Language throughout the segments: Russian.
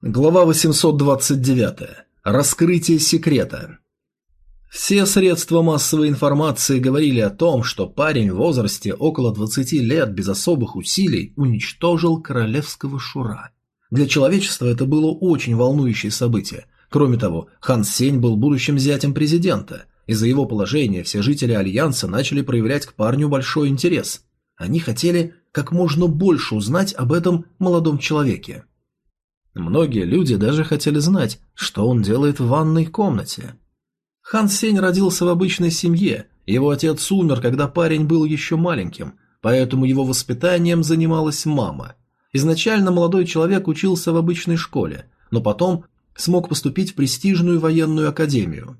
Глава 829. Раскрытие секрета. Все средства массовой информации говорили о том, что парень в возрасте около 20 лет без особых усилий уничтожил королевского Шура. Для человечества это было очень волнующее событие. Кроме того, Хан Сень был будущим зятем президента. Из-за его положения все жители Альянса начали проявлять к парню большой интерес. Они хотели как можно больше узнать об этом молодом человеке. Многие люди даже хотели знать, что он делает в ванной комнате. Хан Сень родился в обычной семье, его отец умер, когда парень был еще маленьким, поэтому его воспитанием занималась мама. Изначально молодой человек учился в обычной школе, но потом смог поступить в престижную военную академию.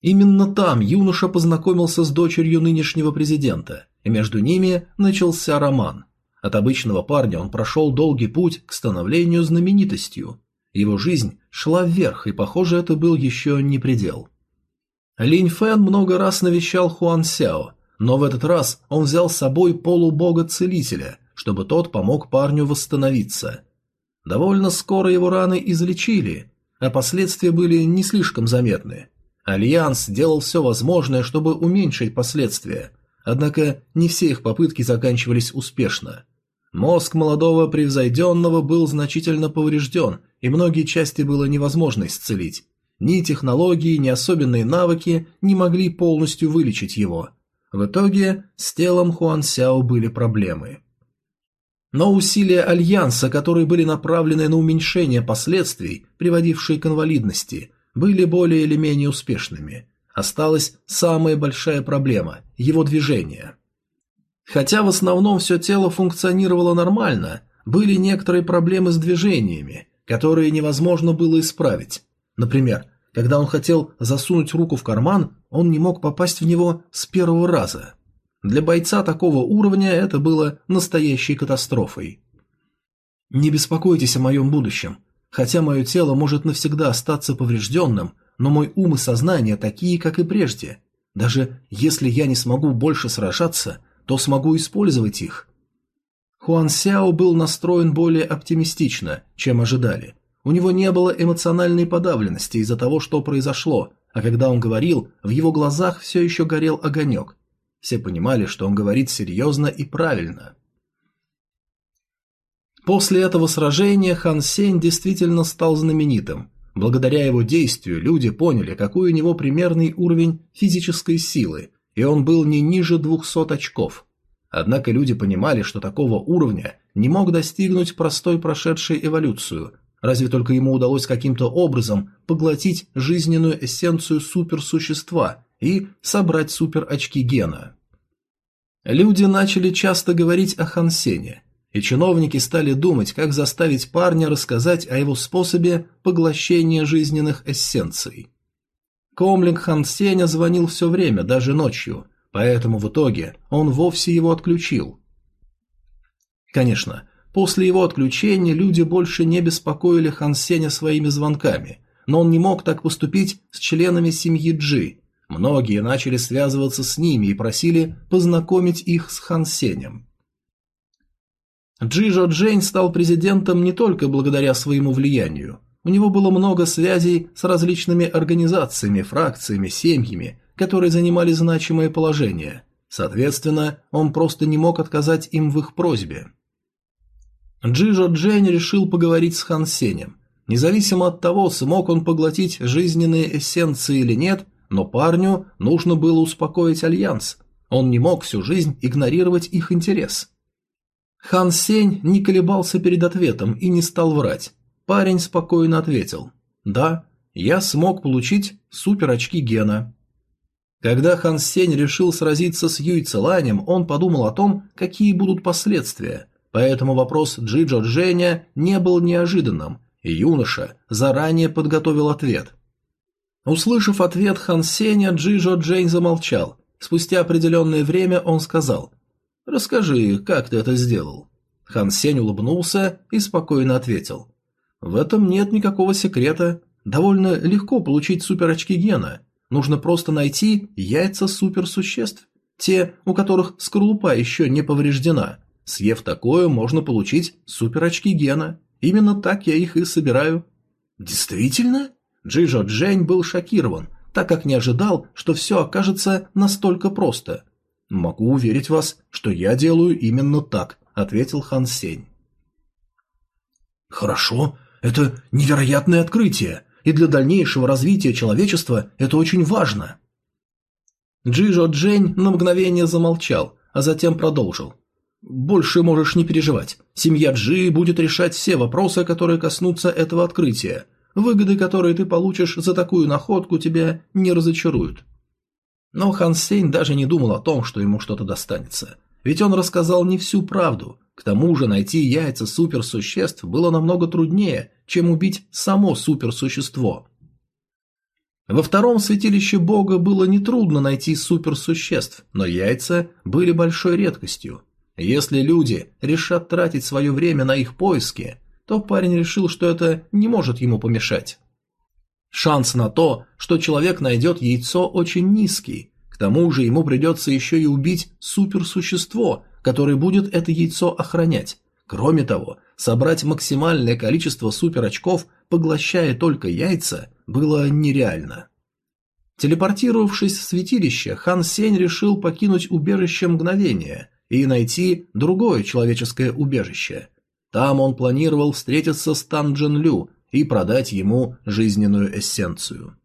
Именно там юноша познакомился с дочерью нынешнего президента, и между ними начался роман – от обычного парня он прошел долгий путь к становлению знаменитостью. Его жизнь шла вверх, и, похоже, это был еще не предел. Линь Фэн много раз навещал Хуан Сяо, но в этот раз он взял с собой полубога-целителя, чтобы тот помог парню восстановиться. Довольно скоро его раны излечили, а последствия были не слишком заметны. Альянс делал все возможное, чтобы уменьшить последствия, однако не все их попытки заканчивались успешно. Мозг молодого превзойденного был значительно поврежден, и многие части было невозможно исцелить. Ни технологии, ни особенные навыки не могли полностью вылечить его. В итоге с телом Хуан Сяо были проблемы. Но усилия Альянса, которые были направлены на уменьшение последствий, приводившие к инвалидности, были более или менее успешными. Осталась самая большая проблема – его движение – Хотя в основном все тело функционировало нормально, были некоторые проблемы с движениями, которые невозможно было исправить. Например, когда он хотел засунуть руку в карман, он не мог попасть в него с первого раза. Для бойца такого уровня это было настоящей катастрофой. Не беспокойтесь о моем будущем. Хотя мое тело может навсегда остаться поврежденным, но мой ум и сознание такие, как и прежде. Даже если я не смогу больше сражаться, то смогу использовать их. Хуан Сяо был настроен более оптимистично, чем ожидали. У него не было эмоциональной подавленности из-за того, что произошло, а когда он говорил, в его глазах все еще горел огонек. Все понимали, что он говорит серьезно и правильно. После этого сражения Хан Сень действительно стал знаменитым. Благодаря его действию люди поняли, какой у него примерный уровень физической силы, и он был не ниже 200 очков. Однако люди понимали, что такого уровня не мог достигнуть простой прошедший эволюцию, разве только ему удалось каким-то образом поглотить жизненную эссенцию суперсущества и собрать суперочки гена. Люди начали часто говорить о Хансене, и чиновники стали думать, как заставить парня рассказать о его способе поглощения жизненных эссенций. Комлинг Хан Сеня звонил все время, даже ночью, поэтому в итоге он вовсе его отключил. Конечно, после его отключения люди больше не беспокоили Хан Сеня своими звонками, но он не мог так поступить с членами семьи Джи. Многие начали связываться с ними и просили познакомить их с Хан Сенем. Джижо Джейн стал президентом не только благодаря своему влиянию, у него было много связей с различными организациями, фракциями, семьями, которые занимали значимое положение. Соответственно, он просто не мог отказать им в их просьбе. Джижо Джень решил поговорить с Хан Сенем. Независимо от того, смог он поглотить жизненные эссенции или нет, но парню нужно было успокоить Альянс. Он не мог всю жизнь игнорировать их интерес. Хан Сень не колебался перед ответом и не стал врать. Парень спокойно ответил. «Да, я смог получить супер-очки гена». Когда Хан Сень решил сразиться с Юй Целанем, он подумал о том, какие будут последствия, поэтому вопрос Джиджо Дженя не был неожиданным, и юноша заранее подготовил ответ. Услышав ответ Хан Сеня, Джиджо Джень замолчал. Спустя определенное время он сказал «Расскажи, как ты это сделал?» Хан Сень улыбнулся и спокойно ответил в этом нет никакого секрета. Довольно легко получить суперочки гена. Нужно просто найти яйца суперсуществ. Те, у которых скорлупа еще не повреждена. Съев такое, можно получить суперочки гена. Именно так я их и собираю. Действительно? Джижо Джень был шокирован, так как не ожидал, что все окажется настолько просто. Могу уверить вас, что я делаю именно так, ответил Хан Сень. Хорошо, это невероятное открытие, и для дальнейшего развития человечества это очень важно. Джижо Джень на мгновение замолчал, а затем продолжил. «Больше можешь не переживать. Семья Джи будет решать все вопросы, которые коснутся этого открытия. Выгоды, которые ты получишь за такую находку, тебя не разочаруют». Но Хан Сень даже не думал о том, что ему что-то достанется. Ведь он рассказал не всю правду. К тому же найти яйца суперсуществ было намного труднее, чем убить само суперсущество. Во втором святилище бога было нетрудно найти суперсуществ, но яйца были большой редкостью. Если люди решат тратить свое время на их поиски, то парень решил, что это не может ему помешать. Шанс на то, что человек найдет яйцо, очень низкий. К тому же ему придется еще и убить суперсущество, которое будет это яйцо охранять. Кроме того, собрать максимальное количество суперочков, поглощая только яйца, было нереально. Телепортировавшись в святилище, Хан Сень решил покинуть убежище мгновения и найти другое человеческое убежище. Там он планировал встретиться с Тан Джен Лю и продать ему жизненную эссенцию.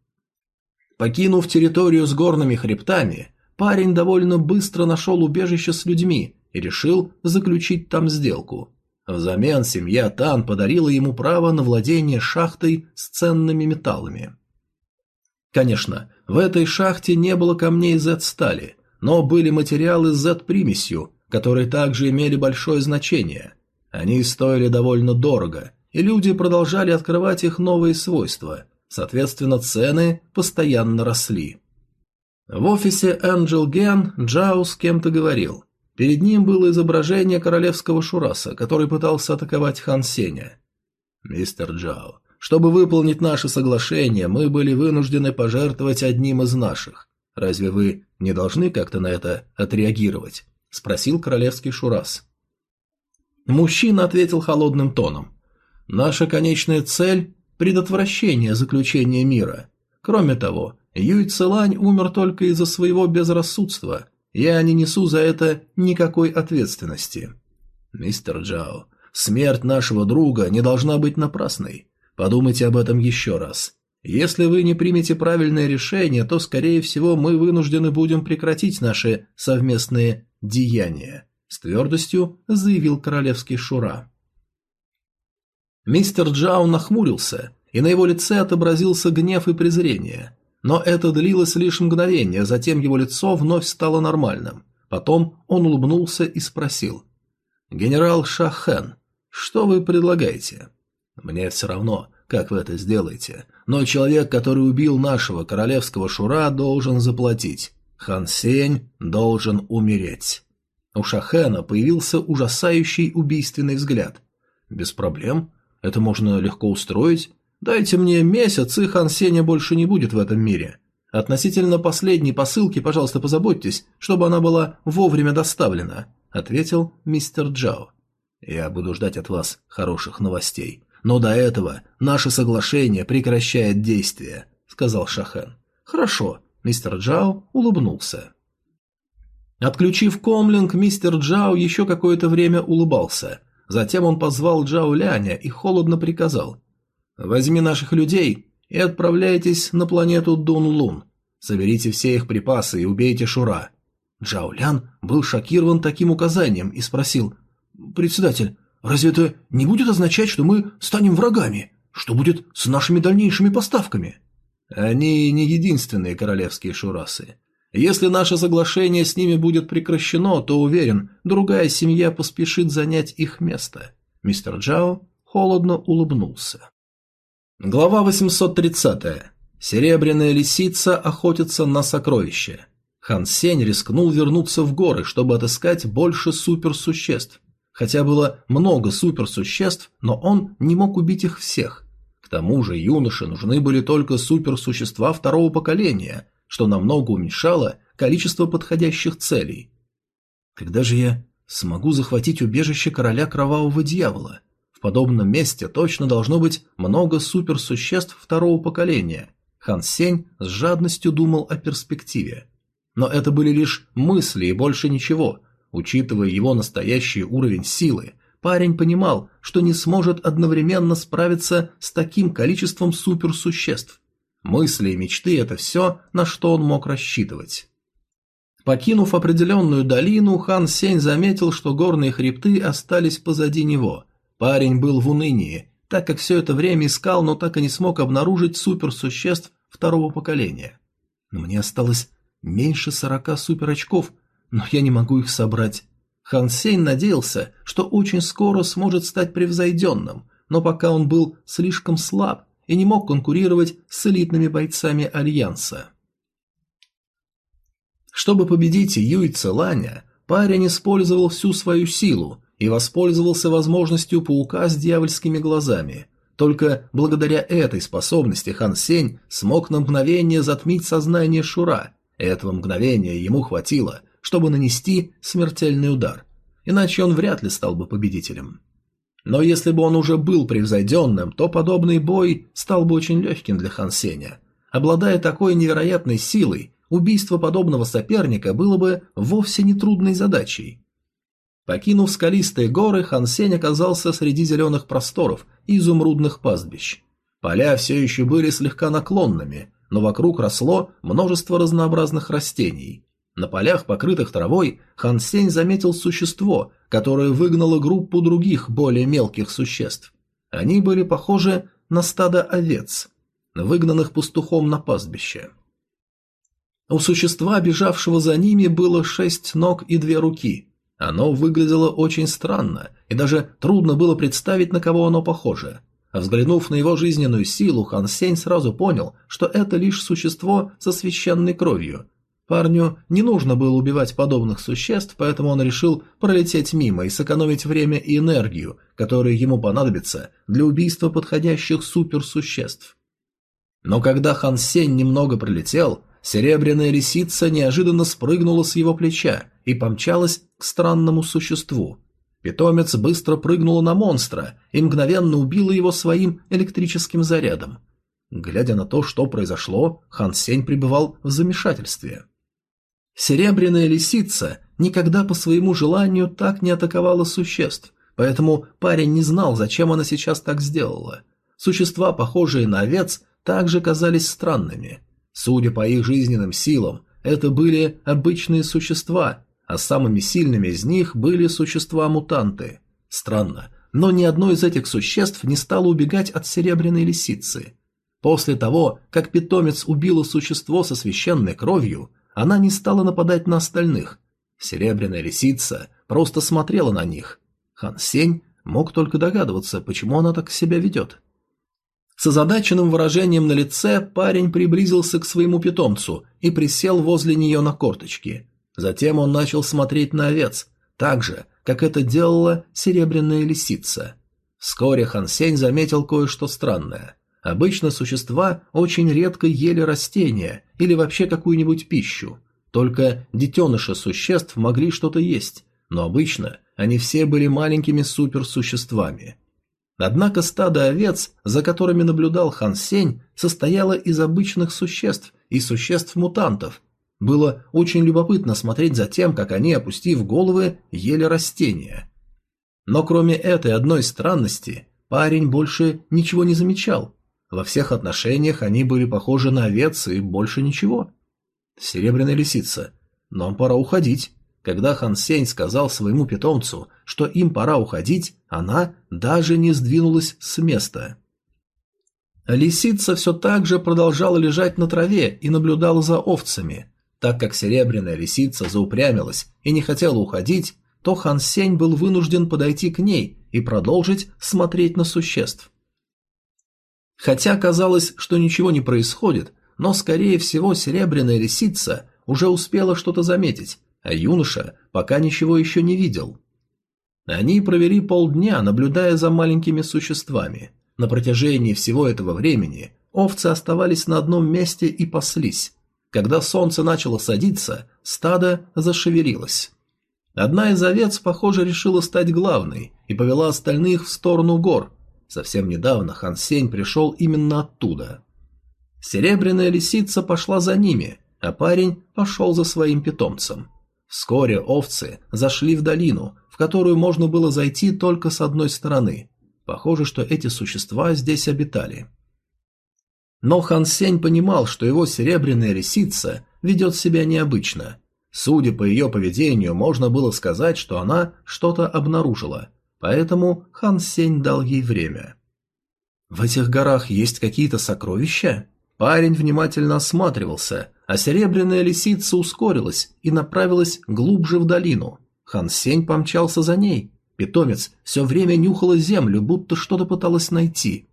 Покинув территорию с горными хребтами, парень довольно быстро нашел убежище с людьми и решил заключить там сделку. Взамен семья Тан подарила ему право на владение шахтой с ценными металлами. Конечно, в этой шахте не было камней Z-стали, но были материалы с Z-примесью, которые также имели большое значение. Они стоили довольно дорого, и люди продолжали открывать их новые свойства, соответственно цены постоянно росли. В офисе Angel Gen Джао с кем-то говорил. Перед ним было изображение королевского Шураса, который пытался атаковать Хан Сеня. «Мистер Джао, чтобы выполнить наше соглашение, мы были вынуждены пожертвовать одним из наших. Разве вы не должны как-то на это отреагировать?» – спросил королевский Шурас. Мужчина ответил холодным тоном. «Наша конечная цель – предотвращение заключения мира. Кроме того, Юй Целань умер только из-за своего безрассудства – я не несу за это никакой ответственности. Мистер Джао, смерть нашего друга не должна быть напрасной. Подумайте об этом еще раз. Если вы не примете правильное решение, то, скорее всего, мы вынуждены будем прекратить наши совместные деяния, с твердостью заявил королевский Шура. Мистер Джао нахмурился, и на его лице отобразился гнев и презрение. Но это длилось лишь мгновение, затем его лицо вновь стало нормальным. Потом он улыбнулся и спросил. «Генерал Шахен, что вы предлагаете?» «Мне все равно, как вы это сделаете, но человек, который убил нашего королевского Шура, должен заплатить. Хан Сень должен умереть». У Шахена появился ужасающий убийственный взгляд. «Без проблем. Это можно легко устроить. Дайте мне месяц, и Хан Сеня больше не будет в этом мире. Относительно последней посылки, пожалуйста, позаботьтесь, чтобы она была вовремя доставлена, ответил мистер Джао. Я буду ждать от вас хороших новостей. Но до этого наше соглашение прекращает действие, сказал Шахан. Хорошо, мистер Джао улыбнулся. Отключив комлинг, мистер Джао еще какое-то время улыбался. Затем он позвал Джао Ляня и холодно приказал: Возьми наших людей и отправляйтесь на планету Дун-Лун. Соберите все их припасы и убейте Шура. Джао Лян был шокирован таким указанием и спросил: "Председатель, разве это не будет означать, что мы станем врагами? Что будет с нашими дальнейшими поставками?" Они не единственные королевские шурасы. Если наше соглашение с ними будет прекращено, то уверен, другая семья поспешит занять их место. Мистер Джао холодно улыбнулся. Глава 830. Серебряная лисица охотится на сокровища. Хан Сень рискнул вернуться в горы, чтобы отыскать больше суперсуществ. Хотя было много суперсуществ, но он не мог убить их всех. К тому же юноше нужны были только суперсущества второго поколения, что намного уменьшало количество подходящих целей. Когда же я смогу захватить убежище короля кровавого дьявола? Подобном месте точно должно быть много суперсуществ второго поколения. Хан Сень с жадностью думал о перспективе. Но это были лишь мысли и больше ничего. Учитывая его настоящий уровень силы, парень понимал, что не сможет одновременно справиться с таким количеством суперсуществ. Мысли и мечты – это все, на что он мог рассчитывать. Покинув определенную долину, хан Сень заметил, что горные хребты остались позади него – Парень был в унынии, так как все это время искал, но так и не смог обнаружить суперсуществ второго поколения. Мне осталось меньше сорока суперочков, но я не могу их собрать. Хан надеялся, что очень скоро сможет стать превзойденным, но пока он был слишком слаб и не мог конкурировать с элитными бойцами Альянса. Чтобы победить Юй Целаня, парень использовал всю свою силу, и воспользовался возможностью паука с дьявольскими глазами. Только благодаря этой способности Хан Сень смог на мгновение затмить сознание Шура. Этого мгновения ему хватило, чтобы нанести смертельный удар. Иначе он вряд ли стал бы победителем. Но если бы он уже был превзойденным, то подобный бой стал бы очень легким для Хан Сеня. Обладая такой невероятной силой, убийство подобного соперника было бы вовсе не трудной задачей. Покинув скалистые горы, Хан Сень оказался среди зеленых просторов и изумрудных пастбищ. Поля все еще были слегка наклонными, но вокруг росло множество разнообразных растений. На полях, покрытых травой, Хан Сень заметил существо, которое выгнало группу других, более мелких существ. Они были похожи на стадо овец, выгнанных пастухом на пастбище. У существа, бежавшего за ними, было шесть ног и две руки – оно выглядело очень странно, и даже трудно было представить, на кого оно похоже. Взглянув на его жизненную силу, Хан Сень сразу понял, что это лишь существо со священной кровью. Парню не нужно было убивать подобных существ, поэтому он решил пролететь мимо и сэкономить время и энергию, которые ему понадобятся для убийства подходящих суперсуществ. Но когда Хан Сень немного пролетел, Серебряная лисица неожиданно спрыгнула с его плеча и помчалась к странному существу. Питомец быстро прыгнула на монстра и мгновенно убила его своим электрическим зарядом. Глядя на то, что произошло, Хан Сень пребывал в замешательстве. Серебряная лисица никогда по своему желанию так не атаковала существ, поэтому парень не знал, зачем она сейчас так сделала. Существа, похожие на овец, также казались странными. Судя по их жизненным силам, это были обычные существа, а самыми сильными из них были существа-мутанты. Странно, но ни одно из этих существ не стало убегать от серебряной лисицы. После того, как питомец убило существо со священной кровью, она не стала нападать на остальных. Серебряная лисица просто смотрела на них. Хан Сень мог только догадываться, почему она так себя ведет. С озадаченным выражением на лице парень приблизился к своему питомцу и присел возле нее на корточки. Затем он начал смотреть на овец, так же, как это делала серебряная лисица. Вскоре Хан Сень заметил кое-что странное. Обычно существа очень редко ели растения или вообще какую-нибудь пищу. Только детеныши существ могли что-то есть, но обычно они все были маленькими суперсуществами. Однако стадо овец, за которыми наблюдал Хан Сень, состояло из обычных существ и существ-мутантов. Было очень любопытно смотреть за тем, как они, опустив головы, ели растения. Но кроме этой одной странности, парень больше ничего не замечал. Во всех отношениях они были похожи на овец и больше ничего. Серебряная лисица. Нам пора уходить. Когда Хан Сень сказал своему питомцу, что им пора уходить, она даже не сдвинулась с места. Лисица все так же продолжала лежать на траве и наблюдала за овцами. Так как серебряная лисица заупрямилась и не хотела уходить, то Хан Сень был вынужден подойти к ней и продолжить смотреть на существ. Хотя казалось, что ничего не происходит, но, скорее всего, серебряная лисица уже успела что-то заметить а юноша пока ничего еще не видел. Они провели полдня, наблюдая за маленькими существами. На протяжении всего этого времени овцы оставались на одном месте и паслись. Когда солнце начало садиться, стадо зашевелилось. Одна из овец, похоже, решила стать главной и повела остальных в сторону гор. Совсем недавно Хан Сень пришел именно оттуда. Серебряная лисица пошла за ними, а парень пошел за своим питомцем. Вскоре овцы зашли в долину, в которую можно было зайти только с одной стороны. Похоже, что эти существа здесь обитали. Но Хан Сень понимал, что его серебряная лисица ведет себя необычно. Судя по ее поведению, можно было сказать, что она что-то обнаружила, поэтому Хан Сень дал ей время. «В этих горах есть какие-то сокровища?» Парень внимательно осматривался, а серебряная лисица ускорилась и направилась глубже в долину. Хан Сень помчался за ней. Питомец все время нюхала землю, будто что-то пыталась найти.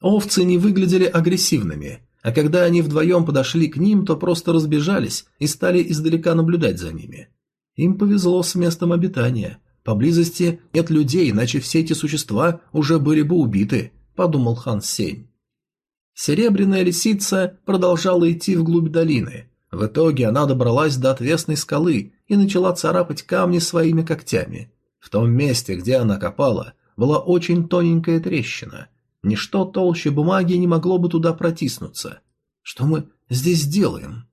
Овцы не выглядели агрессивными, а когда они вдвоем подошли к ним, то просто разбежались и стали издалека наблюдать за ними. Им повезло с местом обитания. Поблизости нет людей, иначе все эти существа уже были бы убиты, подумал Хан Сень. Серебряная лисица продолжала идти вглубь долины. В итоге она добралась до отвесной скалы и начала царапать камни своими когтями. В том месте, где она копала, была очень тоненькая трещина. Ничто толще бумаги не могло бы туда протиснуться. Что мы здесь делаем?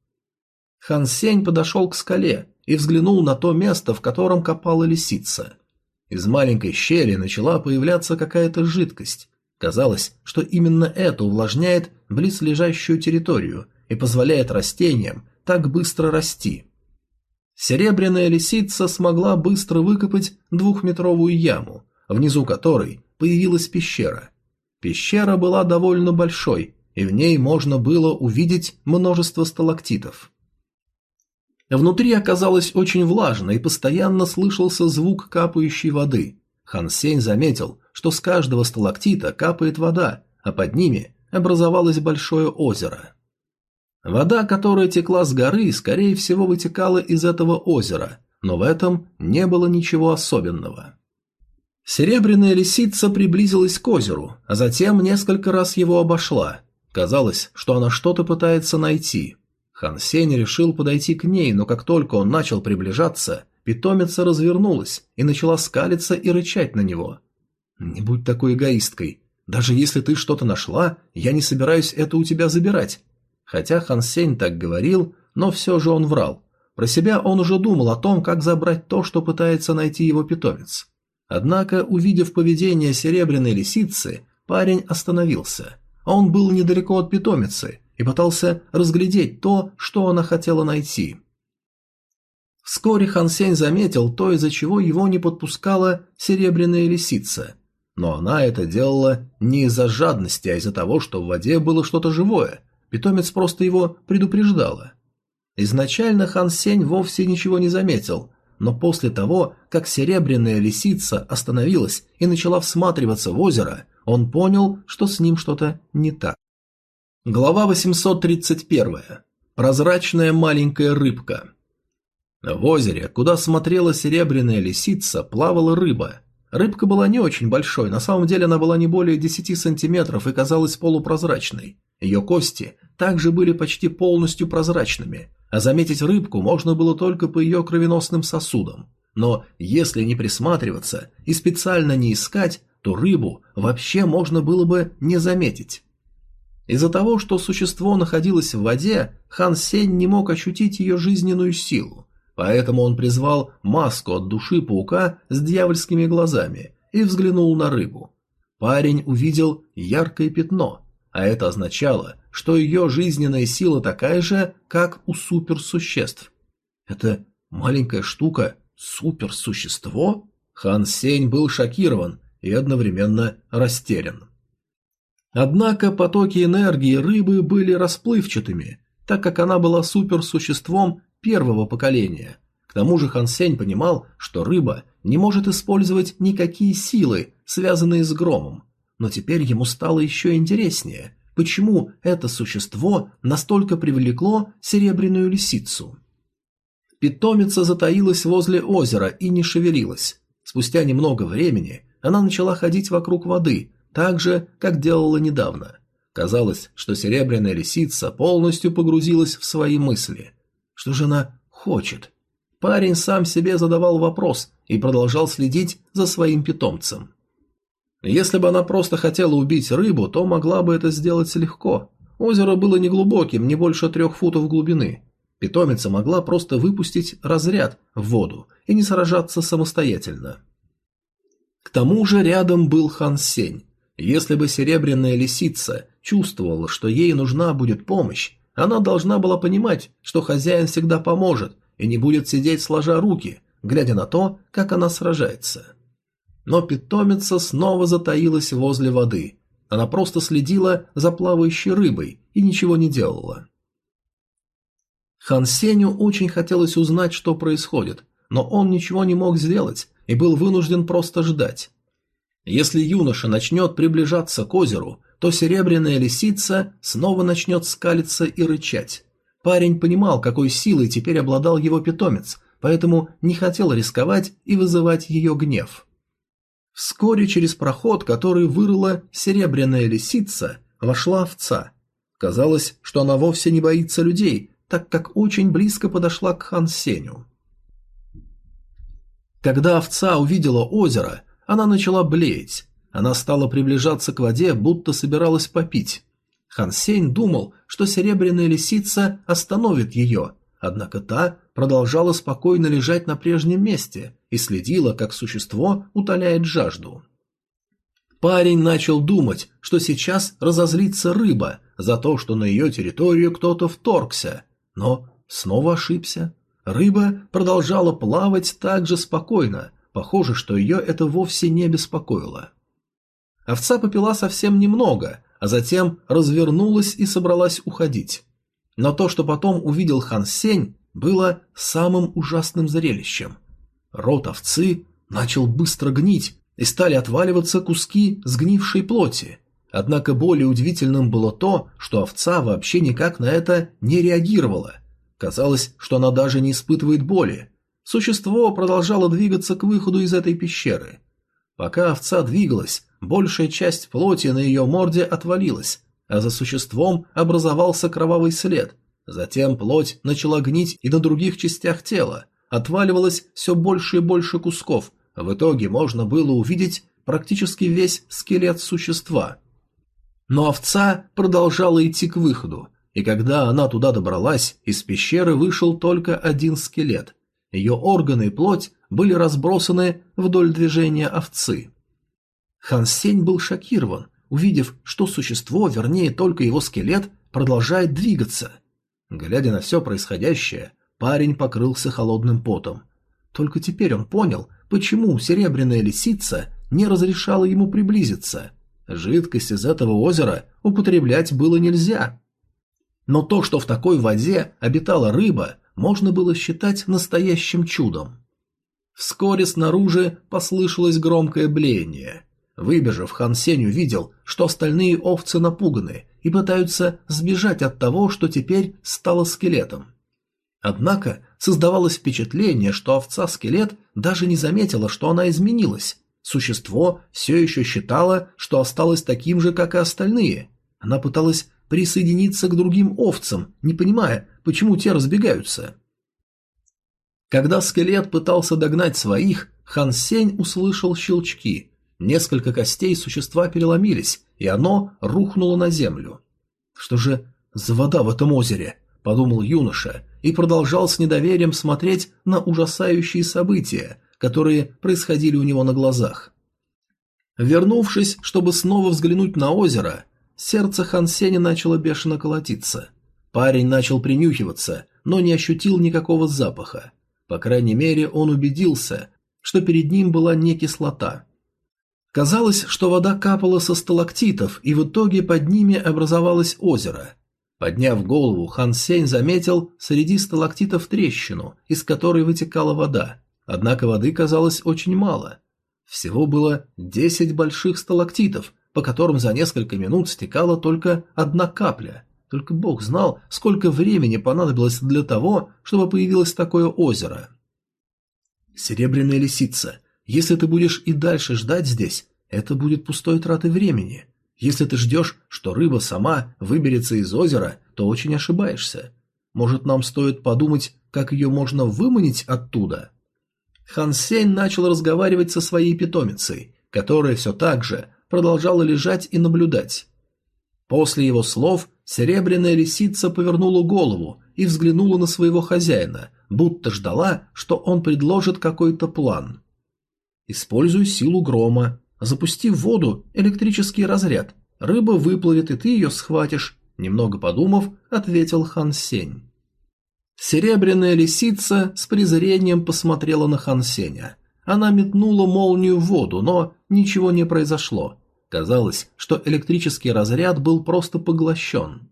Хан Сень подошел к скале и взглянул на то место, в котором копала лисица. Из маленькой щели начала появляться какая-то жидкость. Казалось, что именно это увлажняет близлежащую территорию и позволяет растениям так быстро расти. Серебряная лисица смогла быстро выкопать двухметровую яму, внизу которой появилась пещера. Пещера была довольно большой, и в ней можно было увидеть множество сталактитов. Внутри оказалось очень влажно и постоянно слышался звук капающей воды. Хан Сень заметил, что с каждого сталактита капает вода, а под ними образовалось большое озеро. Вода, которая текла с горы, скорее всего вытекала из этого озера, но в этом не было ничего особенного. Серебряная лисица приблизилась к озеру, а затем несколько раз его обошла. Казалось, что она что-то пытается найти. Хан Сень решил подойти к ней, но как только он начал приближаться, питомица развернулась и начала скалиться и рычать на него. «Не будь такой эгоисткой. Даже если ты что-то нашла, я не собираюсь это у тебя забирать». Хотя Хан Сень так говорил, но все же он врал. Про себя он уже думал о том, как забрать то, что пытается найти его питомец. Однако, увидев поведение серебряной лисицы, парень остановился. Он был недалеко от питомицы и пытался разглядеть то, что она хотела найти. Вскоре Хан Сень заметил то, из-за чего его не подпускала серебряная лисица – но она это делала не из-за жадности, а из-за того, что в воде было что-то живое. Питомец просто его предупреждала. Изначально Хан Сень вовсе ничего не заметил, но после того, как серебряная лисица остановилась и начала всматриваться в озеро, он понял, что с ним что-то не так. Глава 831. Прозрачная маленькая рыбка. В озере, куда смотрела серебряная лисица, плавала рыба – Рыбка была не очень большой, на самом деле она была не более 10 сантиметров и казалась полупрозрачной. Ее кости также были почти полностью прозрачными, а заметить рыбку можно было только по ее кровеносным сосудам. Но если не присматриваться и специально не искать, то рыбу вообще можно было бы не заметить. Из-за того, что существо находилось в воде, Хан Сень не мог ощутить ее жизненную силу. Поэтому он призвал маску от души паука с дьявольскими глазами и взглянул на рыбу. Парень увидел яркое пятно, а это означало, что ее жизненная сила такая же, как у суперсуществ. Это маленькая штука суперсущество? Хан Сень был шокирован и одновременно растерян. Однако потоки энергии рыбы были расплывчатыми, так как она была суперсуществом первого поколения. К тому же Хан Сень понимал, что рыба не может использовать никакие силы, связанные с громом. Но теперь ему стало еще интереснее, почему это существо настолько привлекло серебряную лисицу. Питомица затаилась возле озера и не шевелилась. Спустя немного времени она начала ходить вокруг воды, так же, как делала недавно. Казалось, что серебряная лисица полностью погрузилась в свои мысли. Что же она хочет? Парень сам себе задавал вопрос и продолжал следить за своим питомцем. Если бы она просто хотела убить рыбу, то могла бы это сделать легко. Озеро было неглубоким, не больше трех футов глубины. Питомица могла просто выпустить разряд в воду и не сражаться самостоятельно. К тому же рядом был Хан Сень. Если бы серебряная лисица чувствовала, что ей нужна будет помощь, она должна была понимать, что хозяин всегда поможет и не будет сидеть сложа руки, глядя на то, как она сражается. Но питомица снова затаилась возле воды. Она просто следила за плавающей рыбой и ничего не делала. Хан Сеню очень хотелось узнать, что происходит, но он ничего не мог сделать и был вынужден просто ждать. Если юноша начнет приближаться к озеру, то серебряная лисица снова начнет скалиться и рычать. Парень понимал, какой силой теперь обладал его питомец, поэтому не хотел рисковать и вызывать ее гнев. Вскоре через проход, который вырыла серебряная лисица, вошла овца. Казалось, что она вовсе не боится людей, так как очень близко подошла к Хан Сеню. Когда овца увидела озеро, она начала блеять. Она стала приближаться к воде, будто собиралась попить. Хан Сень думал, что серебряная лисица остановит ее, однако та продолжала спокойно лежать на прежнем месте и следила, как существо утоляет жажду. Парень начал думать, что сейчас разозлится рыба за то, что на ее территорию кто-то вторгся, но снова ошибся. Рыба продолжала плавать так же спокойно, похоже, что ее это вовсе не беспокоило. Овца попила совсем немного, а затем развернулась и собралась уходить. Но то, что потом увидел Хан Сень, было самым ужасным зрелищем. Рот овцы начал быстро гнить, и стали отваливаться куски сгнившей плоти. Однако более удивительным было то, что овца вообще никак на это не реагировала. Казалось, что она даже не испытывает боли. Существо продолжало двигаться к выходу из этой пещеры. Пока овца двигалась, большая часть плоти на ее морде отвалилась, а за существом образовался кровавый след. Затем плоть начала гнить и на других частях тела. Отваливалось все больше и больше кусков. В итоге можно было увидеть практически весь скелет существа – но овца продолжала идти к выходу, и когда она туда добралась, из пещеры вышел только один скелет. Ее органы и плоть были разбросаны вдоль движения овцы. Хан Сень был шокирован, увидев, что существо, вернее только его скелет, продолжает двигаться. Глядя на все происходящее, парень покрылся холодным потом. Только теперь он понял, почему серебряная лисица не разрешала ему приблизиться – Жидкость из этого озера употреблять было нельзя. Но то, что в такой воде обитала рыба, можно было считать настоящим чудом. Вскоре снаружи послышалось громкое блеяние. Выбежав, Хан Сень увидел, что остальные овцы напуганы и пытаются сбежать от того, что теперь стало скелетом. Однако создавалось впечатление, что овца-скелет даже не заметила, что она изменилась, Существо все еще считало, что осталось таким же, как и остальные. Она пыталась присоединиться к другим овцам, не понимая, почему те разбегаются. Когда скелет пытался догнать своих, Хан Сень услышал щелчки. Несколько костей существа переломились, и оно рухнуло на землю. «Что же за вода в этом озере?» – подумал юноша и продолжал с недоверием смотреть на ужасающие события, которые происходили у него на глазах. Вернувшись, чтобы снова взглянуть на озеро, сердце Хан Сеня начало бешено колотиться. Парень начал принюхиваться, но не ощутил никакого запаха. По крайней мере, он убедился, что перед ним была не кислота. Казалось, что вода капала со сталактитов, и в итоге под ними образовалось озеро. Подняв голову, Хан Сень заметил среди сталактитов трещину, из которой вытекала вода. Однако воды казалось очень мало. Всего было десять больших сталактитов, по которым за несколько минут стекала только одна капля. Только бог знал, сколько времени понадобилось для того, чтобы появилось такое озеро. Серебряная лисица, если ты будешь и дальше ждать здесь, это будет пустой тратой времени. Если ты ждешь, что рыба сама выберется из озера, то очень ошибаешься. Может, нам стоит подумать, как ее можно выманить оттуда? Хан Сень начал разговаривать со своей питомицей, которая все так же продолжала лежать и наблюдать. После его слов серебряная лисица повернула голову и взглянула на своего хозяина, будто ждала, что он предложит какой-то план. «Используй силу грома. Запусти в воду электрический разряд. Рыба выплывет, и ты ее схватишь», — немного подумав, ответил Хан Сень. Серебряная лисица с презрением посмотрела на Хан Сеня. Она метнула молнию в воду, но ничего не произошло. Казалось, что электрический разряд был просто поглощен.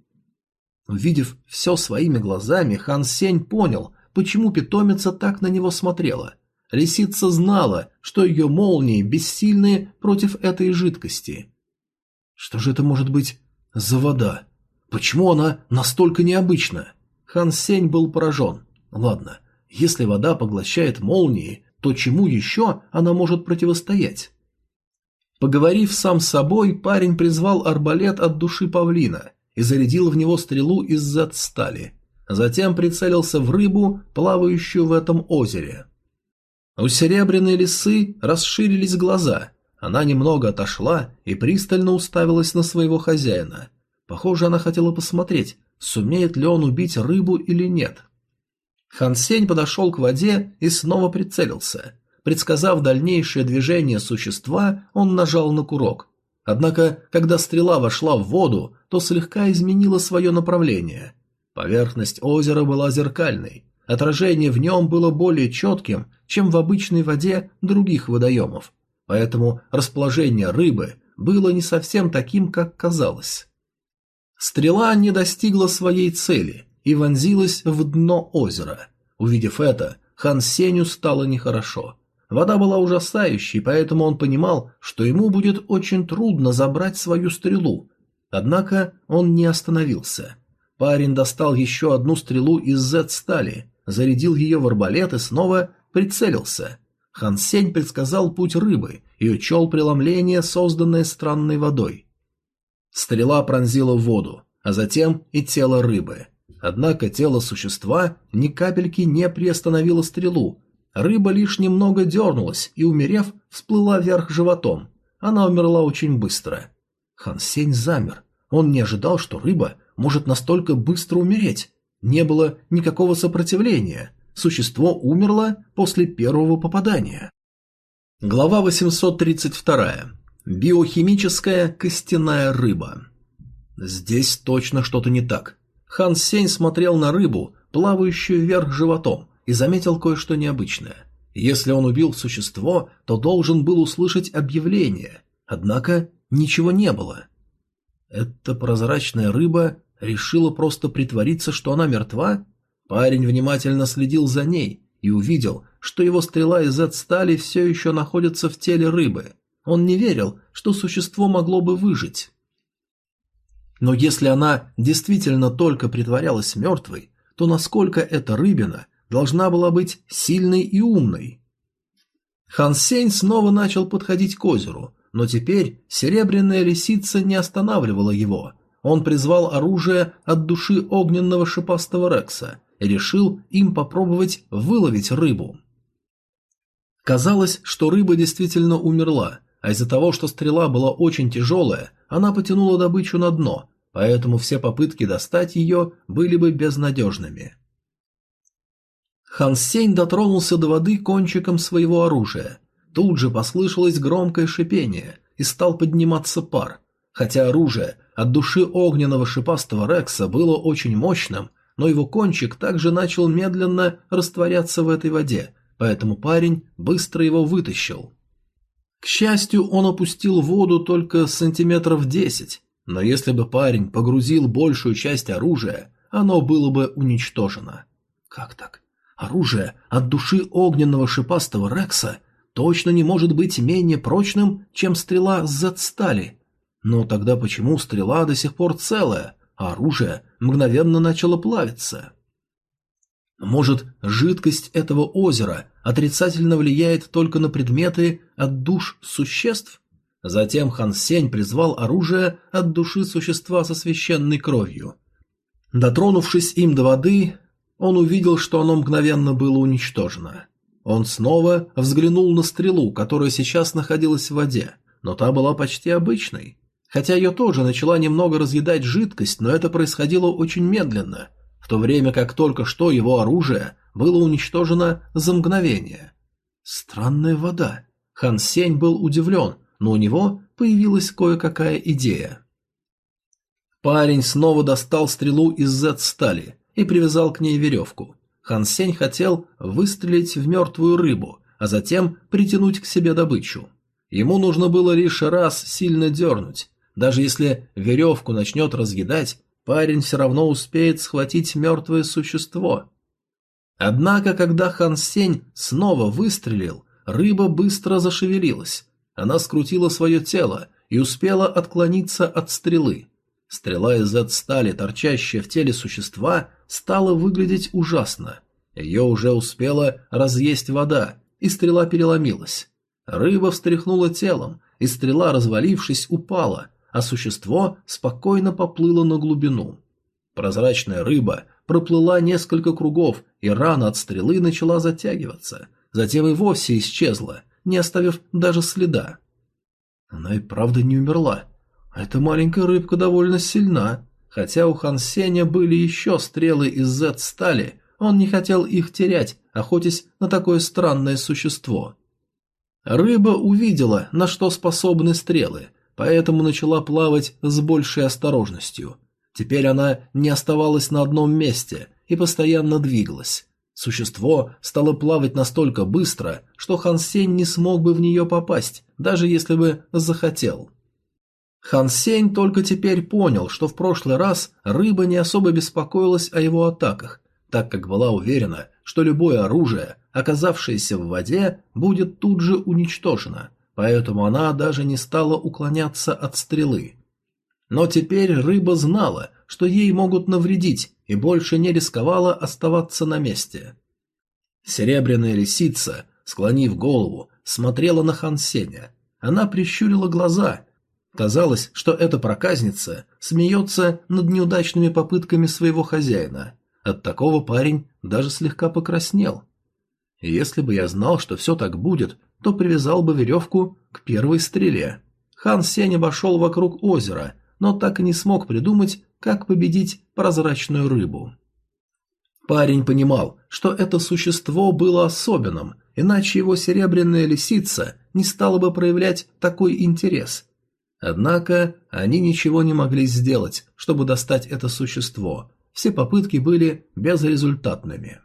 Увидев все своими глазами, Хан Сень понял, почему питомица так на него смотрела. Лисица знала, что ее молнии бессильны против этой жидкости. Что же это может быть за вода? Почему она настолько необычна? Хан Сень был поражен. Ладно, если вода поглощает молнии, то чему еще она может противостоять? Поговорив сам с собой, парень призвал арбалет от души павлина и зарядил в него стрелу из Z-стали. Затем прицелился в рыбу, плавающую в этом озере. У серебряной лисы расширились глаза. Она немного отошла и пристально уставилась на своего хозяина. Похоже, она хотела посмотреть, сумеет ли он убить рыбу или нет. Хан Сень подошел к воде и снова прицелился. Предсказав дальнейшее движение существа, он нажал на курок. Однако, когда стрела вошла в воду, то слегка изменила свое направление. Поверхность озера была зеркальной. Отражение в нем было более четким, чем в обычной воде других водоемов. Поэтому расположение рыбы было не совсем таким, как казалось. Стрела не достигла своей цели и вонзилась в дно озера. Увидев это, Хан Сеню стало нехорошо. Вода была ужасающей, поэтому он понимал, что ему будет очень трудно забрать свою стрелу. Однако он не остановился. Парень достал еще одну стрелу из Z-стали, зарядил ее в арбалет и снова прицелился. Хан Сень предсказал путь рыбы и учел преломление, созданное странной водой. Стрела пронзила воду, а затем и тело рыбы. Однако тело существа ни капельки не приостановило стрелу. Рыба лишь немного дернулась и, умерев, всплыла вверх животом. Она умерла очень быстро. Хан Сень замер. Он не ожидал, что рыба может настолько быстро умереть. Не было никакого сопротивления. Существо умерло после первого попадания. Глава 832. Биохимическая костяная рыба. Здесь точно что-то не так. Хан Сень смотрел на рыбу, плавающую вверх животом, и заметил кое-что необычное. Если он убил существо, то должен был услышать объявление, однако ничего не было. Эта прозрачная рыба решила просто притвориться, что она мертва? Парень внимательно следил за ней и увидел, что его стрела из Z-стали все еще находится в теле рыбы. Он не верил, что существо могло бы выжить. Но если она действительно только притворялась мертвой, то насколько эта рыбина должна была быть сильной и умной? Хан Сень снова начал подходить к озеру, но теперь серебряная лисица не останавливала его. Он призвал оружие от души огненного шипастого Рекса и решил им попробовать выловить рыбу. Казалось, что рыба действительно умерла, а из-за того, что стрела была очень тяжелая, она потянула добычу на дно, поэтому все попытки достать ее были бы безнадежными. Хан Сень дотронулся до воды кончиком своего оружия. Тут же послышалось громкое шипение, и стал подниматься пар. Хотя оружие от души огненного шипастого Рекса было очень мощным, но его кончик также начал медленно растворяться в этой воде, поэтому парень быстро его вытащил. К счастью, он опустил воду только сантиметров десять, но если бы парень погрузил большую часть оружия, оно было бы уничтожено. Как так? Оружие от души огненного шипастого Рекса точно не может быть менее прочным, чем стрела Z-стали. Но тогда почему стрела до сих пор целая, а оружие мгновенно начало плавиться? Может, жидкость этого озера отрицательно влияет только на предметы от душ существ? Затем Хан Сень призвал оружие от души существа со священной кровью. Дотронувшись им до воды, он увидел, что оно мгновенно было уничтожено. Он снова взглянул на стрелу, которая сейчас находилась в воде, но та была почти обычной. Хотя ее тоже начала немного разъедать жидкость, но это происходило очень медленно, в то время как только что его оружие было уничтожено за мгновение. Странная вода. Хан Сень был удивлен, но у него появилась кое-какая идея. Парень снова достал стрелу из Z-стали и привязал к ней веревку. Хан Сень хотел выстрелить в мертвую рыбу, а затем притянуть к себе добычу. Ему нужно было лишь раз сильно дернуть. Даже если веревку начнет разъедать, парень все равно успеет схватить мертвое существо. Однако, когда Хан Сень снова выстрелил, рыба быстро зашевелилась. Она скрутила свое тело и успела отклониться от стрелы. Стрела из Z-стали, торчащая в теле существа, стала выглядеть ужасно. Ее уже успела разъесть вода, и стрела переломилась. Рыба встряхнула телом, и стрела, развалившись, упала, а существо спокойно поплыло на глубину. Прозрачная рыба проплыла несколько кругов, и рана от стрелы начала затягиваться, затем и вовсе исчезла, не оставив даже следа. Она и правда не умерла. Эта маленькая рыбка довольно сильна. Хотя у Хан Сеня были еще стрелы из Z-стали, он не хотел их терять, охотясь на такое странное существо. Рыба увидела, на что способны стрелы, поэтому начала плавать с большей осторожностью. Теперь она не оставалась на одном месте и постоянно двигалась. Существо стало плавать настолько быстро, что Хан Сень не смог бы в нее попасть, даже если бы захотел. Хан Сень только теперь понял, что в прошлый раз рыба не особо беспокоилась о его атаках, так как была уверена, что любое оружие, оказавшееся в воде, будет тут же уничтожено, поэтому она даже не стала уклоняться от стрелы. Но теперь рыба знала, что ей могут навредить, и больше не рисковала оставаться на месте. Серебряная лисица, склонив голову, смотрела на Хан Сеня. Она прищурила глаза Казалось, что эта проказница смеется над неудачными попытками своего хозяина. От такого парень даже слегка покраснел. Если бы я знал, что все так будет, то привязал бы веревку к первой стреле. Хан Сень обошел вокруг озера, но так и не смог придумать, как победить прозрачную рыбу. Парень понимал, что это существо было особенным, иначе его серебряная лисица не стала бы проявлять такой интерес, Однако они ничего не могли сделать, чтобы достать это существо. Все попытки были безрезультатными.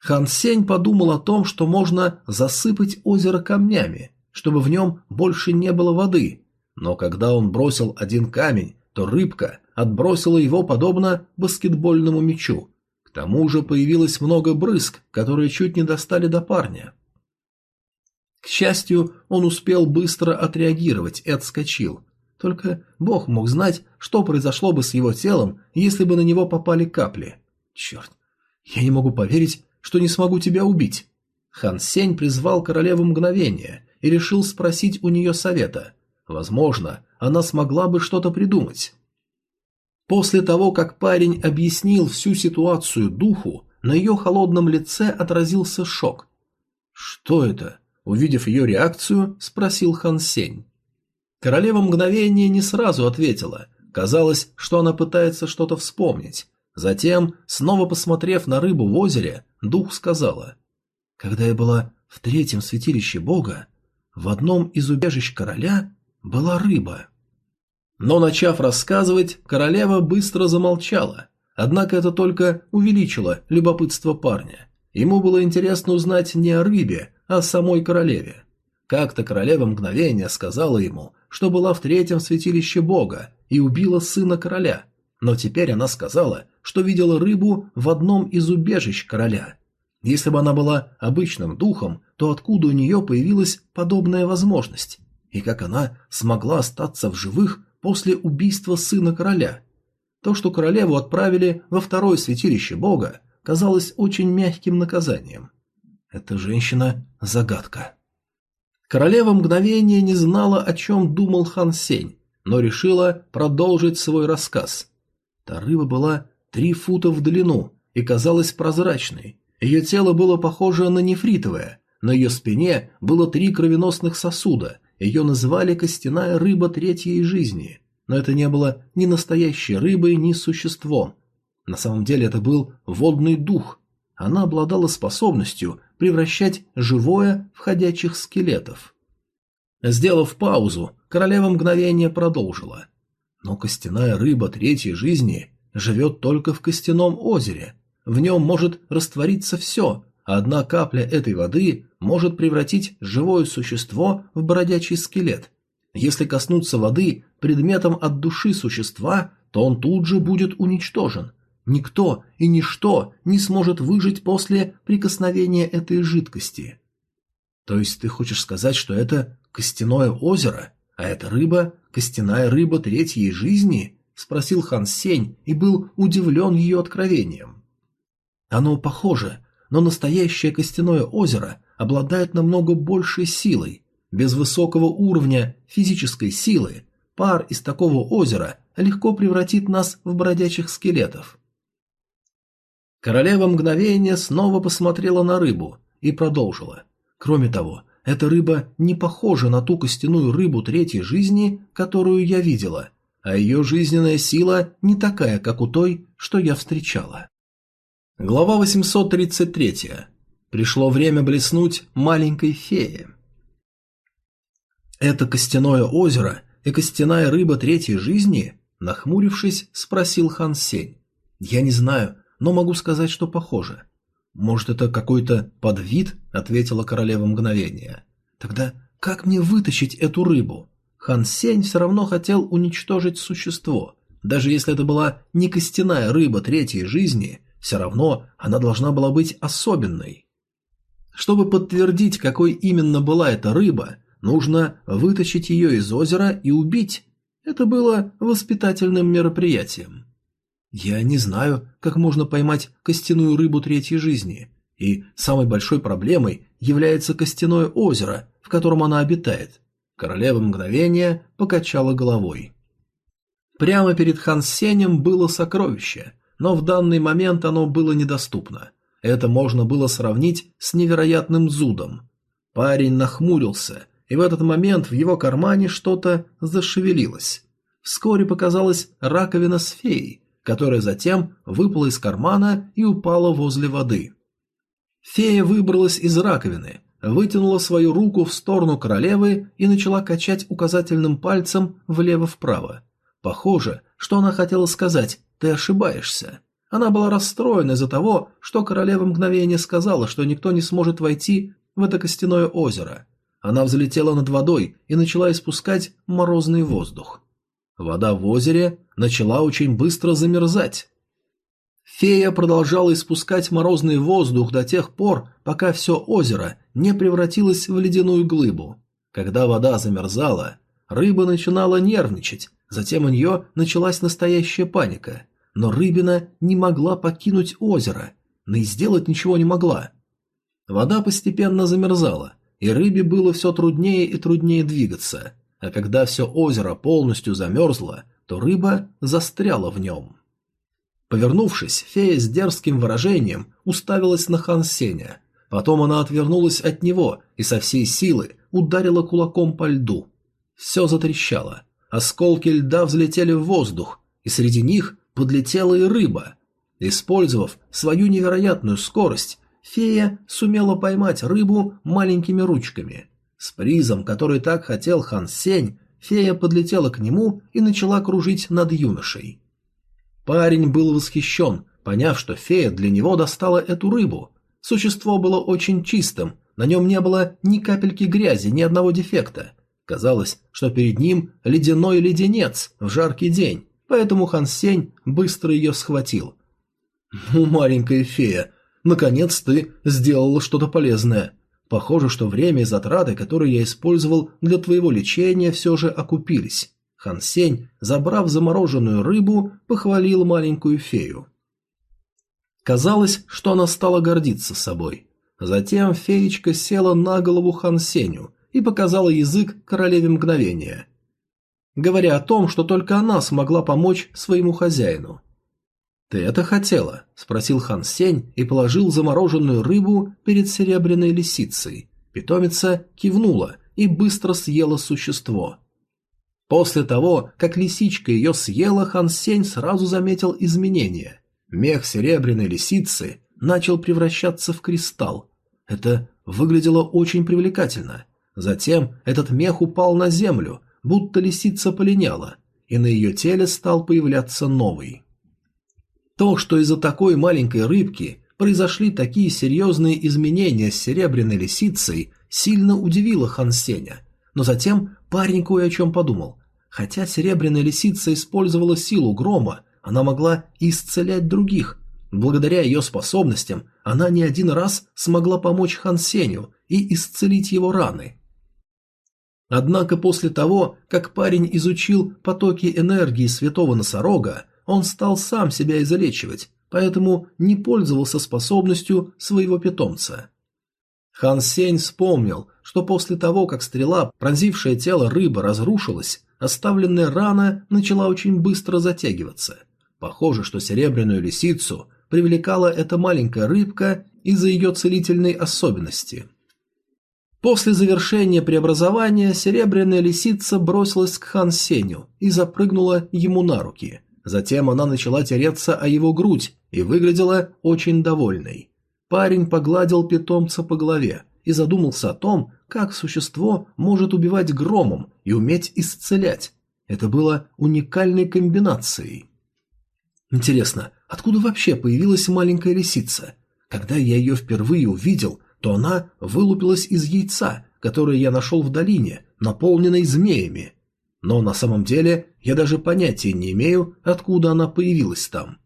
Хан Сень подумал о том, что можно засыпать озеро камнями, чтобы в нем больше не было воды, но когда он бросил один камень, то рыбка отбросила его подобно баскетбольному мячу. К тому же появилось много брызг, которые чуть не достали до парня. К счастью, он успел быстро отреагировать и отскочил. Только Бог мог знать, что произошло бы с его телом, если бы на него попали капли. Черт, я не могу поверить, что не смогу тебя убить. Хан Сень призвал королеву мгновения и решил спросить у нее совета. Возможно, она смогла бы что-то придумать. После того, как парень объяснил всю ситуацию духу, на ее холодном лице отразился шок. Что это? Увидев ее реакцию, спросил Хан Сень. Королева мгновение не сразу ответила. Казалось, что она пытается что-то вспомнить. Затем, снова посмотрев на рыбу в озере, дух сказала. «Когда я была в третьем святилище бога, в одном из убежищ короля была рыба». Но, начав рассказывать, королева быстро замолчала. Однако это только увеличило любопытство парня. Ему было интересно узнать не о рыбе, о самой королеве. Как-то королева мгновение сказала ему, что была в третьем святилище бога и убила сына короля, но теперь она сказала, что видела рыбу в одном из убежищ короля. Если бы она была обычным духом, то откуда у нее появилась подобная возможность? И как она смогла остаться в живых после убийства сына короля? То, что королеву отправили во второе святилище бога, казалось очень мягким наказанием. Эта женщина – загадка. Королева мгновение не знала, о чем думал Хан Сень, но решила продолжить свой рассказ. Та рыба была три фута в длину и казалась прозрачной. Ее тело было похоже на нефритовое, на ее спине было три кровеносных сосуда, ее называли костяная рыба третьей жизни, но это не было ни настоящей рыбой, ни существом. На самом деле это был водный дух. Она обладала способностью превращать живое в ходячих скелетов. Сделав паузу, королева мгновение продолжила. Но костяная рыба третьей жизни живет только в костяном озере. В нем может раствориться все, а одна капля этой воды может превратить живое существо в бродячий скелет. Если коснуться воды предметом от души существа, то он тут же будет уничтожен. Никто и ничто не сможет выжить после прикосновения этой жидкости. То есть ты хочешь сказать, что это костяное озеро, а эта рыба – костяная рыба третьей жизни? Спросил Хан Сень и был удивлен ее откровением. Оно похоже, но настоящее костяное озеро обладает намного большей силой. Без высокого уровня физической силы пар из такого озера легко превратит нас в бродячих скелетов. Королева мгновение снова посмотрела на рыбу и продолжила. Кроме того, эта рыба не похожа на ту костяную рыбу третьей жизни, которую я видела, а ее жизненная сила не такая, как у той, что я встречала. Глава 833. Пришло время блеснуть маленькой фее. «Это костяное озеро и костяная рыба третьей жизни?» Нахмурившись, спросил Хан Сень. «Я не знаю, но могу сказать, что похоже. Может, это какой-то подвид, ответила королева мгновения. Тогда как мне вытащить эту рыбу? Хан Сень все равно хотел уничтожить существо. Даже если это была не костяная рыба третьей жизни, все равно она должна была быть особенной. Чтобы подтвердить, какой именно была эта рыба, нужно вытащить ее из озера и убить. Это было воспитательным мероприятием. Я не знаю, как можно поймать костяную рыбу третьей жизни, и самой большой проблемой является костяное озеро, в котором она обитает. Королева мгновения покачала головой. Прямо перед Хан Сенем было сокровище, но в данный момент оно было недоступно. Это можно было сравнить с невероятным зудом. Парень нахмурился, и в этот момент в его кармане что-то зашевелилось. Вскоре показалась раковина с феей, которая затем выпала из кармана и упала возле воды. Фея выбралась из раковины, вытянула свою руку в сторону королевы и начала качать указательным пальцем влево-вправо. Похоже, что она хотела сказать «ты ошибаешься». Она была расстроена из-за того, что королева мгновение сказала, что никто не сможет войти в это костяное озеро. Она взлетела над водой и начала испускать морозный воздух. Вода в озере начала очень быстро замерзать. Фея продолжала испускать морозный воздух до тех пор, пока все озеро не превратилось в ледяную глыбу. Когда вода замерзала, рыба начинала нервничать, затем у нее началась настоящая паника. Но рыбина не могла покинуть озеро, но и сделать ничего не могла. Вода постепенно замерзала, и рыбе было все труднее и труднее двигаться а когда все озеро полностью замерзло, то рыба застряла в нем. Повернувшись, фея с дерзким выражением уставилась на Хан Сеня. Потом она отвернулась от него и со всей силы ударила кулаком по льду. Все затрещало. Осколки льда взлетели в воздух, и среди них подлетела и рыба. Использовав свою невероятную скорость, фея сумела поймать рыбу маленькими ручками. С призом, который так хотел Хан Сень, фея подлетела к нему и начала кружить над юношей. Парень был восхищен, поняв, что фея для него достала эту рыбу. Существо было очень чистым, на нем не было ни капельки грязи, ни одного дефекта. Казалось, что перед ним ледяной леденец в жаркий день, поэтому Хан Сень быстро ее схватил. «Ну, маленькая фея, наконец ты сделала что-то полезное. Похоже, что время и затраты, которые я использовал для твоего лечения, все же окупились. Хан Сень, забрав замороженную рыбу, похвалил маленькую фею. Казалось, что она стала гордиться собой. Затем феечка села на голову Хан Сенью и показала язык королеве мгновения, говоря о том, что только она смогла помочь своему хозяину. «Ты это хотела?» – спросил Хан Сень и положил замороженную рыбу перед серебряной лисицей. Питомица кивнула и быстро съела существо. После того, как лисичка ее съела, Хан Сень сразу заметил изменения. Мех серебряной лисицы начал превращаться в кристалл. Это выглядело очень привлекательно. Затем этот мех упал на землю, будто лисица полиняла, и на ее теле стал появляться новый. То, что из-за такой маленькой рыбки произошли такие серьезные изменения с серебряной лисицей, сильно удивило Хан Сеня. Но затем парень кое о чем подумал. Хотя серебряная лисица использовала силу грома, она могла исцелять других. Благодаря ее способностям она не один раз смогла помочь Хан Сеню и исцелить его раны. Однако после того, как парень изучил потоки энергии святого носорога, он стал сам себя излечивать, поэтому не пользовался способностью своего питомца. Хан Сень вспомнил, что после того, как стрела, пронзившая тело рыбы, разрушилась, оставленная рана начала очень быстро затягиваться. Похоже, что серебряную лисицу привлекала эта маленькая рыбка из-за ее целительной особенности. После завершения преобразования серебряная лисица бросилась к Хан Сеню и запрыгнула ему на руки – Затем она начала тереться о его грудь и выглядела очень довольной. Парень погладил питомца по голове и задумался о том, как существо может убивать громом и уметь исцелять. Это было уникальной комбинацией. Интересно, откуда вообще появилась маленькая лисица? Когда я ее впервые увидел, то она вылупилась из яйца, которое я нашел в долине, наполненной змеями. Но на самом деле я даже понятия не имею, откуда она появилась там.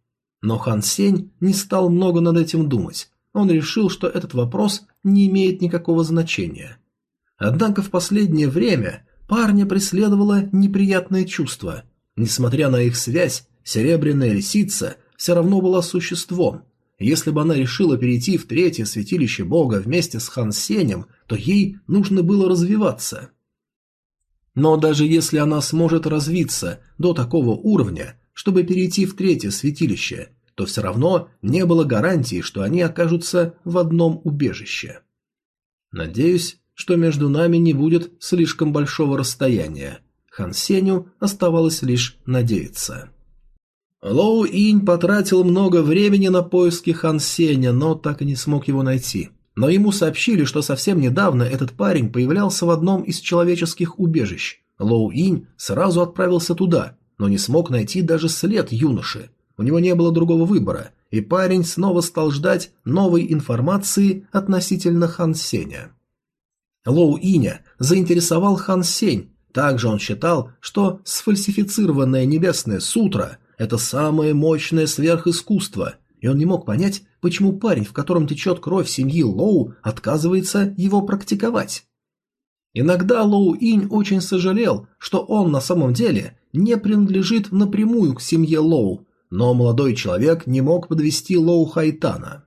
Но Хан Сень не стал много над этим думать. Он решил, что этот вопрос не имеет никакого значения. Однако в последнее время парня преследовало неприятное чувство. Несмотря на их связь, серебряная лисица все равно была существом. Если бы она решила перейти в третье святилище бога вместе с Хан Сенем, то ей нужно было развиваться. Но даже если она сможет развиться до такого уровня, чтобы перейти в третье святилище, то все равно не было гарантии, что они окажутся в одном убежище. Надеюсь, что между нами не будет слишком большого расстояния. Хан Сеню оставалось лишь надеяться. Лоу Инь потратил много времени на поиски Хан Сеня, но так и не смог его найти. Но ему сообщили, что совсем недавно этот парень появлялся в одном из человеческих убежищ. Лоу Инь сразу отправился туда, но не смог найти даже след юноши. У него не было другого выбора, и парень снова стал ждать новой информации относительно Хан Сеня. Лоу Иня заинтересовал Хан Сень. Также он считал, что сфальсифицированная небесная сутра – это самое мощное сверхискусство, и он не мог понять, почему парень, в котором течет кровь семьи Лоу, отказывается его практиковать. Иногда Лоу Инь очень сожалел, что он на самом деле не принадлежит напрямую к семье Лоу, но молодой человек не мог подвести Лоу Хайтана.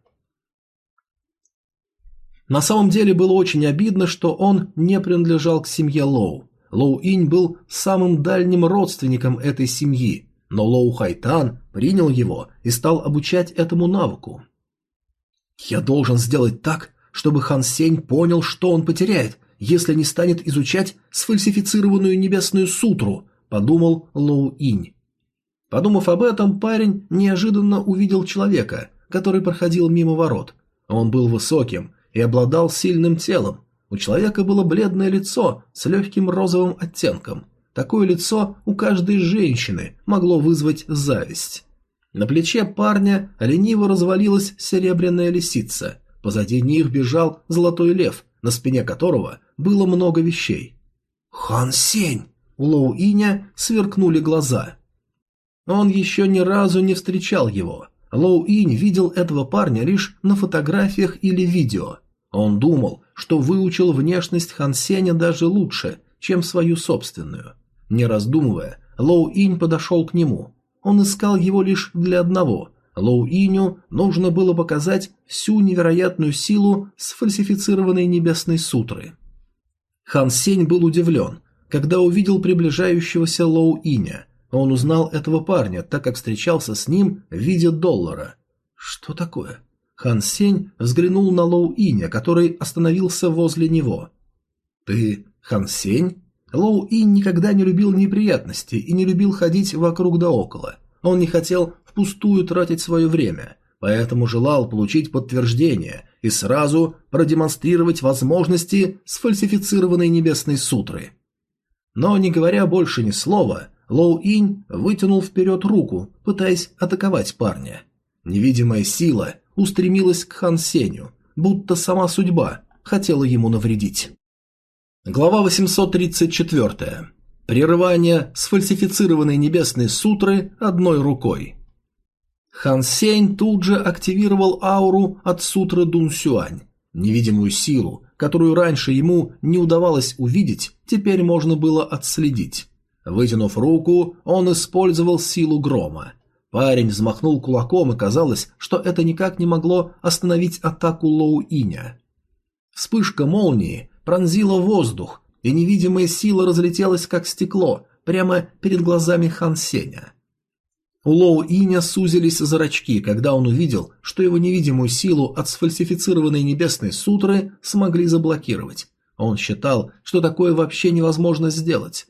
На самом деле было очень обидно, что он не принадлежал к семье Лоу. Лоу Инь был самым дальним родственником этой семьи, но Лоу Хайтан принял его и стал обучать этому навыку. «Я должен сделать так, чтобы Хан Сень понял, что он потеряет, если не станет изучать сфальсифицированную небесную сутру», – подумал Лоу Инь. Подумав об этом, парень неожиданно увидел человека, который проходил мимо ворот. Он был высоким и обладал сильным телом. У человека было бледное лицо с легким розовым оттенком – Такое лицо у каждой женщины могло вызвать зависть. На плече парня лениво развалилась серебряная лисица. Позади них бежал золотой лев, на спине которого было много вещей. «Хан Сень!» У Лоу Иня сверкнули глаза. Он еще ни разу не встречал его. Лоу Инь видел этого парня лишь на фотографиях или видео. Он думал, что выучил внешность Хан Сеня даже лучше, чем свою собственную. Не раздумывая, Лоу Инь подошел к нему. Он искал его лишь для одного. Лоу Иню нужно было показать всю невероятную силу сфальсифицированной небесной сутры. Хан Сень был удивлен, когда увидел приближающегося Лоу Иня. Он узнал этого парня, так как встречался с ним в виде доллара. Что такое? Хан Сень взглянул на Лоу Иня, который остановился возле него. «Ты Хан Сень?» Лоу Инь никогда не любил неприятностей и не любил ходить вокруг да около. Он не хотел впустую тратить свое время, поэтому желал получить подтверждение и сразу продемонстрировать возможности сфальсифицированной небесной сутры. Но, не говоря больше ни слова, Лоу Инь вытянул вперед руку, пытаясь атаковать парня. Невидимая сила устремилась к Хан Сеню, будто сама судьба хотела ему навредить. Глава 834. Прерывание сфальсифицированной небесной сутры одной рукой. Хан Сень тут же активировал ауру от сутры Дун Сюань. Невидимую силу, которую раньше ему не удавалось увидеть, теперь можно было отследить. Вытянув руку, он использовал силу грома. Парень взмахнул кулаком, и казалось, что это никак не могло остановить атаку Лоу Иня. Вспышка молнии пронзила воздух, и невидимая сила разлетелась как стекло прямо перед глазами Хан Сеня. У Лоу Иня сузились зрачки, когда он увидел, что его невидимую силу от сфальсифицированной небесной сутры смогли заблокировать. Он считал, что такое вообще невозможно сделать.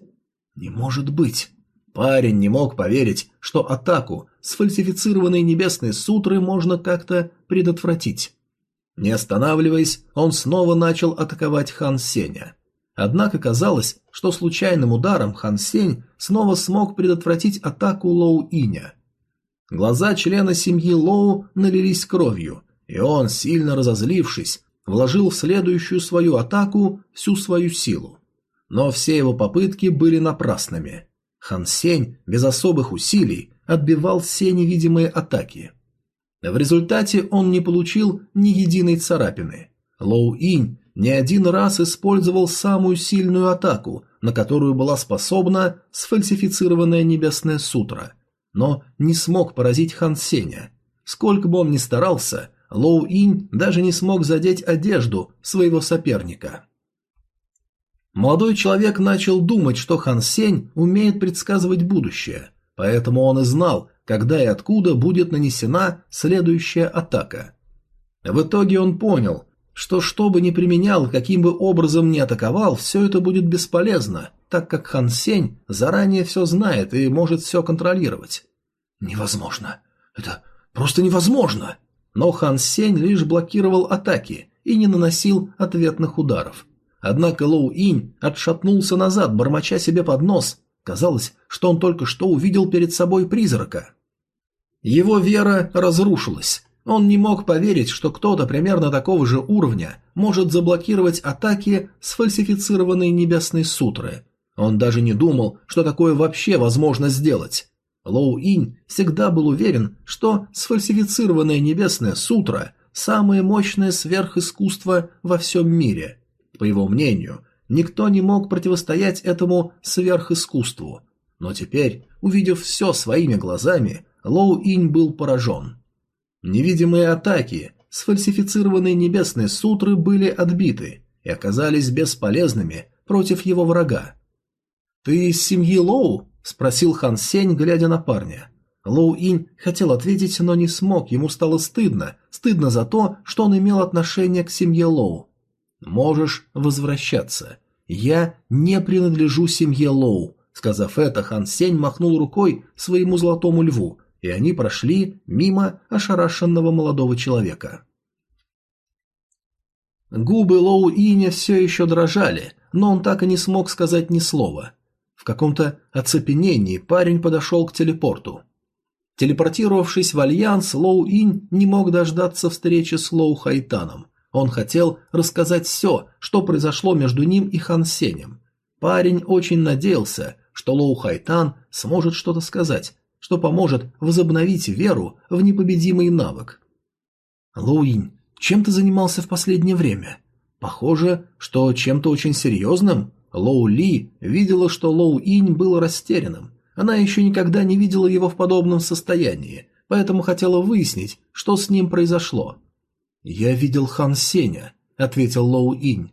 Не может быть. Парень не мог поверить, что атаку сфальсифицированной небесной сутры можно как-то предотвратить. Не останавливаясь, он снова начал атаковать Хан Сеня. Однако казалось, что случайным ударом Хан Сень снова смог предотвратить атаку Лоу Иня. Глаза члена семьи Лоу налились кровью, и он, сильно разозлившись, вложил в следующую свою атаку всю свою силу. Но все его попытки были напрасными. Хан Сень без особых усилий отбивал все невидимые атаки – в результате он не получил ни единой царапины. Лоу Инь не один раз использовал самую сильную атаку, на которую была способна сфальсифицированная небесная сутра, но не смог поразить Хан Сеня. Сколько бы он ни старался, Лоу Инь даже не смог задеть одежду своего соперника. Молодой человек начал думать, что Хан Сень умеет предсказывать будущее, поэтому он и знал, когда и откуда будет нанесена следующая атака. В итоге он понял, что что бы ни применял, каким бы образом ни атаковал, все это будет бесполезно, так как Хан Сень заранее все знает и может все контролировать. Невозможно. Это просто невозможно. Но Хан Сень лишь блокировал атаки и не наносил ответных ударов. Однако Лоу Инь отшатнулся назад, бормоча себе под нос. Казалось, что он только что увидел перед собой призрака. Его вера разрушилась. Он не мог поверить, что кто-то примерно такого же уровня может заблокировать атаки сфальсифицированной небесной сутры. Он даже не думал, что такое вообще возможно сделать. Лоу Инь всегда был уверен, что сфальсифицированная небесная сутра – самое мощное сверхискусство во всем мире. По его мнению, никто не мог противостоять этому сверхискусству. Но теперь, увидев все своими глазами, Лоу Инь был поражен. Невидимые атаки сфальсифицированные небесные сутры были отбиты и оказались бесполезными против его врага. «Ты из семьи Лоу?» – спросил Хан Сень, глядя на парня. Лоу Инь хотел ответить, но не смог, ему стало стыдно, стыдно за то, что он имел отношение к семье Лоу. «Можешь возвращаться. Я не принадлежу семье Лоу», Сказав это, Хан Сень махнул рукой своему золотому льву, и они прошли мимо ошарашенного молодого человека. Губы Лоу Иня все еще дрожали, но он так и не смог сказать ни слова. В каком-то оцепенении парень подошел к телепорту. Телепортировавшись в Альянс, Лоу Инь не мог дождаться встречи с Лоу Хайтаном. Он хотел рассказать все, что произошло между ним и Хан Сенем. Парень очень надеялся, что Лоу Хайтан сможет что-то сказать, что поможет возобновить веру в непобедимый навык. Лоуинь, чем ты занимался в последнее время? Похоже, что чем-то очень серьезным. Лоу Ли видела, что Лоу Инь был растерянным. Она еще никогда не видела его в подобном состоянии, поэтому хотела выяснить, что с ним произошло. «Я видел Хан Сеня», — ответил Лоу Инь.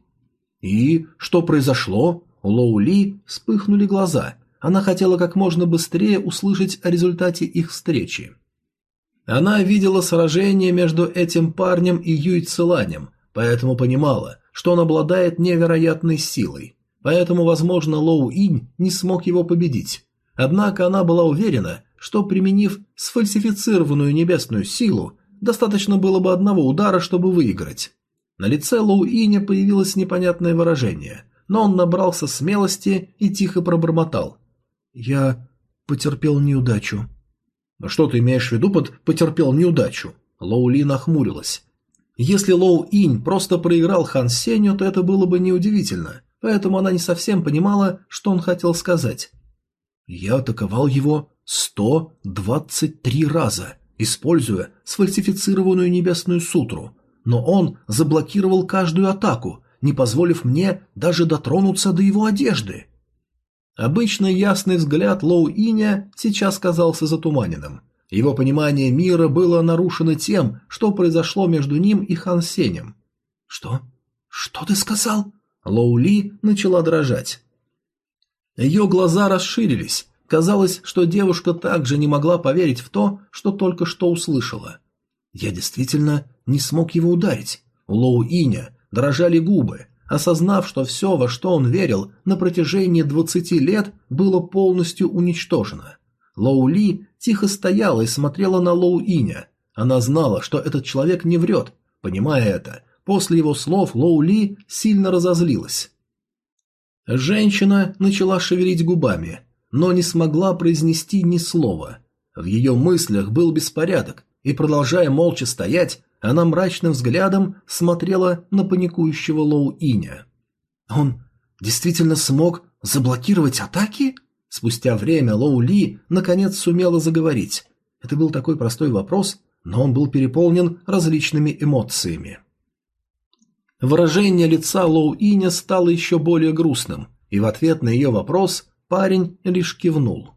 «И что произошло?» У Лоу Ли вспыхнули глаза, Она хотела как можно быстрее услышать о результате их встречи. Она видела сражение между этим парнем и Юй Циланем, поэтому понимала, что он обладает невероятной силой. Поэтому, возможно, Лоу Инь не смог его победить. Однако она была уверена, что применив сфальсифицированную небесную силу, достаточно было бы одного удара, чтобы выиграть. На лице Лоу Иня появилось непонятное выражение, но он набрался смелости и тихо пробормотал. «Я потерпел неудачу». «А что ты имеешь в виду под «потерпел неудачу»?» Лоу Ли нахмурилась. Если Лоу Инь просто проиграл Хан Сенью, то это было бы неудивительно, поэтому она не совсем понимала, что он хотел сказать. «Я атаковал его 123 раза, используя сфальсифицированную небесную сутру, но он заблокировал каждую атаку, не позволив мне даже дотронуться до его одежды». Обычно ясный взгляд Лоу Иня сейчас казался затуманенным. Его понимание мира было нарушено тем, что произошло между ним и Хан Сенем. «Что? Что ты сказал?» Лоу Ли начала дрожать. Ее глаза расширились. Казалось, что девушка также не могла поверить в то, что только что услышала. «Я действительно не смог его ударить. Лоу Иня дрожали губы, осознав, что все, во что он верил на протяжении двадцати лет, было полностью уничтожено. Лоу Ли тихо стояла и смотрела на Лоу Иня. Она знала, что этот человек не врет. Понимая это, после его слов Лоу Ли сильно разозлилась. Женщина начала шевелить губами, но не смогла произнести ни слова. В ее мыслях был беспорядок, и, продолжая молча стоять, она мрачным взглядом смотрела на паникующего Лоу Иня. «Он действительно смог заблокировать атаки?» Спустя время Лоу Ли наконец сумела заговорить. Это был такой простой вопрос, но он был переполнен различными эмоциями. Выражение лица Лоу Иня стало еще более грустным, и в ответ на ее вопрос парень лишь кивнул.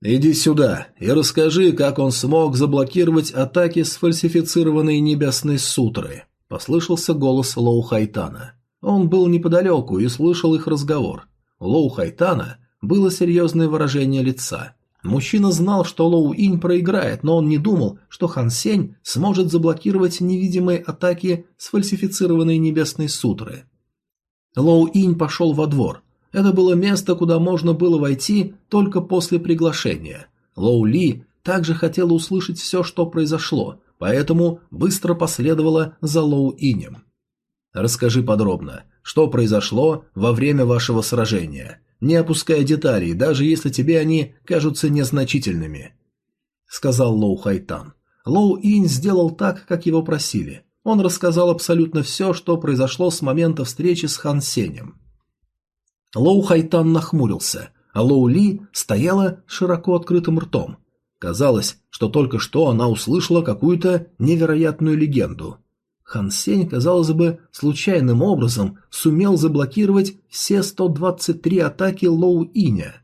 «Иди сюда и расскажи, как он смог заблокировать атаки с фальсифицированной небесной сутры», – послышался голос Лоу Хайтана. Он был неподалеку и слышал их разговор. Лоу Хайтана было серьезное выражение лица. Мужчина знал, что Лоу Инь проиграет, но он не думал, что Хан Сень сможет заблокировать невидимые атаки сфальсифицированной небесной сутры. Лоу Инь пошел во двор. Это было место, куда можно было войти только после приглашения. Лоу Ли также хотела услышать все, что произошло, поэтому быстро последовала за Лоу Инем. «Расскажи подробно, что произошло во время вашего сражения не опуская деталей, даже если тебе они кажутся незначительными», — сказал Лоу Хайтан. Лоу Инь сделал так, как его просили. Он рассказал абсолютно все, что произошло с момента встречи с Хан Сенем. Лоу Хайтан нахмурился, а Лоу Ли стояла широко открытым ртом. Казалось, что только что она услышала какую-то невероятную легенду. Хан Сень, казалось бы, случайным образом сумел заблокировать все 123 атаки Лоу Иня.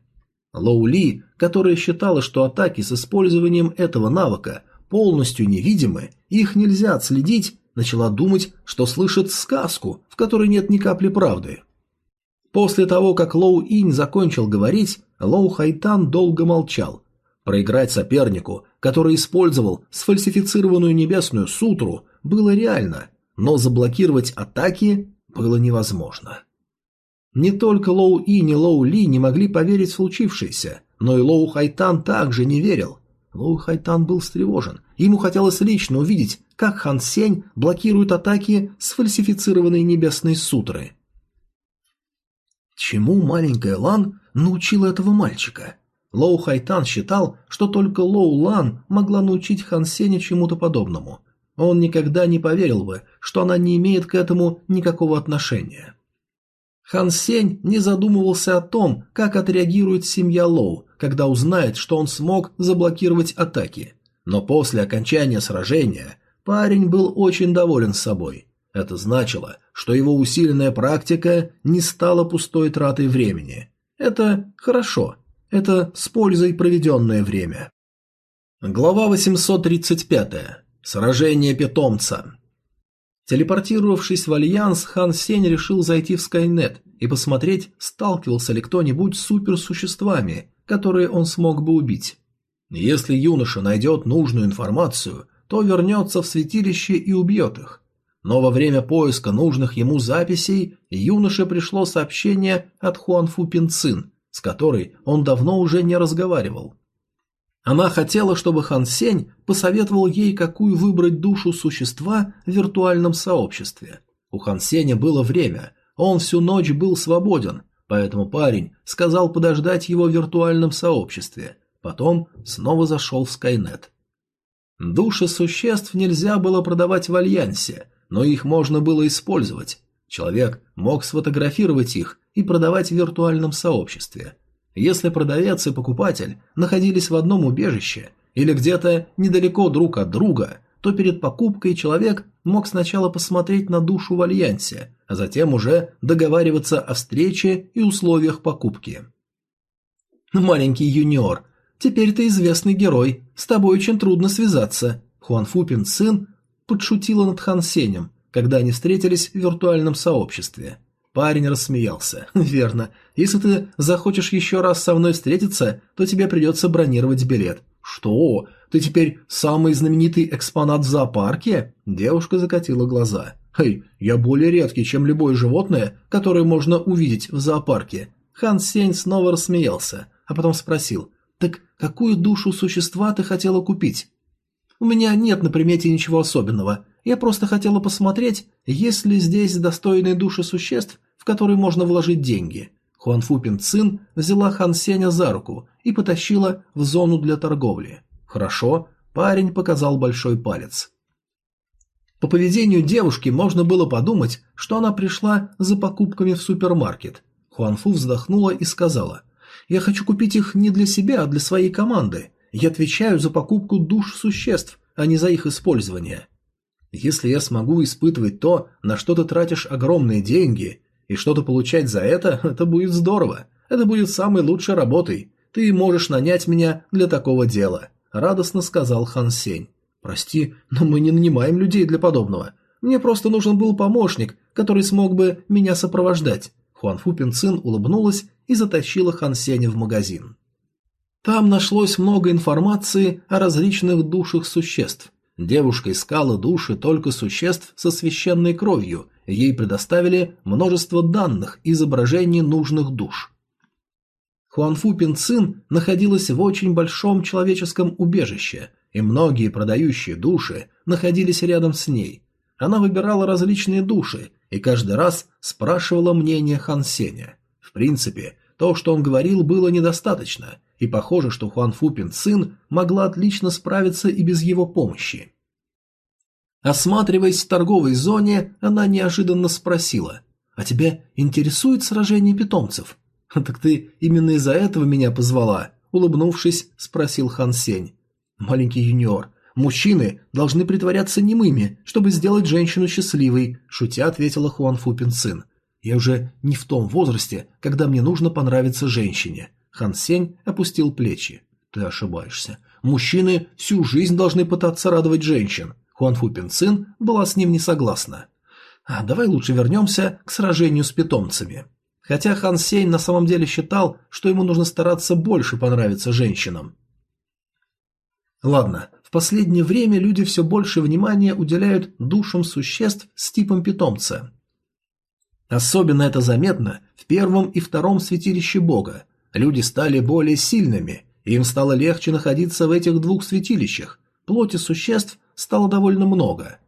Лоу Ли, которая считала, что атаки с использованием этого навыка полностью невидимы, их нельзя отследить, начала думать, что слышит сказку, в которой нет ни капли правды. После того, как Лоу Инь закончил говорить, Лоу Хайтан долго молчал. Проиграть сопернику, который использовал сфальсифицированную небесную сутру, было реально, но заблокировать атаки было невозможно. Не только Лоу И, ни Лоу Ли не могли поверить в случившееся, но и Лоу Хайтан также не верил. Лоу Хайтан был встревожен. Ему хотелось лично увидеть, как Хан Сень блокирует атаки с фальсифицированной небесной сутры. Чему маленькая Лан научила этого мальчика? Лоу Хайтан считал, что только Лоу Лан могла научить Хан Сеня чему-то подобному, он никогда не поверил бы, что она не имеет к этому никакого отношения. Хан Сень не задумывался о том, как отреагирует семья Лоу, когда узнает, что он смог заблокировать атаки. Но после окончания сражения парень был очень доволен собой. Это значило, что его усиленная практика не стала пустой тратой времени. Это хорошо. Это с пользой проведенное время. Глава 835. Сражение питомца. Телепортировавшись в Альянс, Хан Сень решил зайти в Скайнет и посмотреть, сталкивался ли кто-нибудь с суперсуществами, которые он смог бы убить. Если юноша найдет нужную информацию, то вернется в святилище и убьет их. Но во время поиска нужных ему записей юноше пришло сообщение от Хуанфу Пинцин, с которой он давно уже не разговаривал. Она хотела, чтобы Хан Сень посоветовал ей, какую выбрать душу существа в виртуальном сообществе. У Хан Сеня было время, он всю ночь был свободен, поэтому парень сказал подождать его в виртуальном сообществе, потом снова зашел в Скайнет. Души существ нельзя было продавать в Альянсе, но их можно было использовать. Человек мог сфотографировать их и продавать в виртуальном сообществе. Если продавец и покупатель находились в одном убежище или где-то недалеко друг от друга, то перед покупкой человек мог сначала посмотреть на душу в альянсе, а затем уже договариваться о встрече и условиях покупки. «Маленький юниор, теперь ты известный герой, с тобой очень трудно связаться», Хуан Фупин сын подшутила над Хан Сенем, когда они встретились в виртуальном сообществе. Парень рассмеялся. «Верно. Если ты захочешь еще раз со мной встретиться, то тебе придется бронировать билет». «Что? Ты теперь самый знаменитый экспонат в зоопарке?» Девушка закатила глаза. «Эй, я более редкий, чем любое животное, которое можно увидеть в зоопарке». Хан Сень снова рассмеялся, а потом спросил. «Так какую душу существа ты хотела купить?» «У меня нет на примете ничего особенного. Я просто хотела посмотреть, есть ли здесь достойные души существ, в которые можно вложить деньги. Хуан Фупин Цин взяла Хан Сеня за руку и потащила в зону для торговли. Хорошо, парень показал большой палец. По поведению девушки можно было подумать, что она пришла за покупками в супермаркет. Хуанфу вздохнула и сказала, «Я хочу купить их не для себя, а для своей команды. Я отвечаю за покупку душ существ, а не за их использование. Если я смогу испытывать то, на что ты тратишь огромные деньги, и что-то получать за это, это будет здорово. Это будет самой лучшей работой. Ты можешь нанять меня для такого дела», – радостно сказал Хан Сень. «Прости, но мы не нанимаем людей для подобного. Мне просто нужен был помощник, который смог бы меня сопровождать». Хуанфу Пинцин улыбнулась и затащила Хан Сеня в магазин. Там нашлось много информации о различных душах существ, Девушка искала души только существ со священной кровью, ей предоставили множество данных, изображений нужных душ. Хуанфу Пинцин находилась в очень большом человеческом убежище, и многие продающие души находились рядом с ней. Она выбирала различные души и каждый раз спрашивала мнение Хан Сеня. В принципе, то, что он говорил, было недостаточно, и похоже, что Хуан Фупин сын могла отлично справиться и без его помощи. Осматриваясь в торговой зоне, она неожиданно спросила, «А тебя интересует сражение питомцев?» «Так ты именно из-за этого меня позвала?» Улыбнувшись, спросил Хан Сень. «Маленький юниор, мужчины должны притворяться немыми, чтобы сделать женщину счастливой», шутя ответила Хуан Фупин сын. «Я уже не в том возрасте, когда мне нужно понравиться женщине. Хан Сень опустил плечи. «Ты ошибаешься. Мужчины всю жизнь должны пытаться радовать женщин». Хуан Фу Пин была с ним не согласна. «А давай лучше вернемся к сражению с питомцами». Хотя Хан Сень на самом деле считал, что ему нужно стараться больше понравиться женщинам. Ладно, в последнее время люди все больше внимания уделяют душам существ с типом питомца. Особенно это заметно в первом и втором святилище Бога, Люди стали более сильными, им стало легче находиться в этих двух святилищах, плоти существ стало довольно много.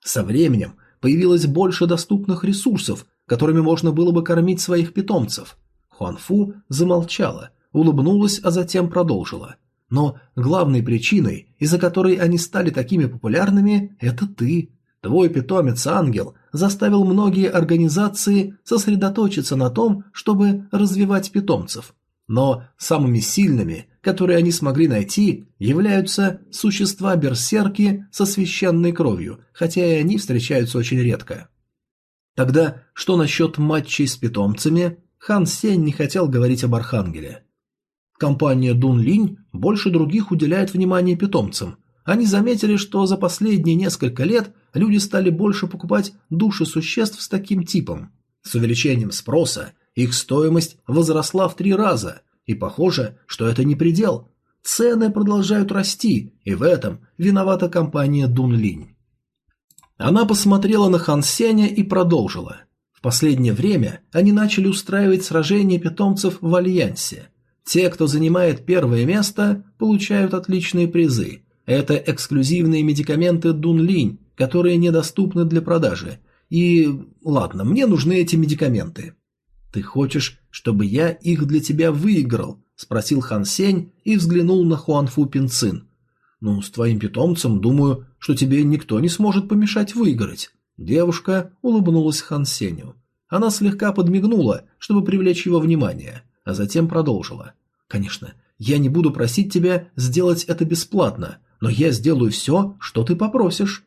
Со временем появилось больше доступных ресурсов, которыми можно было бы кормить своих питомцев. Хуанфу замолчала, улыбнулась, а затем продолжила. Но главной причиной, из-за которой они стали такими популярными, это ты. Твой питомец-ангел заставил многие организации сосредоточиться на том, чтобы развивать питомцев. Но самыми сильными, которые они смогли найти, являются существа-берсерки со священной кровью, хотя и они встречаются очень редко. Тогда что насчет матчей с питомцами? Хан Сень не хотел говорить об Архангеле. Компания Дун Линь больше других уделяет внимание питомцам. Они заметили, что за последние несколько лет люди стали больше покупать души существ с таким типом. С увеличением спроса их стоимость возросла в три раза, и похоже, что это не предел. Цены продолжают расти, и в этом виновата компания Дунлинь. Она посмотрела на Хан Сеня и продолжила. В последнее время они начали устраивать сражения питомцев в Альянсе. Те, кто занимает первое место, получают отличные призы. Это эксклюзивные медикаменты Дунлинь, которые недоступны для продажи. И... ладно, мне нужны эти медикаменты. Ты хочешь, чтобы я их для тебя выиграл? Спросил Хан Сень и взглянул на Хуанфу Пинцин. Ну, с твоим питомцем, думаю, что тебе никто не сможет помешать выиграть. Девушка улыбнулась Хан Сенью. Она слегка подмигнула, чтобы привлечь его внимание, а затем продолжила. «Конечно, я не буду просить тебя сделать это бесплатно, но я сделаю все, что ты попросишь».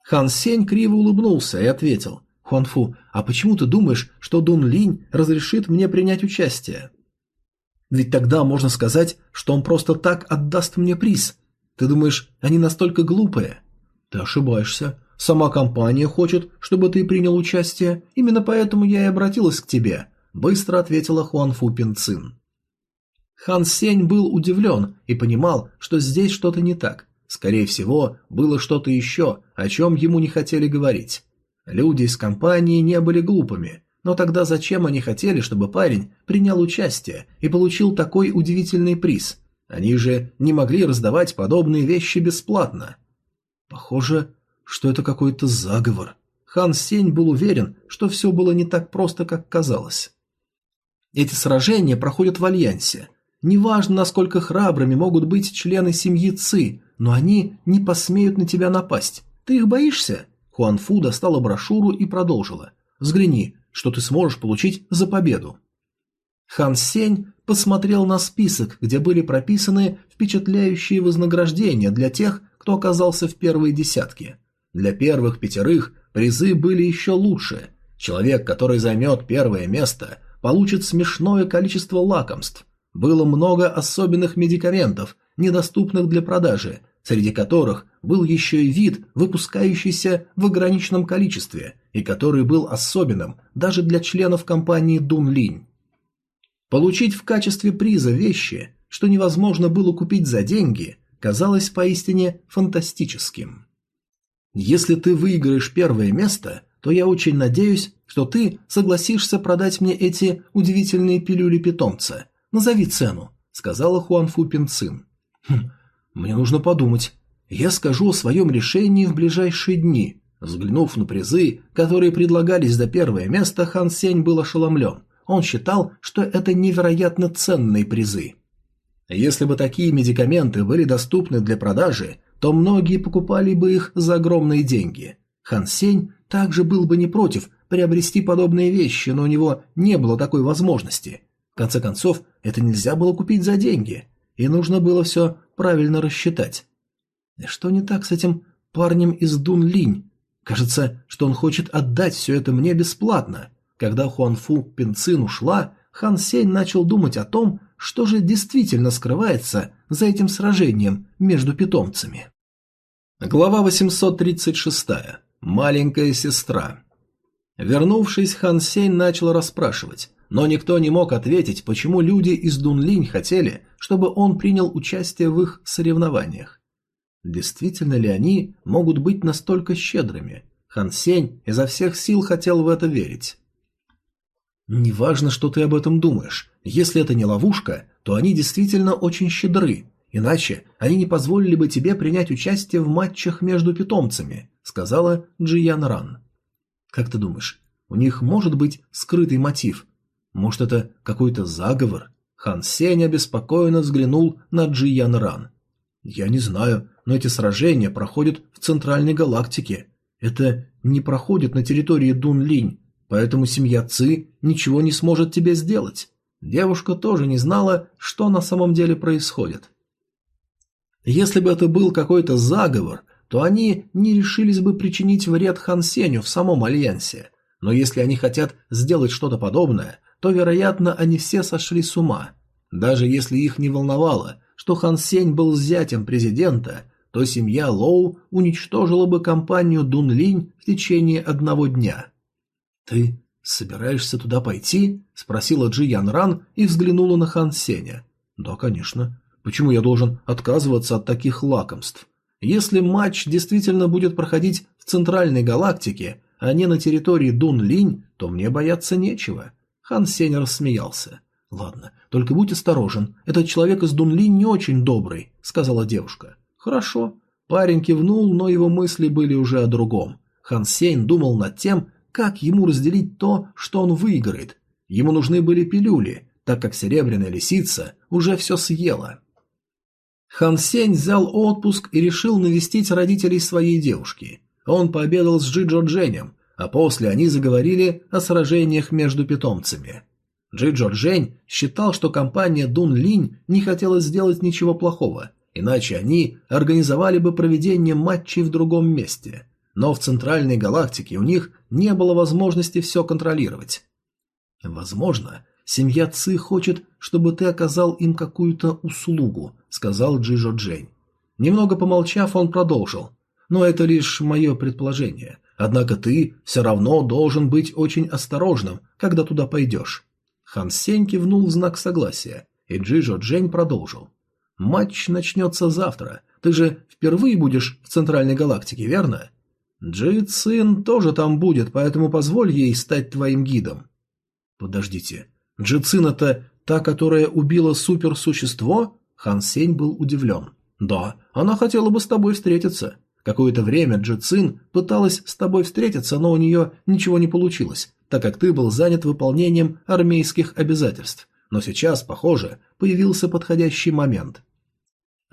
Хан Сень криво улыбнулся и ответил. «Хуанфу, а почему ты думаешь, что Дун Линь разрешит мне принять участие?» «Ведь тогда можно сказать, что он просто так отдаст мне приз. Ты думаешь, они настолько глупые?» «Ты ошибаешься. Сама компания хочет, чтобы ты принял участие, именно поэтому я и обратилась к тебе», – быстро ответила Хуанфу Пинцин. Хан Сень был удивлен и понимал, что здесь что-то не так. Скорее всего, было что-то еще, о чем ему не хотели говорить. Люди из компании не были глупыми, но тогда зачем они хотели, чтобы парень принял участие и получил такой удивительный приз? Они же не могли раздавать подобные вещи бесплатно. Похоже, что это какой-то заговор. Хан Сень был уверен, что все было не так просто, как казалось. Эти сражения проходят в Альянсе. Неважно, насколько храбрыми могут быть члены семьи Ци, но они не посмеют на тебя напасть. Ты их боишься? Хуан Фу достала брошюру и продолжила. Взгляни, что ты сможешь получить за победу. Хан Сень посмотрел на список, где были прописаны впечатляющие вознаграждения для тех, кто оказался в первой десятке. Для первых пятерых призы были еще лучше. Человек, который займет первое место, получит смешное количество лакомств. Было много особенных медикаментов, недоступных для продажи, среди которых был еще и вид, выпускающийся в ограниченном количестве, и который был особенным даже для членов компании Дунлинь. Получить в качестве приза вещи, что невозможно было купить за деньги, казалось поистине фантастическим. Если ты выиграешь первое место, то я очень надеюсь, что ты согласишься продать мне эти удивительные пилюли питомца. Назови цену, сказала Хуанфу Пинцин. Хм, мне нужно подумать. Я скажу о своем решении в ближайшие дни. Взглянув на призы, которые предлагались за первое место, Хан Сень был ошеломлен. Он считал, что это невероятно ценные призы. Если бы такие медикаменты были доступны для продажи, то многие покупали бы их за огромные деньги. Хан Сень также был бы не против приобрести подобные вещи, но у него не было такой возможности. В конце концов, это нельзя было купить за деньги, и нужно было все правильно рассчитать. Что не так с этим парнем из Дун Линь? Кажется, что он хочет отдать все это мне бесплатно. Когда Хуанфу Пинцин ушла, Хан Сень начал думать о том, что же действительно скрывается за этим сражением между питомцами. Глава 836. Маленькая сестра. Вернувшись, Хан Сень начал расспрашивать, но никто не мог ответить, почему люди из Дунлинь хотели, чтобы он принял участие в их соревнованиях. Действительно ли они могут быть настолько щедрыми? Хан Сень изо всех сил хотел в это верить. «Неважно, что ты об этом думаешь. Если это не ловушка, то они действительно очень щедры. Иначе они не позволили бы тебе принять участие в матчах между питомцами», — сказала Джиян Ран. «Как ты думаешь, у них может быть скрытый мотив? Может, это какой-то заговор?» Хан Сень обеспокоенно взглянул на Джиян Ран. «Я не знаю, но эти сражения проходят в Центральной галактике. Это не проходит на территории Дун Линь, поэтому семья Ци ничего не сможет тебе сделать». Девушка тоже не знала, что на самом деле происходит. Если бы это был какой-то заговор, то они не решились бы причинить вред Хан Сеню в самом Альянсе. Но если они хотят сделать что-то подобное, то, вероятно, они все сошли с ума. Даже если их не волновало, что Хан Сень был зятем президента, то семья Лоу уничтожила бы компанию Дун Линь в течение одного дня. «Ты «Собираешься туда пойти?» – спросила Джи Ян Ран и взглянула на Хан Сеня. «Да, конечно. Почему я должен отказываться от таких лакомств? Если матч действительно будет проходить в Центральной галактике, а не на территории Дун-Линь, то мне бояться нечего». Хан Сень рассмеялся. «Ладно, только будь осторожен. Этот человек из Дун-Линь не очень добрый», – сказала девушка. «Хорошо». Парень кивнул, но его мысли были уже о другом. Хан Сень думал над тем, как ему разделить то, что он выиграет. Ему нужны были пилюли, так как серебряная лисица уже все съела. Хан Сень взял отпуск и решил навестить родителей своей девушки. Он пообедал с Джиджо Дженем, а после они заговорили о сражениях между питомцами. Джиджо Джень считал, что компания Дун Линь не хотела сделать ничего плохого, иначе они организовали бы проведение матчей в другом месте. Но в Центральной галактике у них не было возможности все контролировать. Возможно, семья Ци хочет, чтобы ты оказал им какую-то услугу, сказал Джиджо Джень. Немного помолчав, он продолжил. Но это лишь мое предположение. Однако ты все равно должен быть очень осторожным, когда туда пойдешь. Хан Сень кивнул в знак согласия, и Джиджо Джень продолжил. «Матч начнется завтра. Ты же впервые будешь в Центральной галактике, верно? Джи Цин тоже там будет, поэтому позволь ей стать твоим гидом». «Подождите, Джи Цин это та, которая убила суперсущество?» Хан Сень был удивлен. «Да, она хотела бы с тобой встретиться. Какое-то время Джи Цин пыталась с тобой встретиться, но у нее ничего не получилось, так как ты был занят выполнением армейских обязательств. Но сейчас, похоже, появился подходящий момент».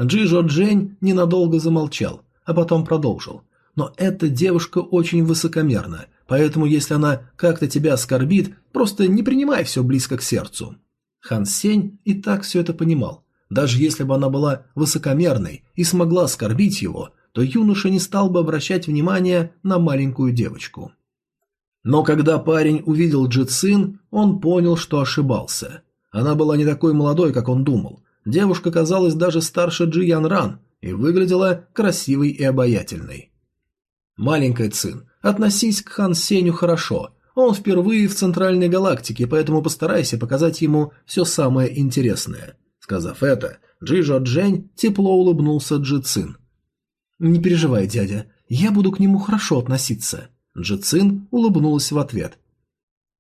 Джижо Джень ненадолго замолчал, а потом продолжил. «Но эта девушка очень высокомерна, поэтому если она как-то тебя оскорбит, просто не принимай все близко к сердцу». Хан Сень и так все это понимал. Даже если бы она была высокомерной и смогла оскорбить его, то юноша не стал бы обращать внимание на маленькую девочку. Но когда парень увидел Джицин, он понял, что ошибался. Она была не такой молодой, как он думал. Девушка казалась даже старше Джи Ян Ран и выглядела красивой и обаятельной. «Маленькая Цин, относись к Хан Сеню хорошо. Он впервые в Центральной Галактике, поэтому постарайся показать ему все самое интересное». Сказав это, Джижо Джень тепло улыбнулся Джи Цин. «Не переживай, дядя, я буду к нему хорошо относиться». Джицин улыбнулась в ответ.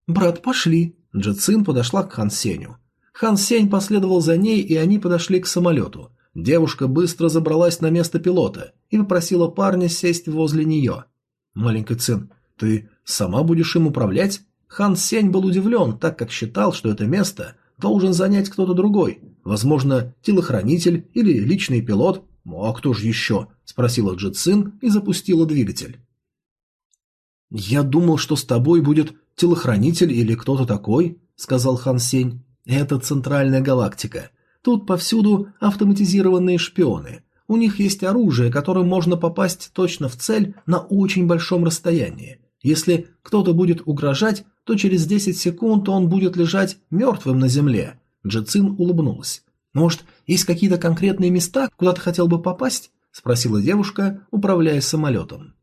«Брат, пошли». Джицин подошла к Хан Сеню. Хан Сень последовал за ней, и они подошли к самолету. Девушка быстро забралась на место пилота и попросила парня сесть возле нее. «Маленький Цин, ты сама будешь им управлять?» Хан Сень был удивлен, так как считал, что это место должен занять кто-то другой, возможно, телохранитель или личный пилот, «Ну а кто же еще?» – спросила Джицин и запустила двигатель. «Я думал, что с тобой будет телохранитель или кто-то такой», – сказал Хан Сень. «Это центральная галактика. Тут повсюду автоматизированные шпионы. У них есть оружие, которым можно попасть точно в цель на очень большом расстоянии. Если кто-то будет угрожать, то через 10 секунд он будет лежать мертвым на земле». Джицин улыбнулась. «Может, есть какие-то конкретные места, куда ты хотел бы попасть?» – спросила девушка, управляя самолетом.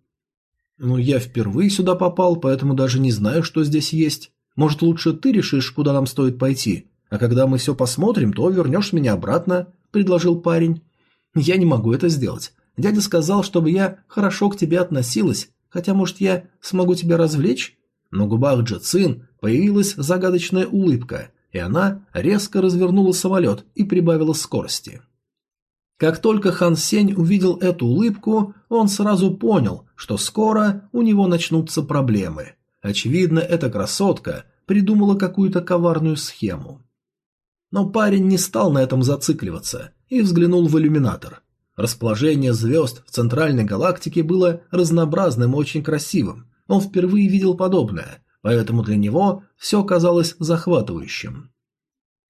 «Ну, я впервые сюда попал, поэтому даже не знаю, что здесь есть. Может, лучше ты решишь, куда нам стоит пойти, а когда мы все посмотрим, то вернешь меня обратно», – предложил парень. «Я не могу это сделать. Дядя сказал, чтобы я хорошо к тебе относилась, хотя, может, я смогу тебя развлечь?» На губах Джацин появилась загадочная улыбка – и она резко развернула самолет и прибавила скорости. Как только Хан Сень увидел эту улыбку, он сразу понял, что скоро у него начнутся проблемы. Очевидно, эта красотка придумала какую-то коварную схему. Но парень не стал на этом зацикливаться и взглянул в иллюминатор. Расположение звезд в центральной галактике было разнообразным и очень красивым. Он впервые видел подобное, поэтому для него все казалось захватывающим.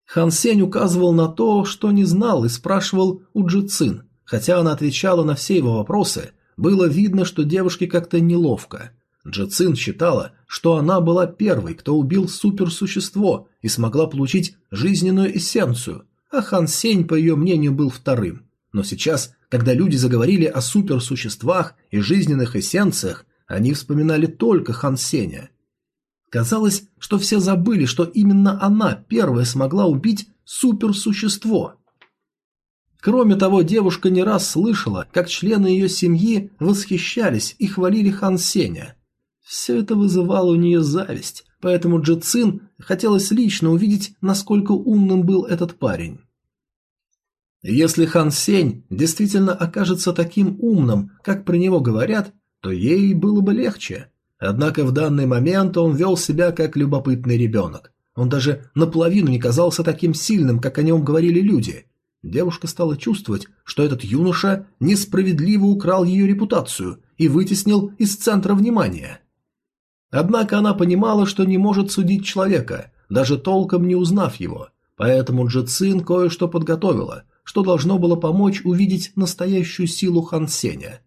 Хан Сень указывал на то, что не знал и спрашивал у Джи Цин. Хотя она отвечала на все его вопросы, было видно, что девушке как-то неловко. Джи Цин считала, что она была первой, кто убил суперсущество и смогла получить жизненную эссенцию, а Хан Сень, по ее мнению, был вторым. Но сейчас, когда люди заговорили о суперсуществах и жизненных эссенциях, они вспоминали только Хан Сеня – Казалось, что все забыли, что именно она первая смогла убить суперсущество. Кроме того, девушка не раз слышала, как члены ее семьи восхищались и хвалили Хан Сеня. Все это вызывало у нее зависть, поэтому Джи Цин хотелось лично увидеть, насколько умным был этот парень. Если Хан Сень действительно окажется таким умным, как про него говорят, то ей было бы легче. Однако в данный момент он вел себя как любопытный ребенок. Он даже наполовину не казался таким сильным, как о нем говорили люди. Девушка стала чувствовать, что этот юноша несправедливо украл ее репутацию и вытеснил из центра внимания. Однако она понимала, что не может судить человека, даже толком не узнав его, поэтому Джицин кое-что подготовила, что должно было помочь увидеть настоящую силу Хан Сеня.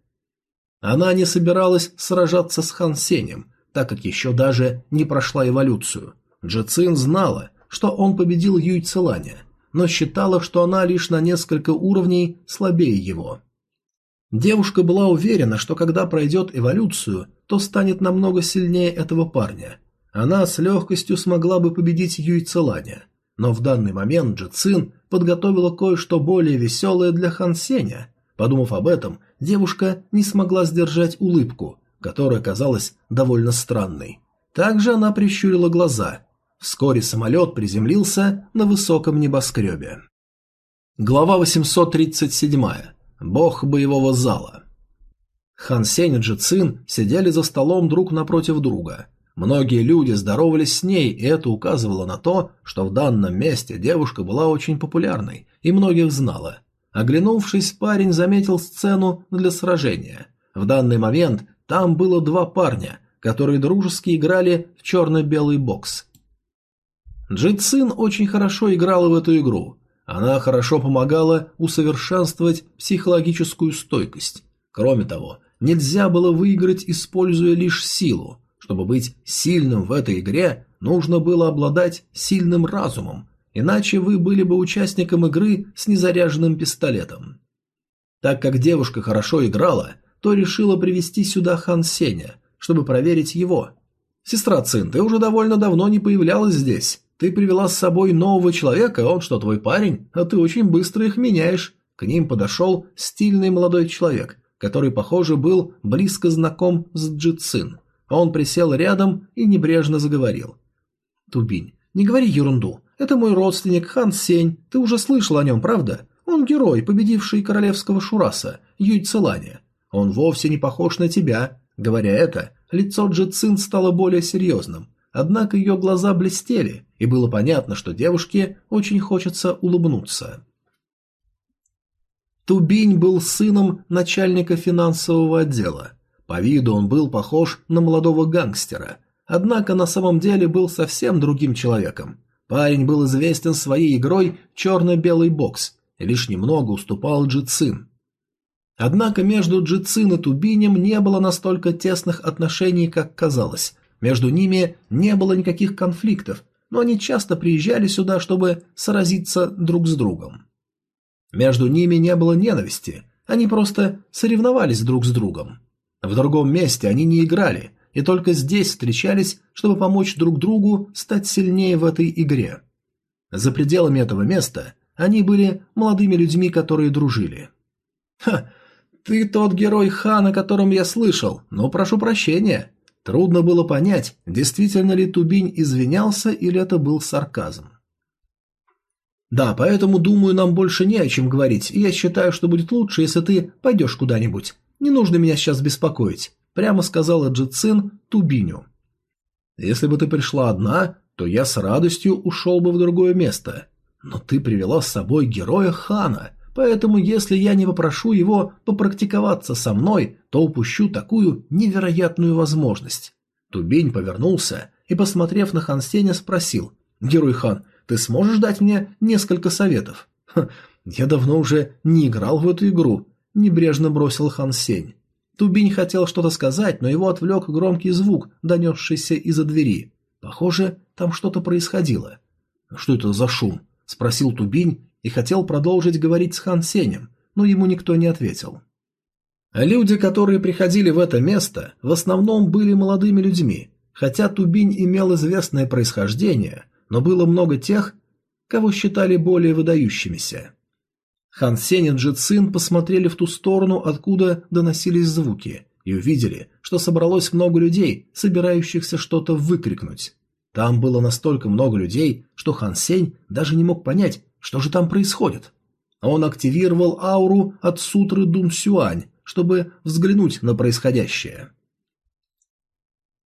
Она не собиралась сражаться с Хан Сенем, так как еще даже не прошла эволюцию. Джицин знала, что он победил Юй Целаня – но считала, что она лишь на несколько уровней слабее его. Девушка была уверена, что когда пройдет эволюцию, то станет намного сильнее этого парня. Она с легкостью смогла бы победить Юйцеланя. Но в данный момент Джицин подготовила кое-что более веселое для Хан Сеня. Подумав об этом, девушка не смогла сдержать улыбку, которая казалась довольно странной. Также она прищурила глаза Вскоре самолет приземлился на высоком небоскребе. Глава 837. Бог боевого зала. Хан Сень и Джи сидели за столом друг напротив друга. Многие люди здоровались с ней, и это указывало на то, что в данном месте девушка была очень популярной и многих знала. Оглянувшись, парень заметил сцену для сражения. В данный момент там было два парня, которые дружески играли в черно-белый бокс – Джи Цин очень хорошо играла в эту игру. Она хорошо помогала усовершенствовать психологическую стойкость. Кроме того, нельзя было выиграть, используя лишь силу. Чтобы быть сильным в этой игре, нужно было обладать сильным разумом, иначе вы были бы участником игры с незаряженным пистолетом. Так как девушка хорошо играла, то решила привести сюда Хан Сеня, чтобы проверить его. «Сестра Цин, ты уже довольно давно не появлялась здесь. Ты привела с собой нового человека, он что, твой парень? А ты очень быстро их меняешь. К ним подошел стильный молодой человек, который, похоже, был близко знаком с Джицин. Он присел рядом и небрежно заговорил. Тубинь, не говори ерунду. Это мой родственник Хан Сень. Ты уже слышал о нем, правда? Он герой, победивший королевского Шураса, Юй Целаня. Он вовсе не похож на тебя. Говоря это, лицо Джицин стало более серьезным. Однако ее глаза блестели, и было понятно, что девушке очень хочется улыбнуться. Тубинь был сыном начальника финансового отдела. По виду он был похож на молодого гангстера, однако на самом деле был совсем другим человеком. Парень был известен своей игрой черно-белый бокс и лишь немного уступал Джицин. Однако между Джицин и Тубинем не было настолько тесных отношений, как казалось, между ними не было никаких конфликтов, но они часто приезжали сюда, чтобы сразиться друг с другом. Между ними не было ненависти, они просто соревновались друг с другом. В другом месте они не играли, и только здесь встречались, чтобы помочь друг другу стать сильнее в этой игре. За пределами этого места они были молодыми людьми, которые дружили. «Ха, ты тот герой Хан, о котором я слышал, но прошу прощения, Трудно было понять, действительно ли Тубинь извинялся или это был сарказм. «Да, поэтому, думаю, нам больше не о чем говорить, и я считаю, что будет лучше, если ты пойдешь куда-нибудь. Не нужно меня сейчас беспокоить», – прямо сказала Джицин Тубиню. «Если бы ты пришла одна, то я с радостью ушел бы в другое место. Но ты привела с собой героя Хана, Поэтому, если я не попрошу его попрактиковаться со мной, то упущу такую невероятную возможность. Тубень повернулся и, посмотрев на Хан Сеня, спросил. «Герой Хан, ты сможешь дать мне несколько советов?» «Я давно уже не играл в эту игру», – небрежно бросил Хан Сень. Тубинь хотел что-то сказать, но его отвлек громкий звук, донесшийся из-за двери. Похоже, там что-то происходило. «Что это за шум?» – спросил Тубинь и хотел продолжить говорить с Хан Сенем, но ему никто не ответил. Люди, которые приходили в это место, в основном были молодыми людьми. Хотя Тубинь имел известное происхождение, но было много тех, кого считали более выдающимися. Хан Сень и Джи посмотрели в ту сторону, откуда доносились звуки, и увидели, что собралось много людей, собирающихся что-то выкрикнуть. Там было настолько много людей, что Хан Сень даже не мог понять, что же там происходит. Он активировал ауру от сутры Дун Сюань, чтобы взглянуть на происходящее.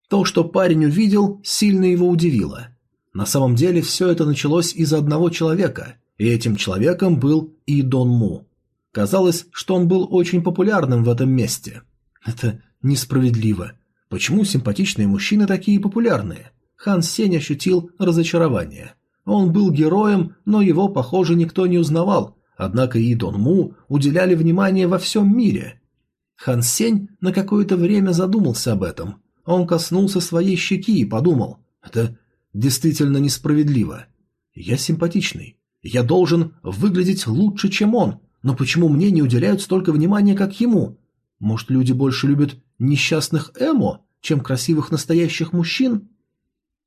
То, что парень увидел, сильно его удивило. На самом деле все это началось из-за одного человека, и этим человеком был И Дон Му. Казалось, что он был очень популярным в этом месте. Это несправедливо. Почему симпатичные мужчины такие популярные? Хан Сень ощутил разочарование. Он был героем, но его, похоже, никто не узнавал, однако И Дон Му уделяли внимание во всем мире. Хан Сень на какое-то время задумался об этом. Он коснулся своей щеки и подумал, это действительно несправедливо. Я симпатичный, я должен выглядеть лучше, чем он, но почему мне не уделяют столько внимания, как ему? Может, люди больше любят несчастных эмо, чем красивых настоящих мужчин?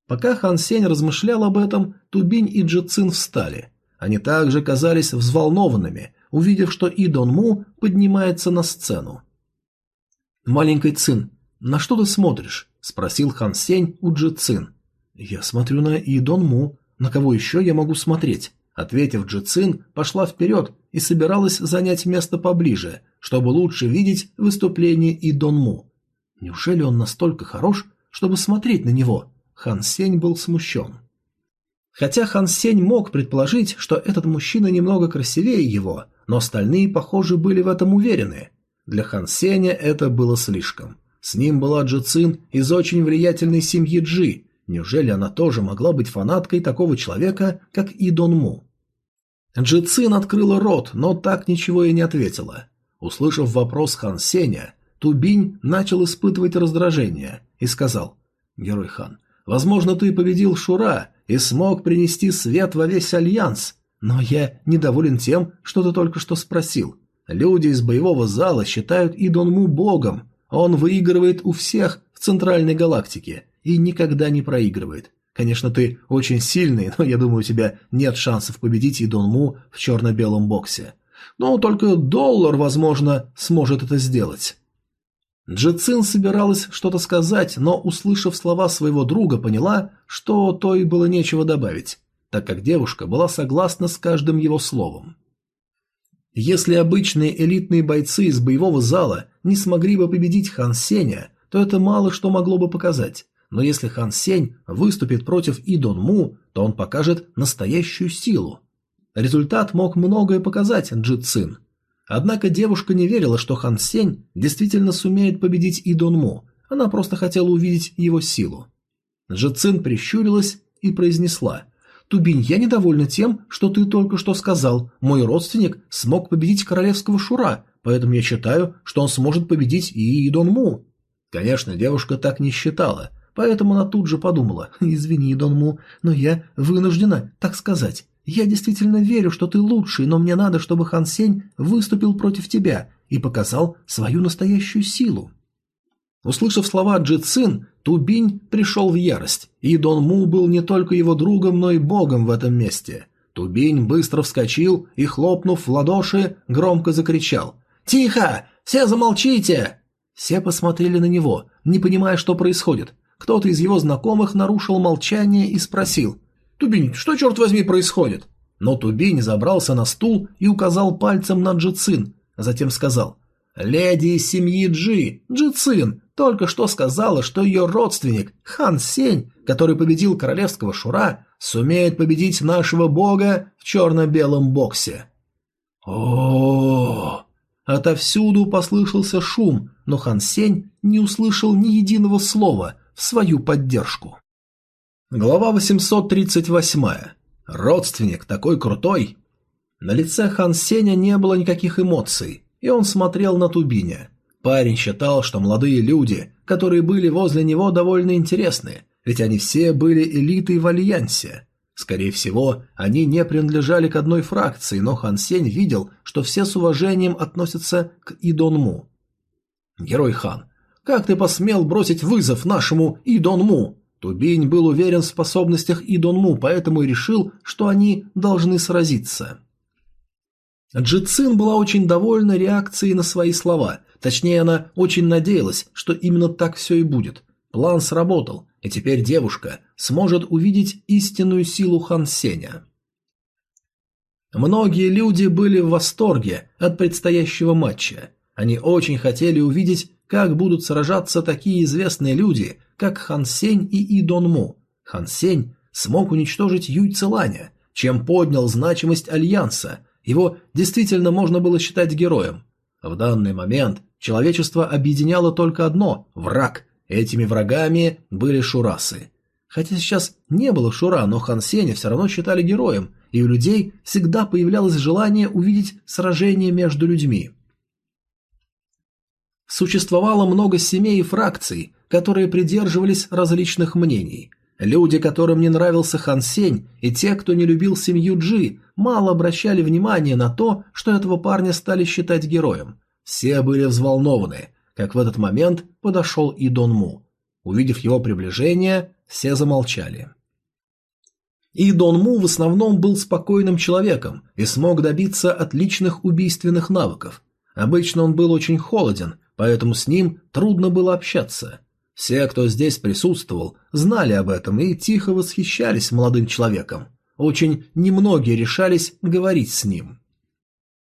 Пока Хан Сень размышлял об этом, Тубинь и Джицин встали. Они также казались взволнованными, увидев, что И Дон Му поднимается на сцену. «Маленький Цин, на что ты смотришь?» – спросил Хан Сень у Джи Цин. «Я смотрю на И Дон Му. На кого еще я могу смотреть?» Ответив, Джи Цин пошла вперед и собиралась занять место поближе, чтобы лучше видеть выступление И Дон Му. Неужели он настолько хорош, чтобы смотреть на него? Хан Сень был смущен. Хотя Хан Сень мог предположить, что этот мужчина немного красивее его, но остальные, похоже, были в этом уверены. Для Хан Сеня это было слишком. С ним была Джи Цин из очень влиятельной семьи Джи. Неужели она тоже могла быть фанаткой такого человека, как И Дон Му? Джи Цин открыла рот, но так ничего и не ответила. Услышав вопрос Хан Сеня, Тубинь начал испытывать раздражение и сказал «Герой Хан, возможно, ты победил Шура и смог принести свет во весь Альянс, но я недоволен тем, что ты только что спросил. Люди из боевого зала считают Идонму богом. Он выигрывает у всех в Центральной галактике и никогда не проигрывает. Конечно, ты очень сильный, но я думаю, у тебя нет шансов победить Идонму в черно-белом боксе. Но только доллар, возможно, сможет это сделать. Джицин собиралась что-то сказать, но, услышав слова своего друга, поняла, что то и было нечего добавить, так как девушка была согласна с каждым его словом. Если обычные элитные бойцы из боевого зала не смогли бы победить Хан Сеня, то это мало что могло бы показать. Но если Хан Сень выступит против Идон Му, то он покажет настоящую силу. Результат мог многое показать Джи Цин. Однако девушка не верила, что Хан Сень действительно сумеет победить Идон Му, она просто хотела увидеть его силу. Джи Цин прищурилась и произнесла Тубинь, я недовольна тем, что ты только что сказал. Мой родственник смог победить королевского Шура, поэтому я считаю, что он сможет победить и Идон Му. Конечно, девушка так не считала, поэтому она тут же подумала, извини, Идон Му, но я вынуждена так сказать. Я действительно верю, что ты лучший, но мне надо, чтобы Хан Сень выступил против тебя и показал свою настоящую силу. Услышав слова Джи Цин, Тубинь пришел в ярость, и Дон Му был не только его другом, но и богом в этом месте. Тубинь быстро вскочил и, хлопнув в ладоши, громко закричал «Тихо! Все замолчите!» Все посмотрели на него, не понимая, что происходит. Кто-то из его знакомых нарушил молчание и спросил «Тубинь, что, черт возьми, происходит?» Но Тубинь забрался на стул и указал пальцем на Джицин, затем сказал «Леди из семьи Джи, Джицин, только что сказала, что ее родственник Хан Сень, который победил королевского Шура, сумеет победить нашего бога в черно-белом боксе. О, Отовсюду послышался шум, но Хан Сень не услышал ни единого слова свою поддержку. Глава 838. Родственник такой крутой. На лице Хан Сеня не было никаких эмоций, и он смотрел на Тубиня. Парень считал, что молодые люди, которые были возле него, довольно интересны, ведь они все были элитой в Альянсе. Скорее всего, они не принадлежали к одной фракции, но Хан Сень видел, что все с уважением относятся к Идонму. «Герой Хан, Как ты посмел бросить вызов нашему Идонму?» Тубинь был уверен в способностях Идонму, поэтому и решил, что они должны сразиться. Джицин была очень довольна реакцией на свои слова. Точнее, она очень надеялась, что именно так все и будет. План сработал, и теперь девушка сможет увидеть истинную силу Хан Сеня. Многие люди были в восторге от предстоящего матча. Они очень хотели увидеть, как будут сражаться такие известные люди, как Хан Сень и Идон Му. Хан Сень смог уничтожить Юй Целаня, чем поднял значимость Альянса. Его действительно можно было считать героем. В данный момент человечество объединяло только одно – враг. Этими врагами были шурасы. Хотя сейчас не было Шура, но Хан Сеня все равно считали героем, и у людей всегда появлялось желание увидеть сражение между людьми. Существовало много семей и фракций, которые придерживались различных мнений. Люди, которым не нравился Хан Сень, и те, кто не любил семью Джи, мало обращали внимания на то, что этого парня стали считать героем. Все были взволнованы, как в этот момент подошел и Дон Му. Увидев его приближение, все замолчали. И Дон Му в основном был спокойным человеком и смог добиться отличных убийственных навыков. Обычно он был очень холоден, поэтому с ним трудно было общаться. Все, кто здесь присутствовал, знали об этом и тихо восхищались молодым человеком. Очень немногие решались говорить с ним.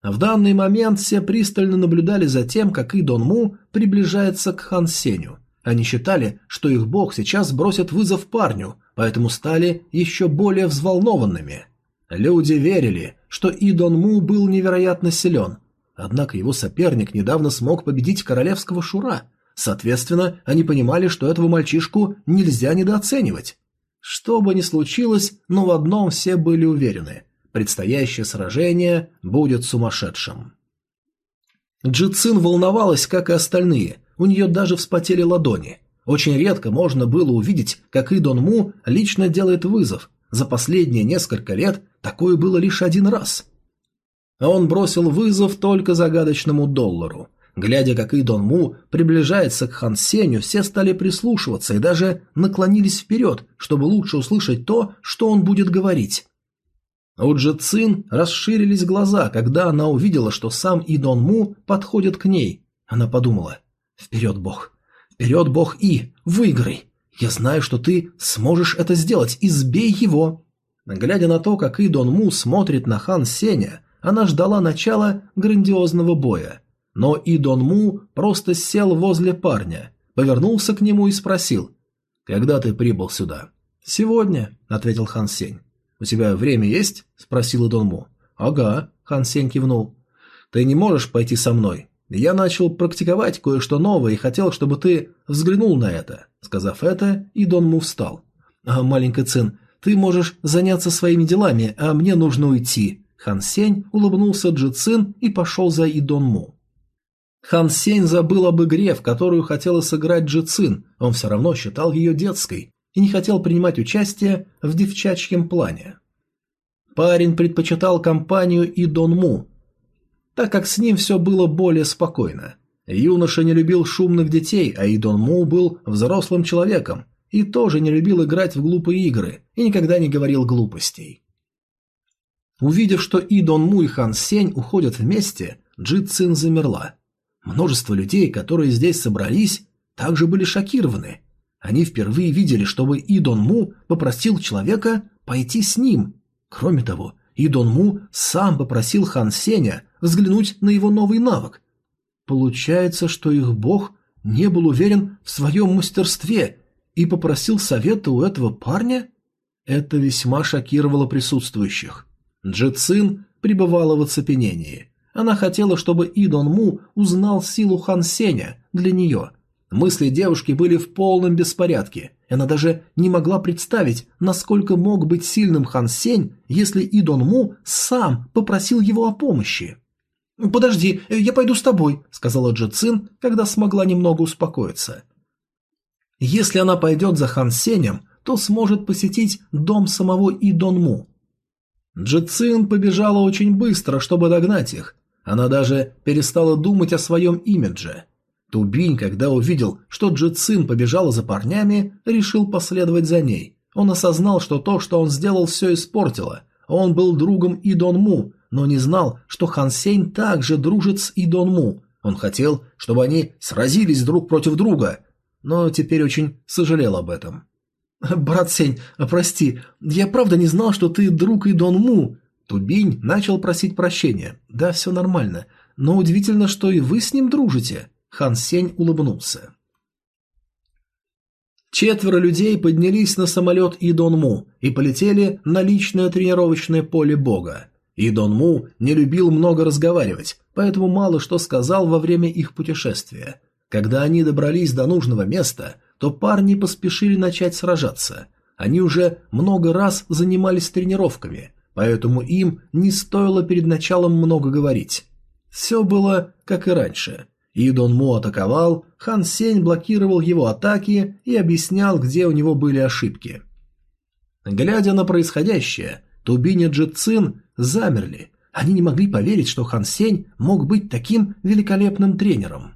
В данный момент все пристально наблюдали за тем, как И Дон Му приближается к Хан Сеню. Они считали, что их бог сейчас бросит вызов парню, поэтому стали еще более взволнованными. Люди верили, что Идон Му был невероятно силен, однако его соперник недавно смог победить королевского Шура. Соответственно, они понимали, что этого мальчишку нельзя недооценивать. Что бы ни случилось, но в одном все были уверены – предстоящее сражение будет сумасшедшим. Джицин волновалась, как и остальные, у нее даже вспотели ладони. Очень редко можно было увидеть, как Идон Му лично делает вызов. За последние несколько лет такое было лишь один раз. Он бросил вызов только загадочному доллару. Глядя, как Идон Му приближается к Хан Сеню, все стали прислушиваться и даже наклонились вперед, чтобы лучше услышать то, что он будет говорить. У Джи Цин расширились глаза, когда она увидела, что сам Идон Му подходит к ней. Она подумала, «Вперед, Бог! Вперед, Бог И! Выиграй! Я знаю, что ты сможешь это сделать, избей его!» Глядя на то, как И Дон Му смотрит на Хан Сеня, она ждала начала грандиозного боя. Но И Дон Му просто сел возле парня, повернулся к нему и спросил, «Когда ты прибыл сюда?» «Сегодня», — ответил Хан Сень. «У тебя время есть?» — спросил И Дон Му. «Ага», — Хан Сень кивнул. «Ты не можешь пойти со мной?» Я начал практиковать кое-что новое и хотел, чтобы ты взглянул на это. Сказав это, Идон Му встал. А, маленький Цин, ты можешь заняться своими делами, а мне нужно уйти. Хан Сень улыбнулся Джи Цин и пошел за Идон Му. Хан Сень забыл об игре, в которую хотела сыграть Джи Цин, он все равно считал ее детской и не хотел принимать участие в девчачьем плане. Парень предпочитал компанию Идон Му, так как с ним все было более спокойно. Юноша не любил шумных детей, а Идон Му был взрослым человеком и тоже не любил играть в глупые игры и никогда не говорил глупостей. Увидев, что Идон Му и Хан Сень уходят вместе, Джи Цин замерла. Множество людей, которые здесь собрались, также были шокированы. Они впервые видели, чтобы Идон Му попросил человека пойти с ним. Кроме того, Идон Му сам попросил Хан Сеня взглянуть на его новый навык. Получается, что их бог не был уверен в своем мастерстве и попросил совета у этого парня? Это весьма шокировало присутствующих. Джицин пребывала в оцепенении. Она хотела, чтобы Идон Му узнал силу Хан Сеня для нее. Мысли девушки были в полном беспорядке, она даже не могла представить, насколько мог быть сильным Хан Сень, если Идон Му сам попросил его о помощи. «Подожди, я пойду с тобой», — сказала Джи Цин, когда смогла немного успокоиться. Если она пойдет за Хан Сенем, то сможет посетить дом самого Идон Му. Джи Цин побежала очень быстро, чтобы догнать их. Она даже перестала думать о своем имидже. Тубинь, когда увидел, что Джицин побежала за парнями, решил последовать за ней. Он осознал, что то, что он сделал, все испортило. Он был другом Идон Му, но не знал, что Хан Сень также дружит с Идон Му. Он хотел, чтобы они сразились друг против друга, но теперь очень сожалел об этом. «Брат Сень, прости, я правда не знал, что ты друг Идон Му». Тубинь начал просить прощения. «Да, все нормально, но удивительно, что и вы с ним дружите». Хан Сень улыбнулся. Четверо людей поднялись на самолет Идонму и полетели на личное тренировочное поле бога. Идонму не любил много разговаривать, поэтому мало что сказал во время их путешествия. Когда они добрались до нужного места, то парни поспешили начать сражаться. Они уже много раз занимались тренировками, поэтому им не стоило перед началом много говорить. Все было как и раньше. Идон Му атаковал, Хан Сень блокировал его атаки и объяснял, где у него были ошибки. Глядя на происходящее, Тубинь и Джи Цин замерли. Они не могли поверить, что Хан Сень мог быть таким великолепным тренером.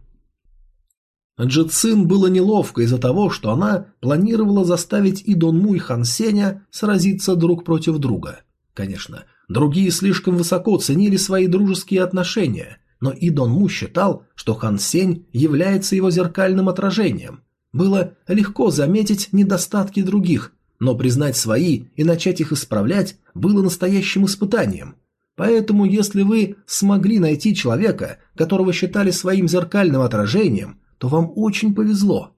Джи Цин было неловко из-за того, что она планировала заставить и Дон Му и Хан Сеня сразиться друг против друга. Конечно, другие слишком высоко ценили свои дружеские отношения – но И Дон Му считал, что Хан Сень является его зеркальным отражением. Было легко заметить недостатки других, но признать свои и начать их исправлять было настоящим испытанием. Поэтому, если вы смогли найти человека, которого считали своим зеркальным отражением, то вам очень повезло.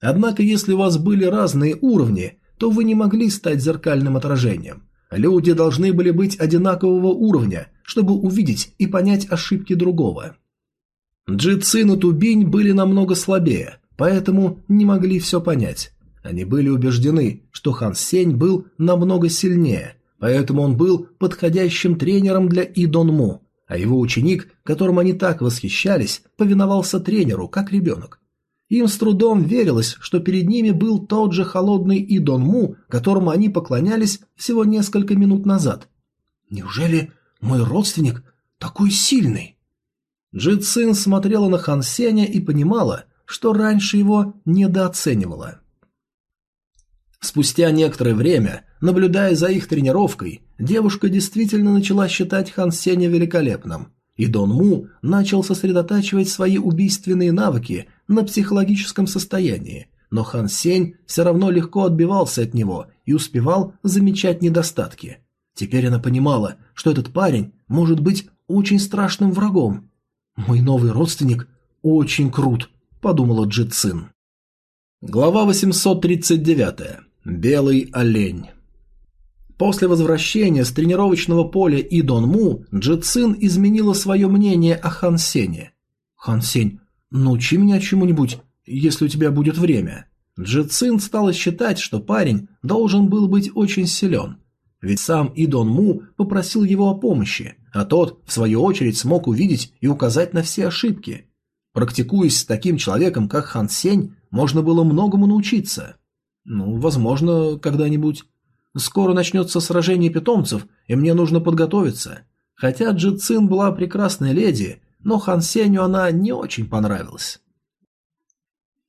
Однако, если у вас были разные уровни, то вы не могли стать зеркальным отражением. Люди должны были быть одинакового уровня, чтобы увидеть и понять ошибки другого. Джи Цин и Тубинь были намного слабее, поэтому не могли все понять. Они были убеждены, что Хан Сень был намного сильнее, поэтому он был подходящим тренером для И Дон Му, а его ученик, которым они так восхищались, повиновался тренеру, как ребенок. Им с трудом верилось, что перед ними был тот же холодный Идон Му, которому они поклонялись всего несколько минут назад. Неужели мой родственник такой сильный? Джи Цин смотрела на Хан Сеня и понимала, что раньше его недооценивала. Спустя некоторое время, наблюдая за их тренировкой, девушка действительно начала считать Хан Сеня великолепным – и Дон Му начал сосредотачивать свои убийственные навыки на психологическом состоянии, но Хан Сень все равно легко отбивался от него и успевал замечать недостатки. Теперь она понимала, что этот парень может быть очень страшным врагом. «Мой новый родственник очень крут», – подумала Джи Цин. Глава 839. Белый олень. После возвращения с тренировочного поля и Дон Му, Джицин изменила свое мнение о Хан Сене. «Хан Сень, научи меня чему-нибудь, если у тебя будет время». Джицин стала считать, что парень должен был быть очень силен. Ведь сам Идон Му попросил его о помощи, а тот, в свою очередь, смог увидеть и указать на все ошибки. Практикуясь с таким человеком, как Хан Сень, можно было многому научиться. Ну, возможно, когда-нибудь. Скоро начнется сражение питомцев, и мне нужно подготовиться. Хотя Джи Цин была прекрасной леди, но Хан Сеню она не очень понравилась.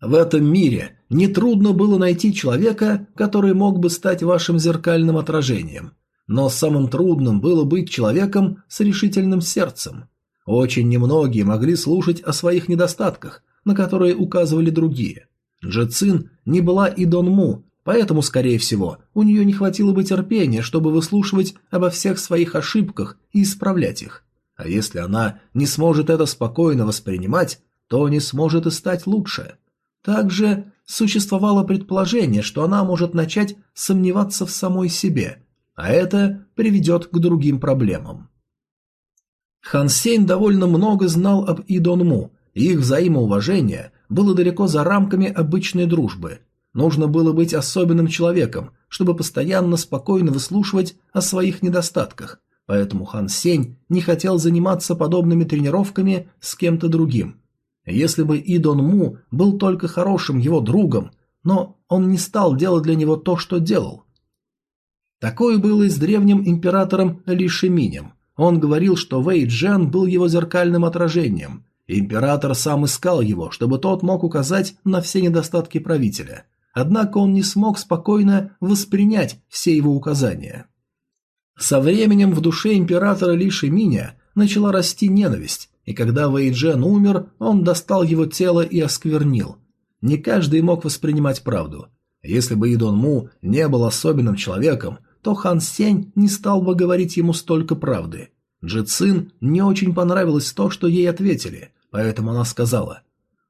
В этом мире нетрудно было найти человека, который мог бы стать вашим зеркальным отражением. Но самым трудным было быть человеком с решительным сердцем. Очень немногие могли слушать о своих недостатках, на которые указывали другие. Джицин не была и Дон Му, Поэтому, скорее всего, у нее не хватило бы терпения, чтобы выслушивать обо всех своих ошибках и исправлять их. А если она не сможет это спокойно воспринимать, то не сможет и стать лучше. Также существовало предположение, что она может начать сомневаться в самой себе, а это приведет к другим проблемам. Хан Сень довольно много знал об Идонму, и их взаимоуважение было далеко за рамками обычной дружбы – Нужно было быть особенным человеком, чтобы постоянно спокойно выслушивать о своих недостатках, поэтому Хан Сень не хотел заниматься подобными тренировками с кем-то другим. Если бы И Дон Му был только хорошим его другом, но он не стал делать для него то, что делал. Такое было и с древним императором Ли Шиминем. Он говорил, что Вэй Джен был его зеркальным отражением, Император сам искал его, чтобы тот мог указать на все недостатки правителя. Однако он не смог спокойно воспринять все его указания. Со временем в душе императора Ли Шиминя начала расти ненависть, и когда Вэйджен умер, он достал его тело и осквернил. Не каждый мог воспринимать правду. Если бы Идон Му не был особенным человеком, то Хан Сень не стал бы говорить ему столько правды. Джи Цин не очень понравилось то, что ей ответили, поэтому она сказала,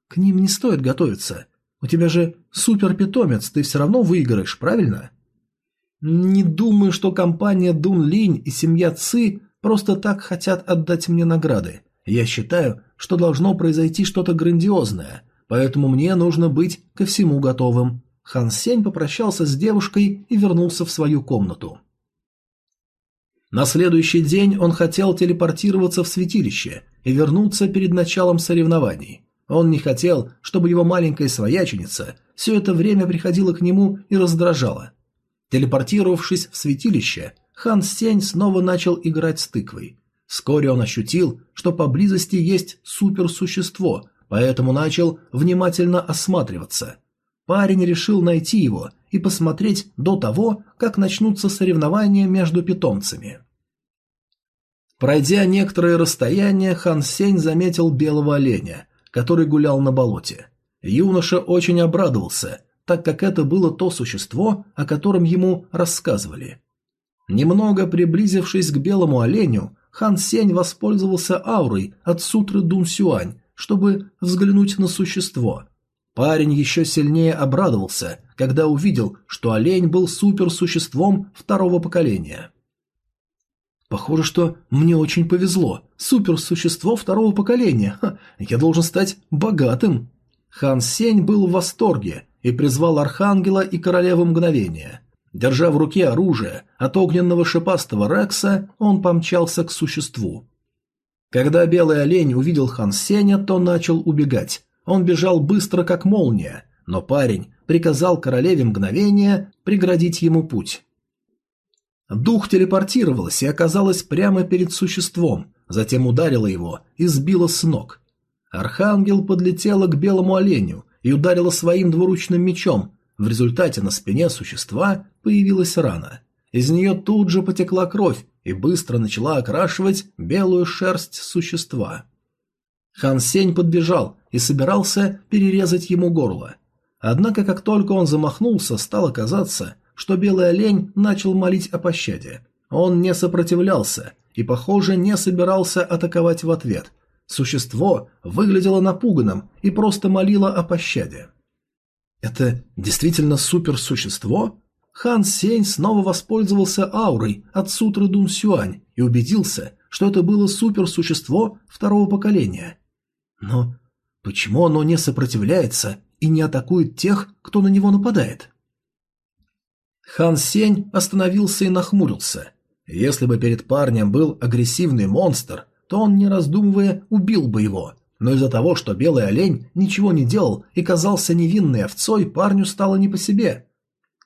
«К ним не стоит готовиться. У тебя же супер-питомец, ты все равно выиграешь, правильно?» «Не думаю, что компания Дун Линь и семья Ци просто так хотят отдать мне награды. Я считаю, что должно произойти что-то грандиозное, поэтому мне нужно быть ко всему готовым». Хан Сень попрощался с девушкой и вернулся в свою комнату. На следующий день он хотел телепортироваться в святилище и вернуться перед началом соревнований. Он не хотел, чтобы его маленькая свояченица все это время приходила к нему и раздражала. Телепортировавшись в святилище, Хан Сень снова начал играть с тыквой. Вскоре он ощутил, что поблизости есть суперсущество, поэтому начал внимательно осматриваться. Парень решил найти его и посмотреть до того, как начнутся соревнования между питомцами. Пройдя некоторое расстояние, Хан Сень заметил белого оленя, который гулял на болоте. Юноша очень обрадовался, так как это было то существо, о котором ему рассказывали. Немного приблизившись к белому оленю, Хан Сень воспользовался аурой от сутры Дун Сюань, чтобы взглянуть на существо. Парень еще сильнее обрадовался, когда увидел, что олень был суперсуществом второго поколения. Похоже, что мне очень повезло. Суперсущество второго поколения. Ха, я должен стать богатым. Хан Сень был в восторге и призвал Архангела и Королеву Мгновения. Держа в руке оружие от огненного шипастого Рекса, он помчался к существу. Когда белый олень увидел Хан Сеня, то начал убегать, он бежал быстро, как молния, но парень приказал королеве мгновения преградить ему путь. Дух телепортировалась и оказалась прямо перед существом, затем ударила его и сбила с ног. Архангел подлетела к белому оленю и ударила своим двуручным мечом. В результате на спине существа появилась рана. Из нее тут же потекла кровь и быстро начала окрашивать белую шерсть существа. Хан Сень подбежал и собирался перерезать ему горло. Однако, как только он замахнулся, стало казаться, что белый олень начал молить о пощаде. Он не сопротивлялся и, похоже, не собирался атаковать в ответ. Существо выглядело напуганным и просто молило о пощаде. Это действительно суперсущество? Хан Сень снова воспользовался аурой от сутры Дун Сюань и убедился, что это было суперсущество второго поколения. Но почему оно не сопротивляется и не атакует тех, кто на него нападает? Хан Сень остановился и нахмурился. Если бы перед парнем был агрессивный монстр, то он, не раздумывая, убил бы его. Но из-за того, что белый олень ничего не делал и казался невинной овцой, парню стало не по себе.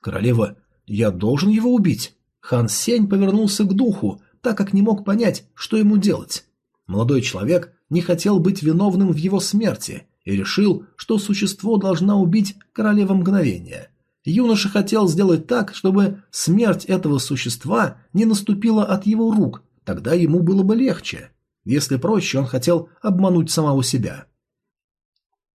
«Королева, я должен его убить?» Хан Сень повернулся к духу, так как не мог понять, что ему делать. Молодой человек не хотел быть виновным в его смерти и решил, что существо должна убить королева мгновения. Юноша хотел сделать так, чтобы смерть этого существа не наступила от его рук, тогда ему было бы легче. Если проще, он хотел обмануть самого себя.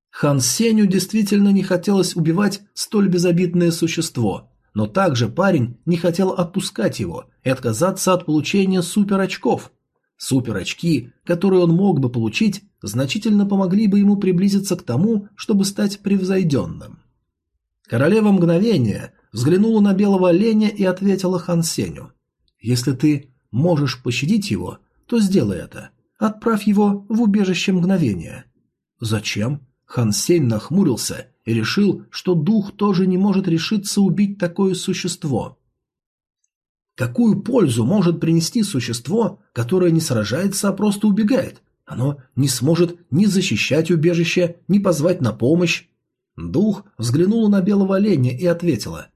Хан Сеню действительно не хотелось убивать столь безобидное существо, но также парень не хотел отпускать его и отказаться от получения суперочков, Суперочки, которые он мог бы получить, значительно помогли бы ему приблизиться к тому, чтобы стать превзойденным. Королева мгновения взглянула на белого оленя и ответила Хан Сеню. «Если ты можешь пощадить его, то сделай это. Отправь его в убежище мгновения». «Зачем?» Хан Сень нахмурился и решил, что дух тоже не может решиться убить такое существо. Какую пользу может принести существо, которое не сражается, а просто убегает? Оно не сможет ни защищать убежище, ни позвать на помощь. Дух взглянула на белого оленя и ответила.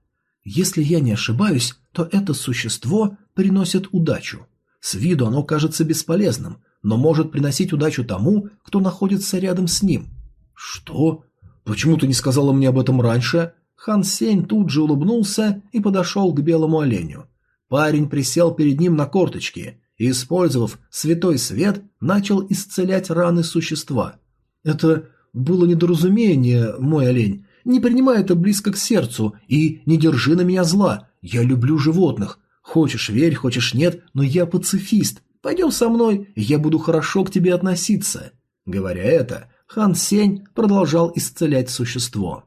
«Если я не ошибаюсь, то это существо приносит удачу. С виду оно кажется бесполезным, но может приносить удачу тому, кто находится рядом с ним. Что? Почему ты не сказала мне об этом раньше? Хан Сень тут же улыбнулся и подошел к белому оленю. Парень присел перед ним на корточки и, использовав святой свет, начал исцелять раны существа. Это было недоразумение, мой олень. Не принимай это близко к сердцу и не держи на меня зла. Я люблю животных. Хочешь верь, хочешь нет, но я пацифист. Пойдем со мной, я буду хорошо к тебе относиться. Говоря это, Хан Сень продолжал исцелять существо.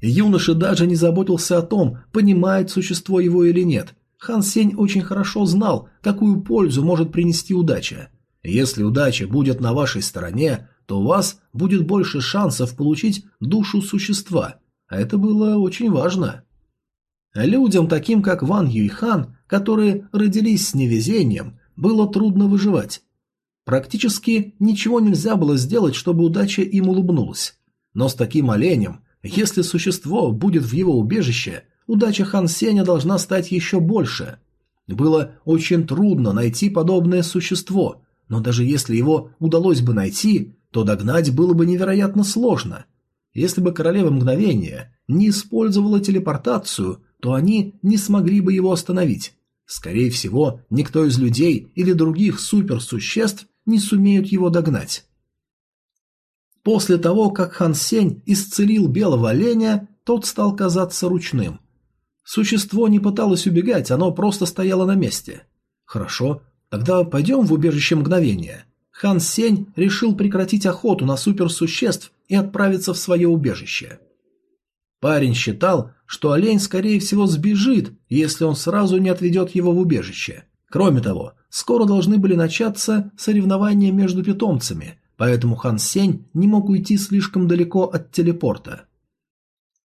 Юноша даже не заботился о том, понимает существо его или нет. Хан Сень очень хорошо знал, какую пользу может принести удача. Если удача будет на вашей стороне, то у вас будет больше шансов получить душу существа, а это было очень важно. Людям, таким как Ван Юйхан, которые родились с невезением, было трудно выживать. Практически ничего нельзя было сделать, чтобы удача им улыбнулась. Но с таким оленем, если существо будет в его убежище, удача Хан Сеня должна стать еще больше. Было очень трудно найти подобное существо, но даже если его удалось бы найти, то догнать было бы невероятно сложно. Если бы королева мгновения не использовала телепортацию, то они не смогли бы его остановить. Скорее всего, никто из людей или других суперсуществ не сумеют его догнать. После того, как Хан Сень исцелил белого оленя, тот стал казаться ручным. Существо не пыталось убегать, оно просто стояло на месте. Хорошо, тогда пойдем в убежище мгновения. Хан Сень решил прекратить охоту на суперсуществ и отправиться в свое убежище. Парень считал, что олень скорее всего сбежит, если он сразу не отведет его в убежище. Кроме того, скоро должны были начаться соревнования между питомцами, поэтому Хан Сень не мог уйти слишком далеко от телепорта.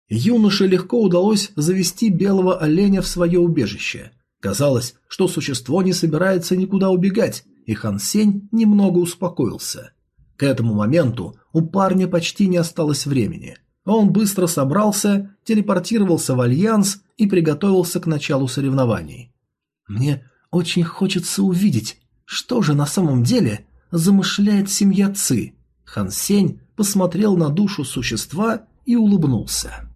Юноше легко удалось завести белого оленя в свое убежище. Казалось, что существо не собирается никуда убегать, и Хан Сень немного успокоился. К этому моменту у парня почти не осталось времени. Он быстро собрался, телепортировался в Альянс и приготовился к началу соревнований. «Мне очень хочется увидеть, что же на самом деле замышляет семья Ци». Хан посмотрел на душу существа и улыбнулся.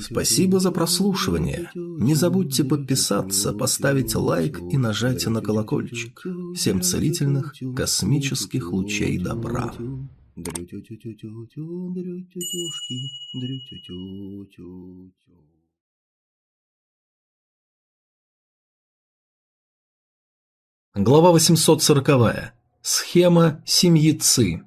Спасибо за прослушивание. Не забудьте подписаться, поставить лайк и нажать на колокольчик. Всем целительных космических лучей добра. Глава 840. Схема семьи Ци.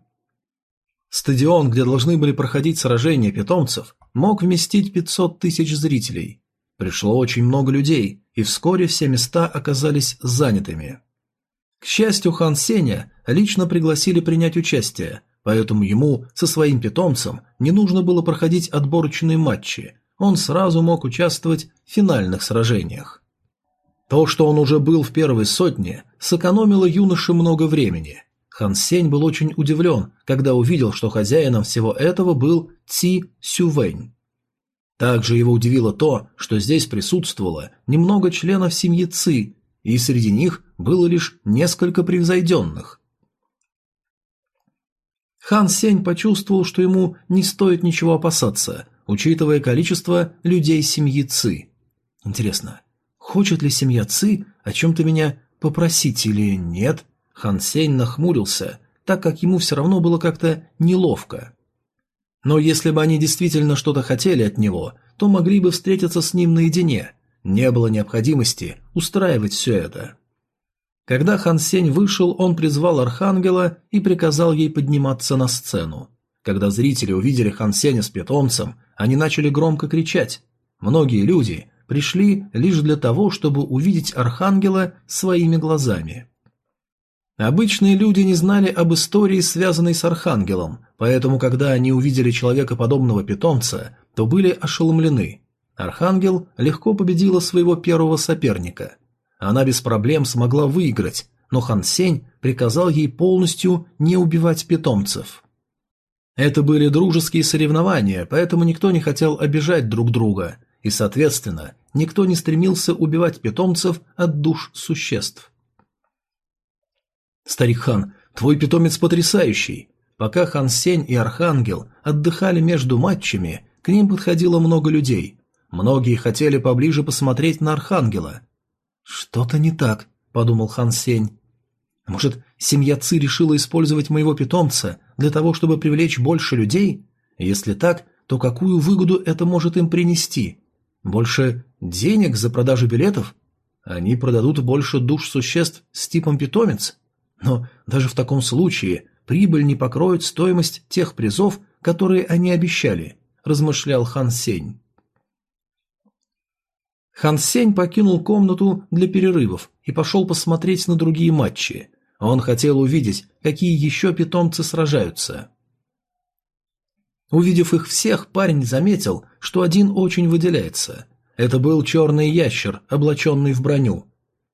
Стадион, где должны были проходить сражения питомцев, мог вместить 500 тысяч зрителей. Пришло очень много людей, и вскоре все места оказались занятыми. К счастью, Хан Сеня лично пригласили принять участие, поэтому ему со своим питомцем не нужно было проходить отборочные матчи, он сразу мог участвовать в финальных сражениях. То, что он уже был в первой сотне, сэкономило юноше много времени. Хан Сень был очень удивлен, когда увидел, что хозяином всего этого был Ци Сювэнь. Также его удивило то, что здесь присутствовало немного членов семьи Ци, и среди них было лишь несколько превзойденных. Хан Сень почувствовал, что ему не стоит ничего опасаться, учитывая количество людей семьи Ци. Интересно, Хочет ли семья Ци о чем-то меня попросить или нет? Хан Сень нахмурился, так как ему все равно было как-то неловко. Но если бы они действительно что-то хотели от него, то могли бы встретиться с ним наедине. Не было необходимости устраивать все это. Когда Хан Сень вышел, он призвал Архангела и приказал ей подниматься на сцену. Когда зрители увидели Хан Сеня с питомцем, они начали громко кричать. Многие люди пришли лишь для того, чтобы увидеть Архангела своими глазами. Обычные люди не знали об истории, связанной с Архангелом, поэтому, когда они увидели человекоподобного питомца, то были ошеломлены. Архангел легко победила своего первого соперника. Она без проблем смогла выиграть, но Хан Сень приказал ей полностью не убивать питомцев. Это были дружеские соревнования, поэтому никто не хотел обижать друг друга, и, соответственно, никто не стремился убивать питомцев от душ существ. Старик Хан, твой питомец потрясающий. Пока Хан Сень и Архангел отдыхали между матчами, к ним подходило много людей. Многие хотели поближе посмотреть на Архангела. «Что-то не так», — подумал Хан Сень. «Может, семья Ци решила использовать моего питомца для того, чтобы привлечь больше людей? Если так, то какую выгоду это может им принести? Больше денег за продажу билетов? Они продадут больше душ существ с типом питомец? Но даже в таком случае прибыль не покроет стоимость тех призов, которые они обещали, размышлял Хан Сень. Хан Сень покинул комнату для перерывов и пошел посмотреть на другие матчи. Он хотел увидеть, какие еще питомцы сражаются. Увидев их всех, парень заметил, что один очень выделяется. Это был черный ящер, облаченный в броню.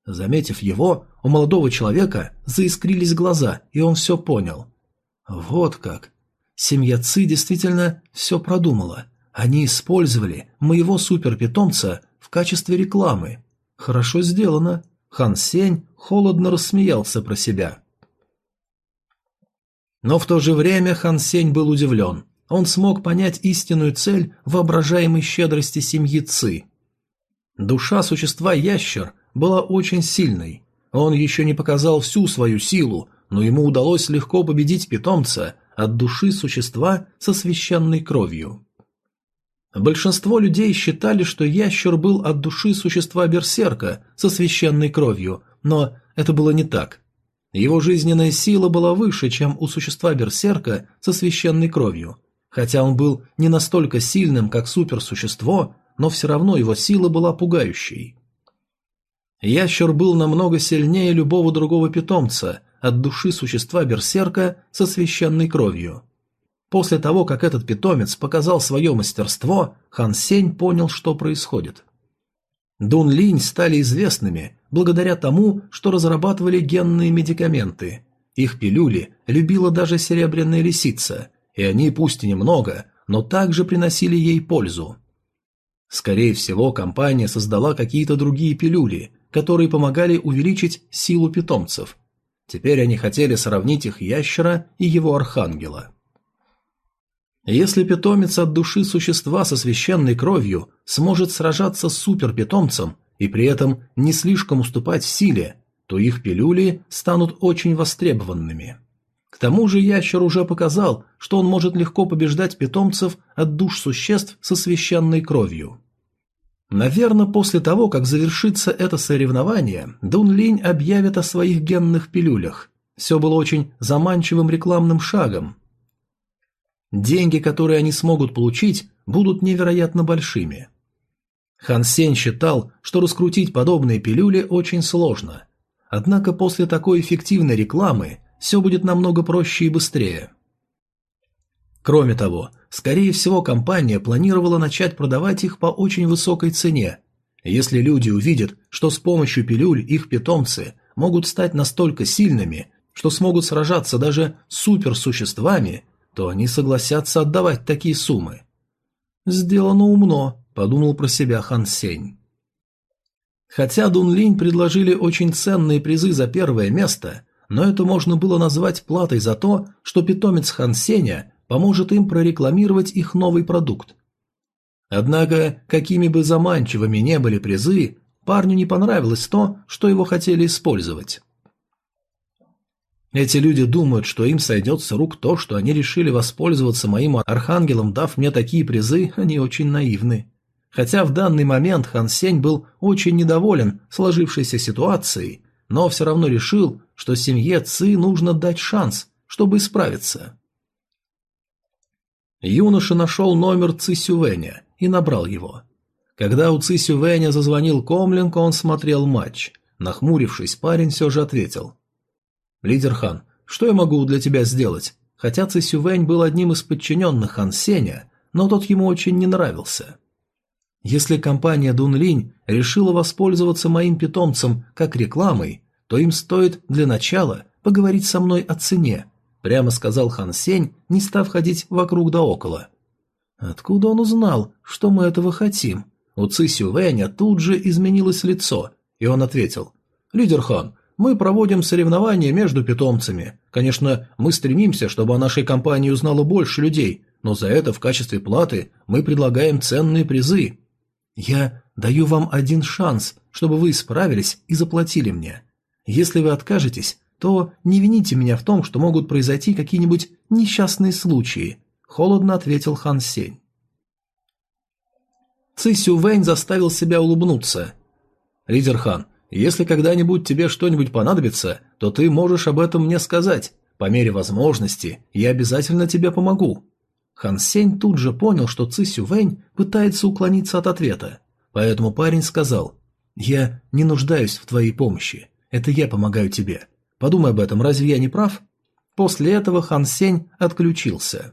Заметив его, у молодого человека заискрились глаза, и он все понял. Вот как. Семья Ци действительно все продумала. Они использовали моего суперпитомца в качестве рекламы. Хорошо сделано. Хан Сень холодно рассмеялся про себя. Но в то же время Хан Сень был удивлен. Он смог понять истинную цель воображаемой щедрости семьи Ци. Душа существа ящер была очень сильной. Он еще не показал всю свою силу, но ему удалось легко победить питомца от души существа со священной кровью. Большинство людей считали, что ящер был от души существа берсерка со священной кровью, но это было не так. Его жизненная сила была выше, чем у существа берсерка со священной кровью. Хотя он был не настолько сильным, как суперсущество, но все равно его сила была пугающей. Ящер был намного сильнее любого другого питомца от души существа берсерка со священной кровью. После того, как этот питомец показал свое мастерство, Хан Сень понял, что происходит. Дун Линь стали известными благодаря тому, что разрабатывали генные медикаменты. Их пилюли любила даже серебряная лисица, и они, пусть немного, но также приносили ей пользу. Скорее всего, компания создала какие-то другие пилюли, которые помогали увеличить силу питомцев. Теперь они хотели сравнить их ящера и его архангела. Если питомец от души существа со священной кровью сможет сражаться с суперпитомцем и при этом не слишком уступать в силе, то их пилюли станут очень востребованными. К тому же ящер уже показал, что он может легко побеждать питомцев от душ существ со священной кровью. Наверное, после того, как завершится это соревнование, Дун Линь объявит о своих генных пилюлях. Все было очень заманчивым рекламным шагом. Деньги, которые они смогут получить, будут невероятно большими. Хан Сень считал, что раскрутить подобные пилюли очень сложно. Однако после такой эффективной рекламы все будет намного проще и быстрее. Кроме того, скорее всего компания планировала начать продавать их по очень высокой цене. Если люди увидят, что с помощью пилюль их питомцы могут стать настолько сильными, что смогут сражаться даже суперсуществами, то они согласятся отдавать такие суммы. «Сделано умно», – подумал про себя Хан Сень. Хотя Дун Линь предложили очень ценные призы за первое место, но это можно было назвать платой за то, что питомец Хан Сеня поможет им прорекламировать их новый продукт. Однако, какими бы заманчивыми не были призы, парню не понравилось то, что его хотели использовать. Эти люди думают, что им сойдет с рук то, что они решили воспользоваться моим архангелом, дав мне такие призы, они очень наивны. Хотя в данный момент Хан Сень был очень недоволен сложившейся ситуацией, но все равно решил, что семье Ци нужно дать шанс, чтобы исправиться. Юноша нашел номер Ци Сювеня и набрал его. Когда у Ци Сювеня зазвонил Комлинг, он смотрел матч. Нахмурившись, парень все же ответил. «Лидер Хан, что я могу для тебя сделать?» Хотя Ци Сювень был одним из подчиненных Хан Сеня, но тот ему очень не нравился. Если компания Дунлинь решила воспользоваться моим питомцем как рекламой, то им стоит для начала поговорить со мной о цене, прямо сказал Хан Сень, не став ходить вокруг да около. Откуда он узнал, что мы этого хотим? У Ци Сювэня тут же изменилось лицо, и он ответил. «Лидер Хан, мы проводим соревнования между питомцами. Конечно, мы стремимся, чтобы о нашей компании узнало больше людей, но за это в качестве платы мы предлагаем ценные призы. Я даю вам один шанс, чтобы вы справились и заплатили мне. Если вы откажетесь, то не вините меня в том, что могут произойти какие-нибудь несчастные случаи», – холодно ответил Хан Сень. Ци Сювэнь заставил себя улыбнуться. «Лидер Хан, если когда-нибудь тебе что-нибудь понадобится, то ты можешь об этом мне сказать. По мере возможности я обязательно тебе помогу». Хан Сень тут же понял, что Ци Сювэнь пытается уклониться от ответа. Поэтому парень сказал, «Я не нуждаюсь в твоей помощи. Это я помогаю тебе. Подумай об этом, разве я не прав?» После этого Хан Сень отключился.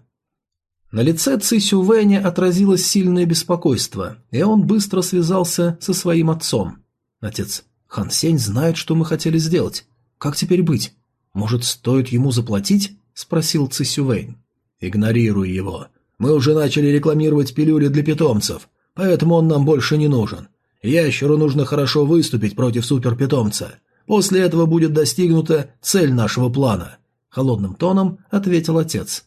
На лице Ци Сювэня отразилось сильное беспокойство, и он быстро связался со своим отцом. «Отец, Хан Сень знает, что мы хотели сделать. Как теперь быть? Может, стоит ему заплатить?» – спросил Ци Сювэнь. «Игнорируй его. Мы уже начали рекламировать пилюли для питомцев, поэтому он нам больше не нужен. Ящеру нужно хорошо выступить против суперпитомца. После этого будет достигнута цель нашего плана», – холодным тоном ответил отец.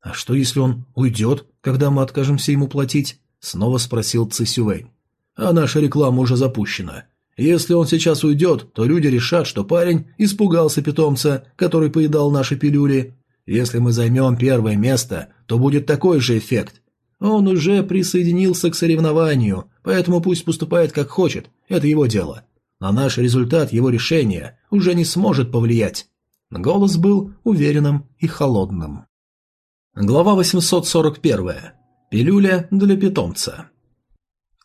«А что, если он уйдет, когда мы откажемся ему платить?» – снова спросил Цисювэнь. «А наша реклама уже запущена. Если он сейчас уйдет, то люди решат, что парень испугался питомца, который поедал наши пилюли. Если мы займем первое место, то будет такой же эффект. Он уже присоединился к соревнованию, поэтому пусть поступает как хочет, это его дело. На наш результат его решения уже не сможет повлиять. Голос был уверенным и холодным. Глава 841. Пилюля для питомца.